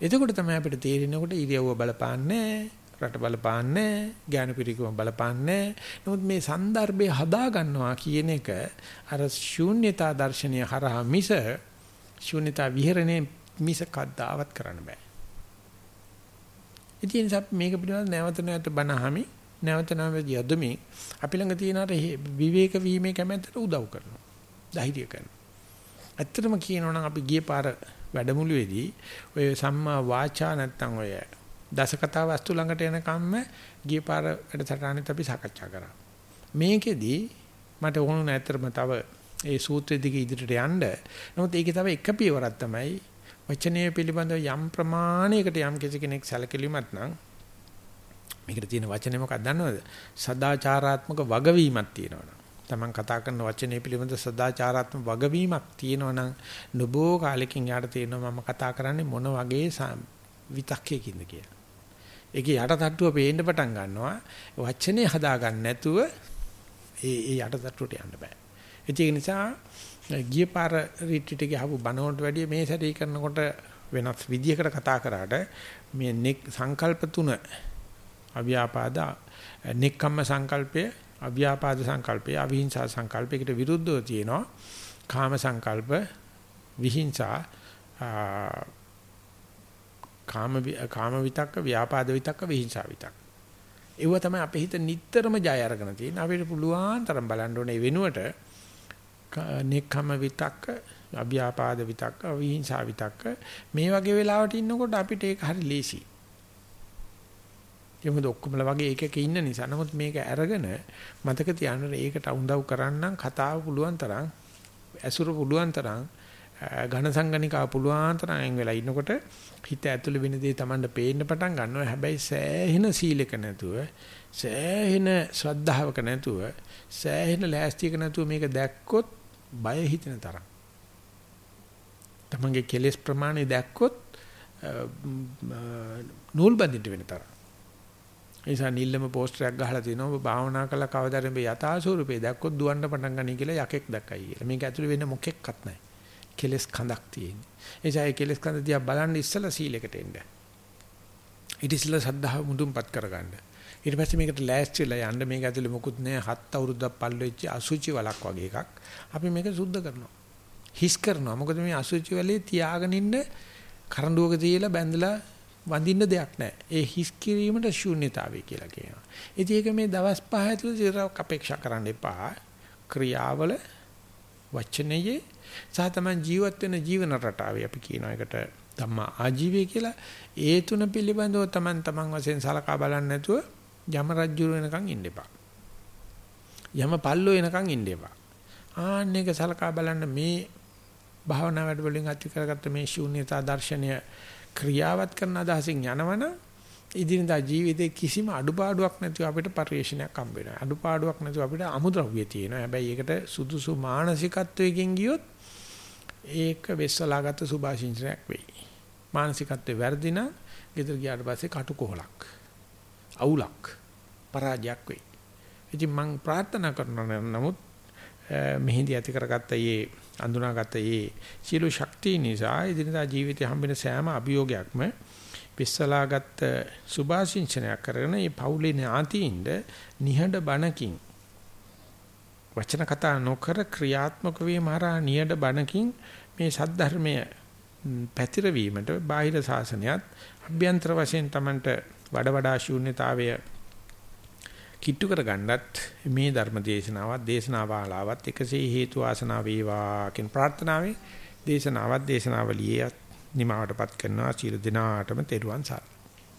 එතකොට තමයි අපිට තේරෙනකොට ඉරියව්ව බලපාන්නේ රට බලපාන්නේ ඥාන පිරිකම බලපාන්නේ නමුත් මේ સંદર્ભය හදා ගන්නවා කියන එක අර ශූන්‍යතා දර්ශනය හරහා මිස ශූන්‍යතා විහරණය මිස කද්දාවත් කරන්න බෑ. ඉතින් අපි මේක පිළිබඳව නැවත නැවත බනහමි. නැවත නැවත යදමි. අපි ළඟ තියෙන අර විවේක වීමේ කැමැත්තට උදව් කරනවා. ධෛර්ය කරනවා. ඇත්තටම කියනවා නම් අපි ගිය පාර වැඩමුළුවේදී ඔය සම්මා වාචා නැත්තම් ඔය දසකතා වස්තු ළඟට එනකම්ම ගිය පාර වැඩසටහනෙත් අපි සාකච්ඡා කරා. මේකෙදි මට ඕන නැතරම තව ඒ සූත්‍රෙ දිගේ ඉදිරියට යන්න. නමුත් ඒකේ තව එක පියවරක් තමයි වචනය පිළිබඳව යම් ප්‍රමාණයකට යම් කෙනෙක් සැලකිලිමත් නම් මේකට තියෙන වචනේ මොකක්ද දන්නවද? සදාචාරාත්මක වගවීමක් තියෙනවා. Taman කතා කරන වචනේ පිළිබඳ සදාචාරාත්මක වගවීමක් තියෙනවා නොබෝ කාලෙකින් යාට තේරෙනවා මම කතා කරන්නේ මොන වගේ විතක්කයකින්ද කියලා. ඒකේ යටටට්ටුව පේන්න පටන් ගන්නවා. වචනේ හදා ගන්න නැතුව ඒ ඒ යටටට්ටුවට යන්න බෑ. ඒක නිසා ගිය පාර රිට්‍රීට් එකේ ආපු බණවලට වැඩිය මේ සැරේ කරනකොට වෙනස් විදියකට කතා කරාට මේ සංකල්ප තුන අව්‍යාපාද නෙක්ඛම්ම සංකල්පය අව්‍යාපාද සංකල්පය අවිහිංසා සංකල්පයකට විරුද්ධව තියෙනවා කාම සංකල්ප විහිංසා කාම කාම විතක්ක ව්‍යාපාද විතක්ක විහිංසා විතක්ක. ඒව තමයි අපේ හිත නිටතරම ජය අරගෙන තියෙන අපිට පුළුවන් තරම් බලන්න ඕනේ. වෙනුවට නෙක්ඛම විතක්ක අව්‍යාපාද විතක්ක විහිංසා විතක්ක මේ වගේ වෙලාවට ඉන්නකොට අපිට ඒක හරි ලේසියි. ඒ මොකද ඔක්කොමලා වගේ එකක ඉන්න නිසා. නමුත් මේක අරගෙන මතක තියාගන්න ඒකට උඳව් කරන්නම් කතාව පුළුවන් තරම් ඇසුර පුළුවන් තරම් ඝන සංගණිකාව පුළුවන් තරම් අයින් වෙලා ඉන්නකොට හිත ඇතුළේ වෙන දේ Tamanට පේන්න පටන් ගන්නවා. හැබැයි සෑහෙන සීලක නැතුව, සෑහෙන ශ්‍රද්ධාවක නැතුව, සෑහෙන ලෑස්තියක නැතුව මේක දැක්කොත් බය හිතෙන තරම්. Tamanගේ කෙලෙස් ප්‍රමාණය දැක්කොත් නූල් බඳින්න වෙන තරම්. ඒ නිසා නිල්ලම පෝස්ටරයක් ගහලා තිනවා ඔබ භාවනා කළා කවදාද මේ යථා ස්වරූපේ දැක්කොත් දුවන්න පටන් ගන්නයි කියලා යකෙක් දැක්කයි කියලා. මේක ඇතුළේ වෙන මොකෙක්වත් නැහැ. කෙලස් කඳක් තියෙන්නේ. ඒ නිසා ඒ කෙලස් කඳ දිහා බලන්න ඉස්සලා සීලයකට එන්න. ඊට ඉස්සලා සද්ධාව මුදුන්පත් කරගන්න. ඊට පස්සේ මේකට ලෑස්තිලා යන්න මේක ඇතුළේ මොකුත් නැහැ. හත් අවුරුද්දක් පල්ල වෙච්ච අසුචි වලක් වගේ එකක්. අපි මේක සුද්ධ කරනවා. හිස් කරනවා. මොකද මේ අසුචි වලේ තියාගෙන ඉන්න කරඬුවක තියලා බැඳලා වඳින්න දෙයක් නැහැ. ඒ හිස් කිරීමට ශූන්‍යතාවය කියලා කියනවා. ඉතින් ඒක මේ දවස් පහ ඇතුළත ඉරක් අපේක්ෂා කරන්න එපා. ක්‍රියාවල වචනයේ සහ තමයි ජීවත් වෙන ජීවන රටාවේ අපි කියන එකට ධම්මා ආජීවය කියලා ඒ තුන පිළිබඳව Taman taman වශයෙන් සලකා බලන්න නැතුව යම රජ්ජුර වෙනකන් ඉන්න එපා. යම පල්ලෝ වෙනකන් ඉන්න එපා. ආන්න එක සලකා බලන්න මේ භාවනා වැඩ වලින් අති කරගත්ත මේ ශූන්‍යතා දර්ශනය ක්‍රියාවත් කරන අදහසින් යනවනම් ඉදිනදා ජීවිතේ කිසිම අඩුපාඩුවක් නැතුව අපිට පරිශ්‍රණයක් හම්බ වෙනවා. අඩුපාඩුවක් නැතුව අපිට අමුද්‍රව්‍ය තියෙනවා. හැබැයි ඒකට සුදුසු මානසිකත්වයකින් ගියොත් ඒක වෙස්සලාගත්ත සුභාශිංසනයක් වෙයි. මානසිකත්වේ වැරදි නම් ගෙදර ගියාට පස්සේ කටුකොහලක්. අවුලක්. පරාජයක් වෙයි. ඉතින් මම ප්‍රාර්ථනා කරනවා නමුත් මෙහිදී ඇති කරගත්ත මේ අඳුනාගත්ත මේ සියලු ශක්තිය නිසා ඉදිනදා ජීවිතේ හම්බෙන සෑම අභියෝගයක්ම පිස්සලාගත්ත සුභාසින්චනයක් කරගෙන මේ පවුලේ ඥාතියින්ද නිහඬ බණකින් වචන කතා නොකර ක්‍රියාත්මක වීම හරහා නිහඬ බණකින් මේ සද්ධර්මය පැතිරවීමට බාහිර සාසනයත් අභ්‍යන්තර වශයෙන් Tamanට වඩා වඩා ශූන්‍යතාවය කිට්ටු කරගන්නත් මේ ධර්ම දේශනාවත් දේශනාවාලාවත් එකසේ හේතු ආසනාව වේවා කියන ප්‍රාර්ථනාවෙන් දේශනාවත් දේශනාවලියේ නිමාවටපත් කරනවා. චිර දිනාටම තෙරුවන් සරණයි.